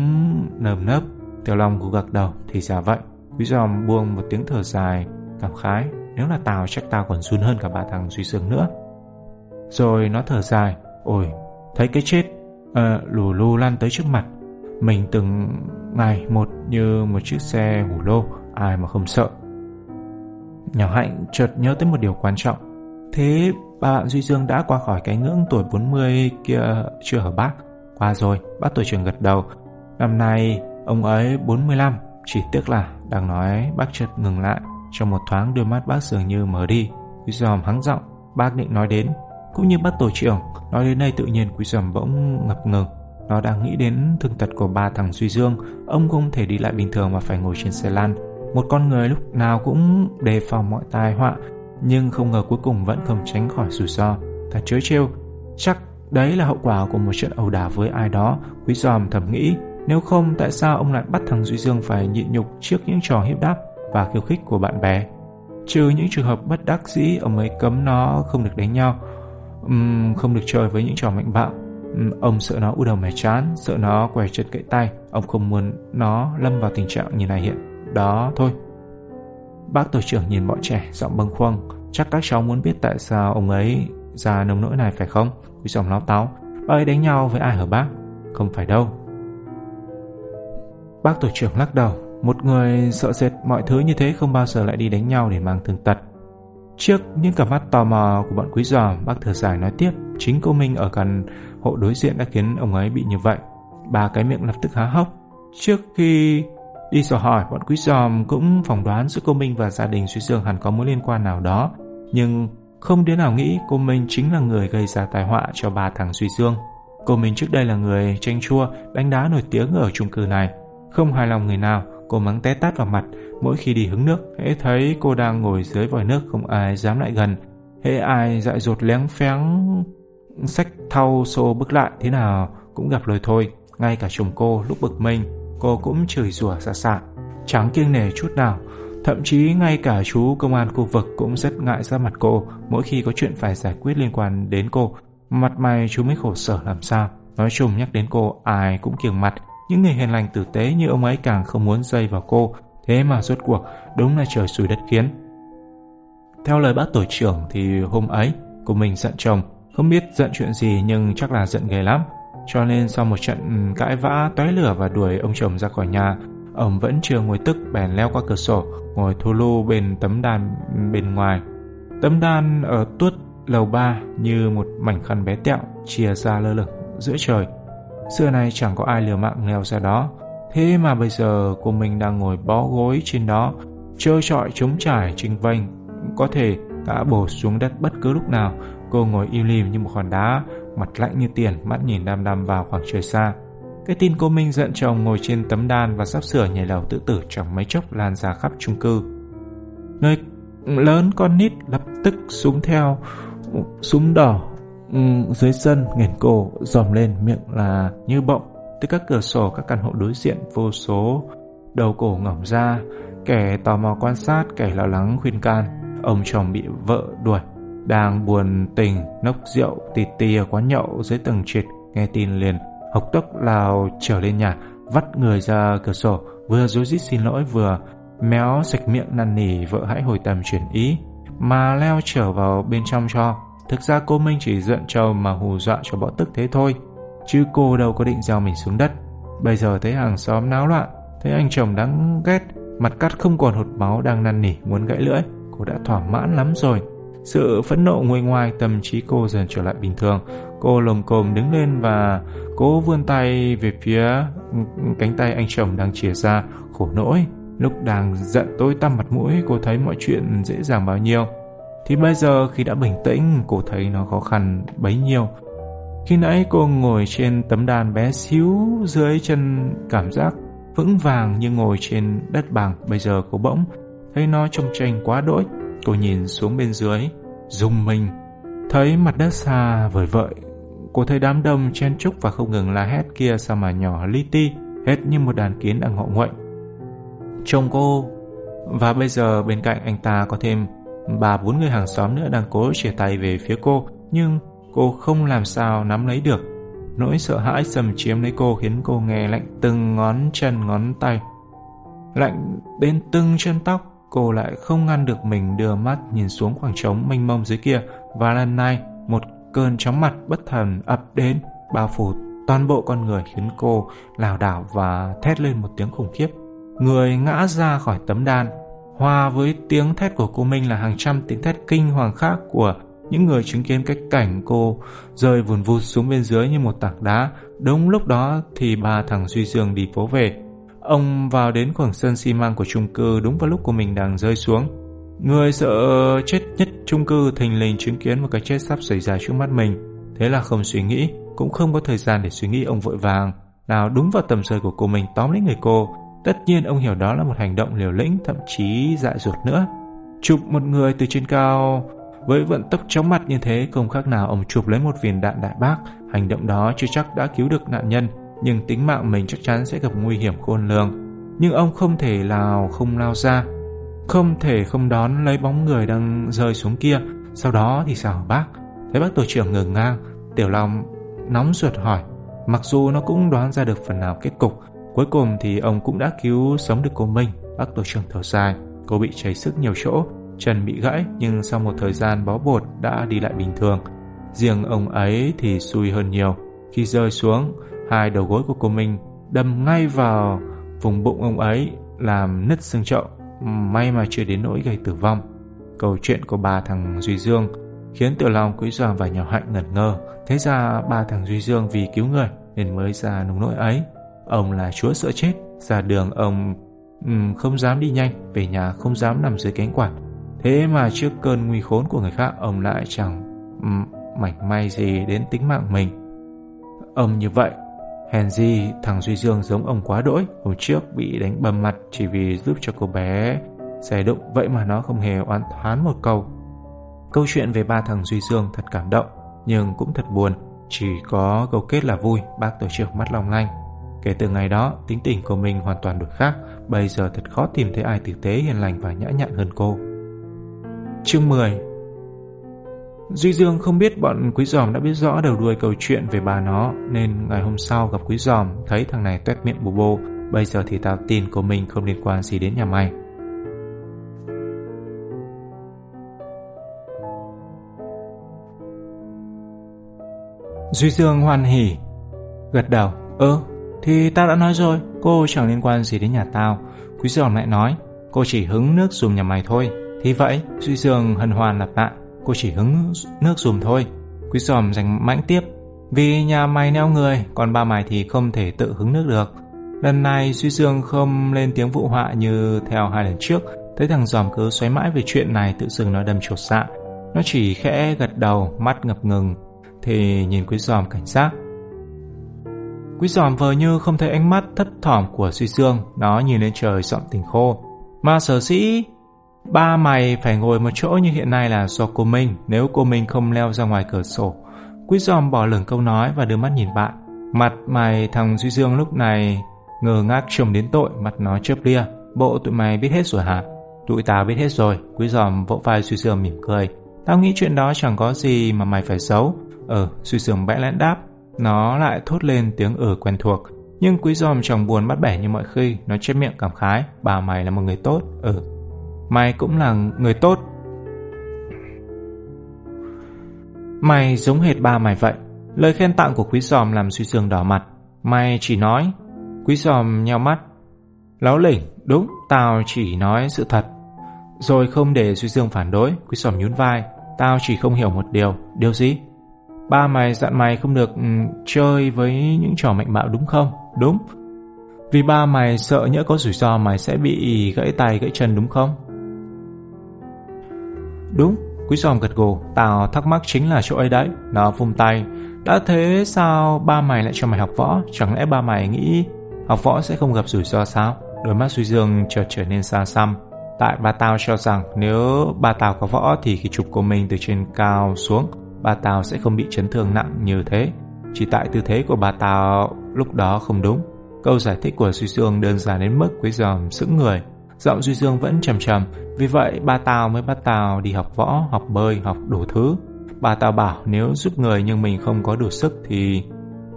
nơm nớp. Tiểu Long cũng gật đầu thì ra vậy. Quý giòm buông một tiếng thở dài, cảm khái. Nếu là tao chắc tao còn run hơn cả bà thằng Duy Dương nữa. Rồi nó thở dài. Ôi, Thấy cái chết à, lù lù lan tới trước mặt Mình từng ngày một như một chiếc xe hủ lô Ai mà không sợ Nhỏ Hạnh chợt nhớ tới một điều quan trọng. Thế ba bạn Duy Dương đã qua khỏi cái ngưỡng tuổi 40 kia chưa hả bác? Qua rồi, bác tuổi trưởng gật đầu. Năm nay ông ấy 45 Chỉ tiếc là đang nói bác chợt ngừng lại. Trong một thoáng đôi mắt bác dường như mở đi Quý dòm hắng giọng Bác định nói đến. Cũng như bác tổ trưởng Nói đến đây tự nhiên quý giòm bỗng ngập ngừng. Nó đang nghĩ đến thương tật của ba thằng Duy Dương Ông không thể đi lại bình thường mà phải ngồi trên xe lăn. Một con người lúc nào cũng đề phòng mọi tai họa Nhưng không ngờ cuối cùng vẫn không tránh khỏi rủi ro Thật chớ trêu Chắc đấy là hậu quả của một trận ẩu đả với ai đó Quý giòm thầm nghĩ Nếu không tại sao ông lại bắt thằng Duy Dương phải nhịn nhục trước những trò hiếp đáp và khiêu khích của bạn bè Trừ những trường hợp bất đắc dĩ Ông ấy cấm nó không được đánh nhau uhm, không được chơi với những trò mạnh bạo. uhm, ông sợ nó u đầu mẻ chán, sợ nó què chân cậy tay. Ông không muốn nó lâm vào tình trạng như này hiện. Đó thôi, Bác tổ trưởng nhìn bọn trẻ giọng bâng khuâng. Chắc các cháu muốn biết tại sao ông ấy ra nông nỗi này phải không? Quý giọng láo táo. Bác ấy đánh nhau với ai hả bác? Không phải đâu. Bác tổ trưởng lắc đầu. Một người sợ sệt mọi thứ như thế không bao giờ lại đi đánh nhau để mang thương tật. Trước những cặp mắt tò mò của bọn quý giòm Bác thở dài nói tiếp. Chính cô Minh ở gần hộ đối diện đã khiến ông ấy bị như vậy. Ba cái miệng lập tức há hốc. Trước khi đi dò hỏi Bọn quý giòm cũng phỏng đoán giữa cô Minh và gia đình Suy Dương hẳn có mối liên quan nào đó Nhưng không đứa nào nghĩ cô Minh chính là người gây ra tai họa cho ba thằng Duy Dương. Cô Minh trước đây là người tranh chua, đánh đá nổi tiếng ở chung cư này. Không hài lòng người nào, cô mắng té tát vào mặt mỗi khi đi hứng nước. Hễ thấy cô đang ngồi dưới vòi nước không ai dám lại gần. Hễ ai dại dột léng phéng sách thau xô bước lại thế nào cũng gặp lời thôi. Ngay cả chồng cô lúc bực mình, cô cũng chửi rủa xa xạ. Chẳng kiêng nể chút nào, Thậm chí ngay cả chú công an khu vực cũng rất ngại ra mặt cô mỗi khi có chuyện phải giải quyết liên quan đến cô. Mặt mày chú mới khổ sở làm sao. Nói chung nhắc đến cô ai cũng kiêng mặt. Những người hiền lành tử tế như ông ấy càng không muốn dây vào cô. Thế mà rốt cuộc đúng là trời xui đất khiến. Theo lời bác tổ trưởng thì hôm ấy cô mình giận chồng. Không biết giận chuyện gì nhưng chắc là giận ghê lắm. Cho nên sau một trận ừ, cãi vã tóe lửa và đuổi ông chồng ra khỏi nhà, ông vẫn chưa ngồi tức bèn leo qua cửa sổ, ngồi thu lu bên tấm đan bên ngoài. Tấm đan ở tuốt lầu ba như một mảnh khăn bé tẹo chia ra lơ lửng giữa trời. Xưa nay chẳng có ai liều mạng leo ra đó. Thế mà bây giờ cô mình đang ngồi bó gối trên đó, trơ trọi chống trải trình vênh, có thể đã bổ xuống đất bất cứ lúc nào. Cô ngồi im lìm như một hòn đá, mặt lạnh như tiền, mắt nhìn đăm đăm vào khoảng trời xa. Cái tin cô Minh giận chồng ngồi trên tấm đan và sắp sửa nhảy lầu tự tử trong mấy chốc lan ra khắp chung cư. Nơi lớn con nít lập tức súng theo, súng đỏ ừ, dưới sân nghển cổ dòm lên miệng là như bọng từ các cửa sổ các căn hộ đối diện vô số đầu cổ ngỏng ra kẻ tò mò quan sát kẻ lo lắng khuyên can ông chồng bị vợ đuổi đang buồn tình nốc rượu tì tì ở quán nhậu dưới tầng trệt nghe tin liền Hộc tốc lao trở lên nhà, vắt người ra cửa sổ, vừa rối rít xin lỗi vừa méo sạch miệng năn nỉ vợ hãy hồi tâm chuyển ý, mà leo trở vào bên trong cho. Thực ra cô Minh chỉ giận trâu mà hù dọa cho bỏ tức thế thôi, chứ cô đâu có định gieo mình xuống đất. Bây giờ thấy hàng xóm náo loạn, thấy anh chồng đáng ghét, mặt cắt không còn hột máu đang năn nỉ muốn gãy lưỡi, cô đã thỏa mãn lắm rồi. Sự phẫn nộ nguôi ngoai tâm trí cô dần trở lại bình thường. Cô lồm cồm đứng lên và cố vươn tay về phía cánh tay anh chồng đang chìa ra, khổ nỗi. Lúc đang giận tối tăm mặt mũi, cô thấy mọi chuyện dễ dàng bao nhiêu. Thì bây giờ khi đã bình tĩnh, cô thấy nó khó khăn bấy nhiêu. Khi nãy cô ngồi trên tấm đàn bé xíu dưới chân cảm giác vững vàng như ngồi trên đất bằng. Bây giờ cô bỗng thấy nó trông tranh quá đỗi. Cô nhìn xuống bên dưới, rung mình, thấy mặt đất xa vời vợi. Cô thấy đám đông chen chúc và không ngừng la hét kia sao mà nhỏ li ti, hết như một đàn kiến đang ngọ nguậy. Chồng cô, và bây giờ bên cạnh anh ta có thêm ba bốn người hàng xóm nữa đang cố chia tay về phía cô, nhưng cô không làm sao nắm lấy được. Nỗi sợ hãi xâm chiếm lấy cô khiến cô nghe lạnh từng ngón chân ngón tay. Lạnh đến từng chân tóc cô lại không ngăn được mình đưa mắt nhìn xuống khoảng trống mênh mông dưới kia. Và lần này, một cơn chóng mặt bất thần ập đến, bao phủ toàn bộ con người khiến cô lảo đảo và thét lên một tiếng khủng khiếp. Người ngã ra khỏi tấm đan, hòa với tiếng thét của cô Minh là hàng trăm tiếng thét kinh hoàng khác của những người chứng kiến cái cảnh cô rơi vùn vụt xuống bên dưới như một tảng đá. Đúng lúc đó thì ba thằng Duy Dương đi phố về. Ông vào đến khoảng sân xi măng của chung cư đúng vào lúc của mình đang rơi xuống. Người sợ chết nhất chung cư thình lình chứng kiến một cái chết sắp xảy ra trước mắt mình. Thế là không suy nghĩ, cũng không có thời gian để suy nghĩ ông vội vàng. Nào đúng vào tầm rơi của cô mình tóm lấy người cô. Tất nhiên ông hiểu đó là một hành động liều lĩnh, thậm chí dại dột nữa. Chụp một người từ trên cao với vận tốc chóng mặt như thế không khác nào ông chụp lấy một viên đạn đại bác. Hành động đó chưa chắc đã cứu được nạn nhân nhưng tính mạng mình chắc chắn sẽ gặp nguy hiểm khôn lường. Nhưng ông không thể nào không lao ra, không thể không đón lấy bóng người đang rơi xuống kia. Sau đó thì sao bác? Thấy bác tổ trưởng ngừng ngang, Tiểu Long nóng ruột hỏi. Mặc dù nó cũng đoán ra được phần nào kết cục, cuối cùng thì ông cũng đã cứu sống được cô Minh. Bác tổ trưởng thở dài. Cô bị chảy sức nhiều chỗ, chân bị gãy nhưng sau một thời gian bó bột đã đi lại bình thường. Riêng ông ấy thì xui hơn nhiều. Khi rơi xuống, hai đầu gối của cô mình đâm ngay vào vùng bụng ông ấy làm nứt xương chậu. May mà chưa đến nỗi gây tử vong. Câu chuyện của ba thằng Duy Dương khiến Tiểu Long Quý Giòm và nhỏ Hạnh ngẩn ngơ. Thế ra ba thằng Duy Dương vì cứu người nên mới ra nông nỗi ấy. Ông là chúa sợ chết, ra đường ông um, không dám đi nhanh, về nhà không dám nằm dưới cánh quạt. Thế mà trước cơn nguy khốn của người khác ông lại chẳng um, mảnh may gì đến tính mạng mình. Ông như vậy, hèn gì thằng Duy Dương giống ông quá đỗi, hôm trước bị đánh bầm mặt chỉ vì giúp cho cô bé xe đụng, vậy mà nó không hề oán thoán một câu. Câu chuyện về ba thằng Duy Dương thật cảm động, nhưng cũng thật buồn, chỉ có câu kết là vui, bác tổ trưởng mắt long lanh. Kể từ ngày đó, tính tình của mình hoàn toàn đổi khác, bây giờ thật khó tìm thấy ai tử tế hiền lành và nhã nhặn hơn cô. Chương 10 Duy Dương không biết bọn Quý Giòm đã biết rõ đầu đuôi câu chuyện về bà nó, nên ngày hôm sau gặp Quý Giòm thấy thằng này tuét miệng bù bô, bây giờ thì tao tin của mình không liên quan gì đến nhà mày. Duy Dương hoan hỉ, gật đầu, ơ, thì tao đã nói rồi, cô chẳng liên quan gì đến nhà tao. Quý Giòm lại nói, cô chỉ hứng nước dùng nhà mày thôi. Thì vậy, Duy Dương hân hoan lặp lại, cô chỉ hứng nước dùm thôi. Quý giòm giành mãnh tiếp, vì nhà mày neo người, còn ba mày thì không thể tự hứng nước được. Lần này Duy Dương không lên tiếng vụ họa như theo hai lần trước, thấy thằng giòm cứ xoáy mãi về chuyện này tự dưng nó đâm chột dạ. Nó chỉ khẽ gật đầu, mắt ngập ngừng, thì nhìn quý giòm cảnh giác. Quý giòm vờ như không thấy ánh mắt thất thỏm của Duy Dương, nó nhìn lên trời giọng tình khô. Mà sở sĩ, ba mày phải ngồi một chỗ như hiện nay là do cô Minh, nếu cô Minh không leo ra ngoài cửa sổ. Quý giòm bỏ lửng câu nói và đưa mắt nhìn bạn. Mặt mày thằng Duy Dương lúc này ngờ ngác trông đến tội, mặt nó chớp lia. Bộ tụi mày biết hết rồi hả? Tụi tao biết hết rồi, quý giòm vỗ vai Duy Dương mỉm cười. Tao nghĩ chuyện đó chẳng có gì mà mày phải giấu. Ờ, Duy Dương bẽ lẽn đáp. Nó lại thốt lên tiếng ở quen thuộc. Nhưng quý giòm chẳng buồn bắt bẻ như mọi khi, nó chép miệng cảm khái. Bà mày là một người tốt. Ừ, mày cũng là người tốt. Mày giống hệt ba mày vậy. Lời khen tặng của quý giòm làm suy Dương đỏ mặt. Mày chỉ nói. Quý giòm nheo mắt. Láo lỉnh, đúng, tao chỉ nói sự thật. Rồi không để suy Dương phản đối, quý giòm nhún vai. Tao chỉ không hiểu một điều. Điều gì? Ba mày dặn mày không được um, chơi với những trò mạnh bạo đúng không? Đúng. Vì ba mày sợ nhỡ có rủi ro mày sẽ bị gãy tay gãy chân đúng không? Đúng, quý giòm gật gù, tao thắc mắc chính là chỗ ấy đấy. Nó vung tay. Đã thế sao ba mày lại cho mày học võ? Chẳng lẽ ba mày nghĩ học võ sẽ không gặp rủi ro sao? Đôi mắt Duy Dương chợt trở nên xa xăm. Tại ba tao cho rằng nếu ba tao có võ thì khi chụp của mình từ trên cao xuống ba Tào sẽ không bị chấn thương nặng như thế. Chỉ tại tư thế của ba Tào lúc đó không đúng. Câu giải thích của Duy Dương đơn giản đến mức quý giòm sững người. Giọng Duy Dương vẫn trầm trầm, vì vậy ba tao mới bắt tao đi học võ, học bơi, học đủ thứ. Ba tao bảo nếu giúp người nhưng mình không có đủ sức thì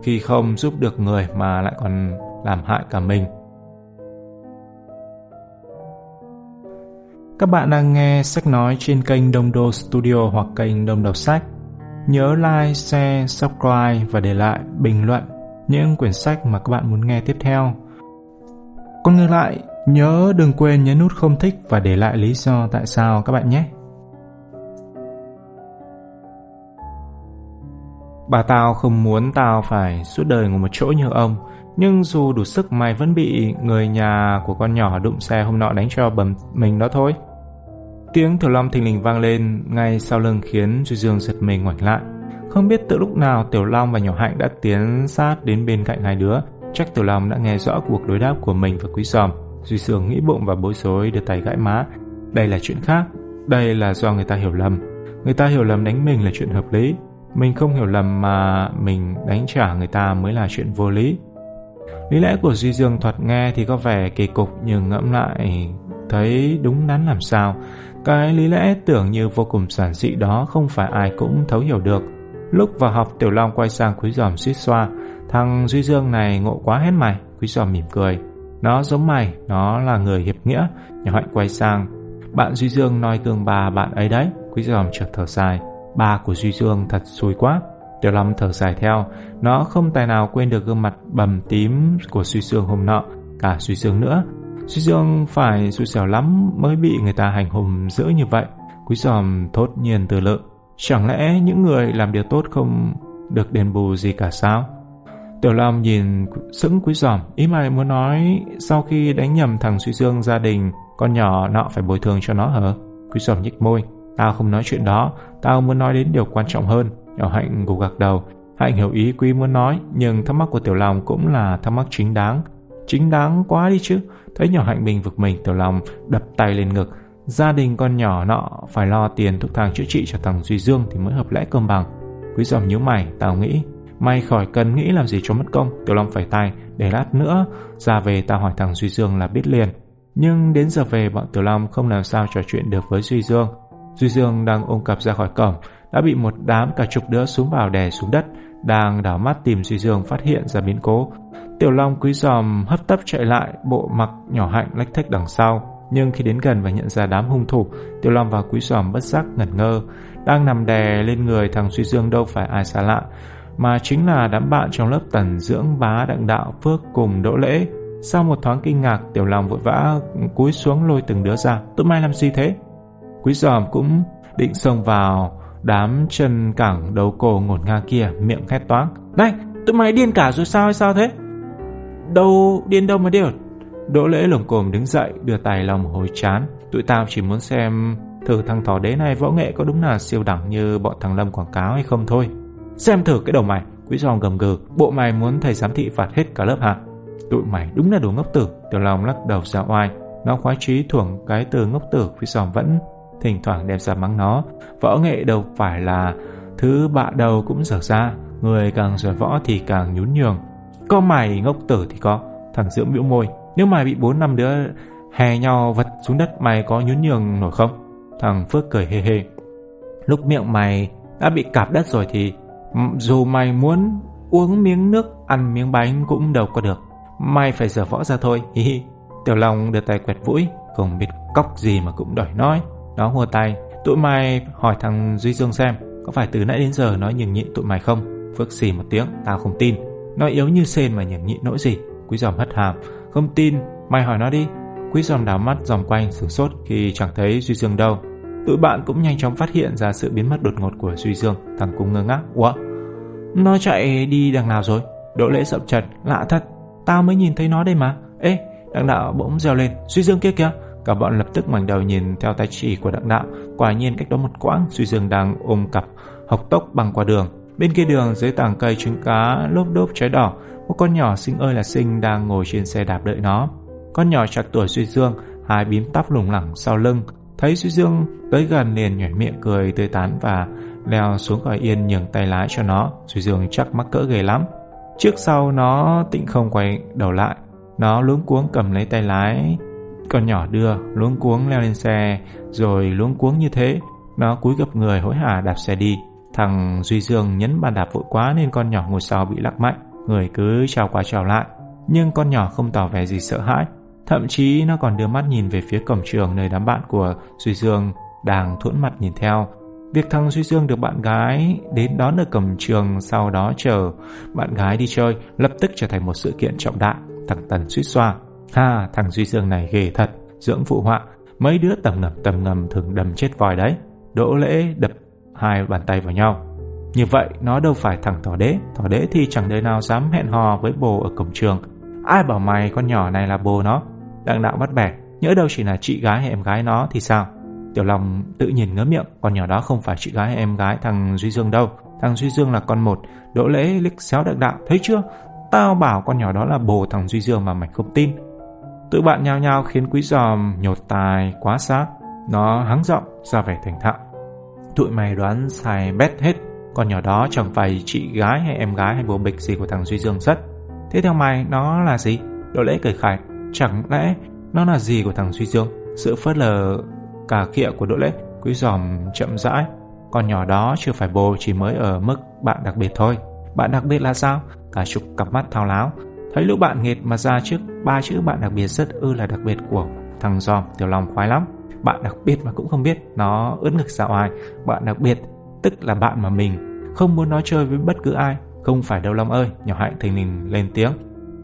khi không giúp được người mà lại còn làm hại cả mình. Các bạn đang nghe sách nói trên kênh Đông Đô Studio hoặc kênh Đông Đọc Sách. Nhớ like, share, subscribe và để lại bình luận những quyển sách mà các bạn muốn nghe tiếp theo. Còn ngược lại, nhớ đừng quên nhấn nút không thích và để lại lý do tại sao các bạn nhé. Bà tao không muốn tao phải suốt đời ngồi một chỗ như ông, nhưng dù đủ sức mày vẫn bị người nhà của con nhỏ đụng xe hôm nọ đánh cho bầm mình đó thôi. Tiếng Tiểu Long thình lình vang lên ngay sau lưng khiến Duy Dương giật mình ngoảnh lại. Không biết từ lúc nào Tiểu Long và Nhỏ Hạnh đã tiến sát đến bên cạnh hai đứa. Chắc Tiểu Long đã nghe rõ cuộc đối đáp của mình và Quý Giòm. Duy Dương nghĩ bụng và bối rối, đưa tay gãi má. Đây là chuyện khác. Đây là do người ta hiểu lầm. Người ta hiểu lầm đánh mình là chuyện hợp lý. Mình không hiểu lầm mà mình đánh trả người ta mới là chuyện vô lý. Lý lẽ của Duy Dương thoạt nghe thì có vẻ kỳ cục nhưng ngẫm lại thấy đúng đắn làm sao. Cái lý lẽ tưởng như vô cùng giản dị đó không phải ai cũng thấu hiểu được. Lúc vào học, Tiểu Long quay sang Quý Giòm suýt xoa. Thằng Duy Dương này ngộ quá hết mày. Quý Giòm mỉm cười. Nó giống mày, nó là người hiệp nghĩa. Nhà Hạnh quay sang. Bạn Duy Dương nói tương bà bạn ấy đấy. Quý giòm chợt thở dài. Ba của Duy Dương thật xui quá. Tiểu lâm thở dài theo. Nó không tài nào quên được gương mặt bầm tím của Duy Dương hôm nọ. Cả Duy Dương nữa. Duy Dương phải xui xẻo lắm mới bị người ta hành hùng dữ như vậy. Quý giòm thốt nhiên từ lự. Chẳng lẽ những người làm điều tốt không được đền bù gì cả sao? Tiểu Long nhìn sững quý giòm, ý mày muốn nói sau khi đánh nhầm thằng Suy Dương gia đình, con nhỏ nọ phải bồi thường cho nó hả? Quý giòm nhích môi, tao không nói chuyện đó, tao muốn nói đến điều quan trọng hơn. Nhỏ Hạnh gục gạc đầu, Hạnh hiểu ý quý muốn nói, nhưng thắc mắc của Tiểu Long cũng là thắc mắc chính đáng. Chính đáng quá đi chứ, thấy nhỏ Hạnh mình vực mình, Tiểu Long đập tay lên ngực. Gia đình con nhỏ nọ phải lo tiền thuốc thang chữa trị cho thằng Duy Dương thì mới hợp lẽ công bằng. Quý giòm nhíu mày, tao nghĩ Mày khỏi cần nghĩ làm gì cho mất công Tiểu Long phải tay Để lát nữa ra về tao hỏi thằng Duy Dương là biết liền. Nhưng đến giờ về bọn Tiểu Long không làm sao trò chuyện được với Duy Dương. Duy Dương đang ôm cặp ra khỏi cổng Đã bị một đám cả chục đứa xuống vào đè xuống đất Đang đảo mắt tìm Duy Dương phát hiện ra biến cố. Tiểu Long quý giòm hấp tấp chạy lại Bộ mặc nhỏ hạnh lách thách đằng sau. Nhưng khi đến gần và nhận ra đám hung thủ, Tiểu Long và Quý Giòm bất giác ngẩn ngơ, đang nằm đè lên người thằng Duy Dương đâu phải ai xa lạ mà chính là đám bạn trong lớp tần dưỡng bá đặng đạo phước cùng đỗ lễ. Sau một thoáng kinh ngạc, tiểu lòng vội vã cúi xuống lôi từng đứa ra. Tụi mày làm gì thế? Quý giòm cũng định xông vào đám chân cẳng đầu cổ ngổn ngang kia, miệng khét toáng. Này, tụi mày điên cả rồi sao hay sao thế? Đâu, điên đâu mà điên. Đỗ lễ lồng cồm đứng dậy, đưa tay lòng hồi chán. Tụi tao chỉ muốn xem thử thằng thỏ đế này võ nghệ có đúng là siêu đẳng như bọn thằng Lâm quảng cáo hay không thôi. Xem thử cái đầu mày. Quý giòn gầm gừ, Bộ mày muốn thầy giám thị phạt hết cả lớp hả? Tụi mày đúng là đồ ngốc tử. Tiểu Long lắc đầu ra oai. Nó khoái trí thuồng cái từ ngốc tử, Quý giòn vẫn thỉnh thoảng đem ra mắng nó. Võ nghệ đâu phải là Thứ bạ đầu cũng dở ra. Người càng giỏi võ thì càng nhún nhường. Có mày ngốc tử thì có. Thằng Dưỡng biểu môi, Nếu mày bị bốn năm đứa hè nhau vật xuống đất, Mày có nhún nhường nổi không? Thằng Phước cười hề hề Lúc miệng mày đã bị cạp đất rồi thì dù mày muốn uống miếng nước, ăn miếng bánh cũng đâu có được. Mày phải dở võ ra thôi. Hi hi. Tiểu Long đưa tay quẹt mũi, không biết cóc gì mà cũng đòi nói. Nó hùa tay, tụi mày hỏi thằng Duy Dương xem, có phải từ nãy đến giờ nó nhường nhịn tụi mày không? Phước xì một tiếng, tao không tin. Nó yếu như sên mà nhường nhịn nỗi gì. Quý giòm hất hàm, không tin, mày hỏi nó đi. Quý giòm đảo mắt dòm quanh sửng sốt khi chẳng thấy Duy Dương đâu. Tụi bạn cũng nhanh chóng phát hiện ra sự biến mất đột ngột của Duy Dương. Thằng cũng ngơ ngác. Ủa? Nó chạy đi đằng nào rồi? Đỗ lễ sậm chật. Lạ thật. Tao mới nhìn thấy nó đây mà. Ê, đặng đạo bỗng reo lên. Duy Dương kia kìa. Cả bọn lập tức ngoảnh đầu nhìn theo tay chỉ của đặng đạo. Quả nhiên cách đó một quãng, Duy Dương đang ôm cặp học tốc bằng qua đường. Bên kia đường dưới tảng cây trứng cá lốp đốp trái đỏ, một con nhỏ xinh ơi là xinh đang ngồi trên xe đạp đợi nó. Con nhỏ chặt tuổi Duy Dương, hai bím tóc lủng lẳng sau lưng, Thấy Duy Dương tới gần liền nhảy miệng cười tươi tán và leo xuống khỏi yên nhường tay lái cho nó. Duy Dương chắc mắc cỡ ghê lắm. Trước sau nó tịnh không quay đầu lại. Nó luống cuống cầm lấy tay lái. Con nhỏ đưa, luống cuống leo lên xe, rồi luống cuống như thế. Nó cúi gập người hối hả đạp xe đi. Thằng Duy Dương nhấn bàn đạp vội quá nên con nhỏ ngồi sau bị lắc mạnh. Người cứ trao qua trào lại. Nhưng con nhỏ không tỏ vẻ gì sợ hãi. Thậm chí nó còn đưa mắt nhìn về phía cổng trường nơi đám bạn của Duy Dương đang thuẫn mặt nhìn theo. Việc thằng Duy Dương được bạn gái đến đón ở cổng trường sau đó chờ bạn gái đi chơi lập tức trở thành một sự kiện trọng đại. Thằng Tần suýt xoa. Ha, thằng Duy Dương này ghê thật, dưỡng phụ họa. Mấy đứa tầm ngầm tầm ngầm thường đầm chết vòi đấy. Đỗ lễ đập hai bàn tay vào nhau. Như vậy nó đâu phải thằng thỏ đế Thỏ đế thì chẳng đời nào dám hẹn hò với bồ ở cổng trường Ai bảo mày con nhỏ này là bồ nó Đặng đạo bắt bẻ Nhớ đâu chỉ là chị gái hay em gái nó thì sao? Tiểu Long tự nhìn ngớ miệng, Con nhỏ đó không phải chị gái hay em gái, thằng Duy Dương đâu. Thằng Duy Dương là con một, Đỗ lễ lích xéo đặng đạo Thấy chưa? Tao bảo con nhỏ đó là bồ thằng Duy Dương mà mày không tin. Tự bạn nhao nhao khiến quý giòm nhột tài quá xác Nó hắng giọng, ra vẻ thành thạo. Tụi mày đoán xài bét hết. Con nhỏ đó chẳng phải chị gái hay em gái hay bồ bịch gì của thằng Duy Dương rất. Thế theo mày, nó là gì? Đỗ lễ cười khải. Chẳng lẽ nó là gì của thằng Duy Dương? Sự phớt lờ cả khịa của Đỗ Lễ, Quý giòm chậm rãi. Con nhỏ đó chưa phải bồ chỉ mới ở mức bạn đặc biệt thôi. Bạn đặc biệt là sao? Cả chục cặp mắt thao láo. Thấy lũ bạn nghệt mà ra trước ba chữ bạn đặc biệt rất ư là đặc biệt của thằng giòm Tiểu Long khoái lắm. bạn đặc biệt mà cũng không biết nó ướt ngực ra ai. Bạn đặc biệt tức là bạn mà mình không muốn nói chơi với bất cứ ai. Không phải đâu Long ơi, nhỏ hạnh thình lình lên tiếng.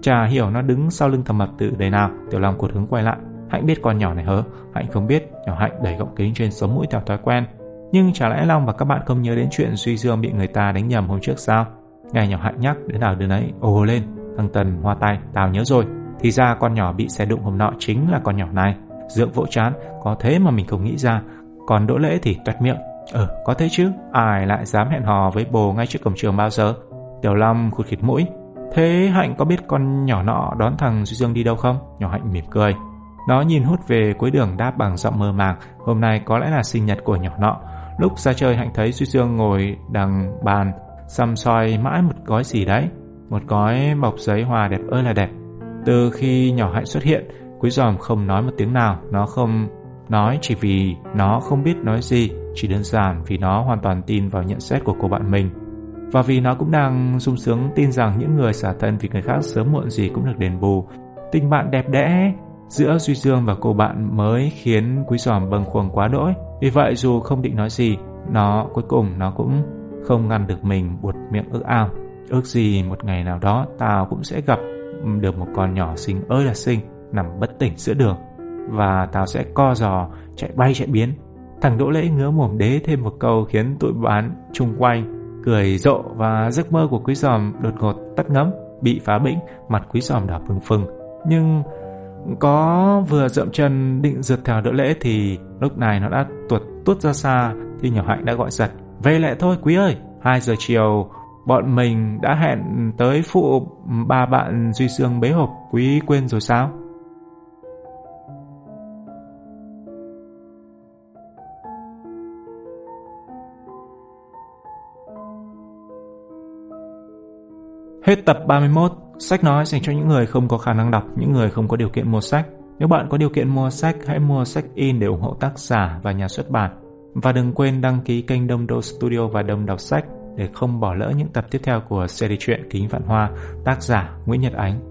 Chả hiểu nó đứng sau lưng thầm mập tự đời nào, tiểu long cột hứng quay lại. Hạnh biết con nhỏ này hớ, Hạnh không biết, nhỏ Hạnh đẩy gọng kính trên sống mũi theo thói quen. Nhưng chả lẽ Long và các bạn không nhớ đến chuyện Duy Dương bị người ta đánh nhầm hôm trước sao? Ngày nhỏ Hạnh nhắc đến nào đứa ấy, ồ lên, thằng Tần hoa tay, tao nhớ rồi. Thì ra con nhỏ bị xe đụng hôm nọ chính là con nhỏ này. Dượng vỗ chán, có thế mà mình không nghĩ ra. Còn đỗ lễ thì toét miệng. Ờ, có thế chứ, ai lại dám hẹn hò với bồ ngay trước cổng trường bao giờ? Tiểu Long khụt khịt mũi. Thế Hạnh có biết con nhỏ nọ đón thằng Duy Dương đi đâu không? Nhỏ Hạnh mỉm cười. Nó nhìn hút về cuối đường đáp bằng giọng mơ màng, hôm nay có lẽ là sinh nhật của nhỏ nọ. Lúc ra chơi Hạnh thấy Duy Dương ngồi đằng bàn, xăm soi mãi một gói gì đấy. Một gói bọc giấy hoa đẹp ơi là đẹp. Từ khi nhỏ Hạnh xuất hiện, Quý giòm không nói một tiếng nào, nó không nói chỉ vì nó không biết nói gì, chỉ đơn giản vì nó hoàn toàn tin vào nhận xét của cô bạn mình. Và vì nó cũng đang sung sướng tin rằng những người xả thân vì người khác sớm muộn gì cũng được đền bù. Tình bạn đẹp đẽ giữa Duy Dương và cô bạn mới khiến Quý Giòm bâng khuâng quá đỗi. Vì vậy dù không định nói gì, nó cuối cùng nó cũng không ngăn được mình buột miệng ước ao. Ước gì một ngày nào đó tao cũng sẽ gặp được một con nhỏ xinh ơi là xinh nằm bất tỉnh giữa đường và tao sẽ co giò chạy bay chạy biến. Thằng Đỗ Lễ ngứa mồm đế thêm một câu khiến tụi bán chung quanh cười rộ và giấc mơ của Quý Giòm đột ngột tắt ngấm, bị phá bĩnh, mặt Quý Giòm đỏ phừng phừng. Nhưng có vừa dậm chân định rượt theo đỡ lễ thì lúc này nó đã tuột tuốt ra xa thì nhỏ hạnh đã gọi giật. Về lại thôi quý ơi, 2 giờ chiều bọn mình đã hẹn tới phụ ba bạn Duy Sương bế hộp, quý quên rồi sao? Hết tập 31 Sách nói dành cho những người không có khả năng đọc, những người không có điều kiện mua sách. Nếu bạn có điều kiện mua sách, hãy mua sách in để ủng hộ tác giả và nhà xuất bản. Và đừng quên đăng ký kênh Đông Đô Studio và Đông Đọc Sách để không bỏ lỡ những tập tiếp theo của series truyện Kính Vạn Hoa, tác giả Nguyễn Nhật Ánh.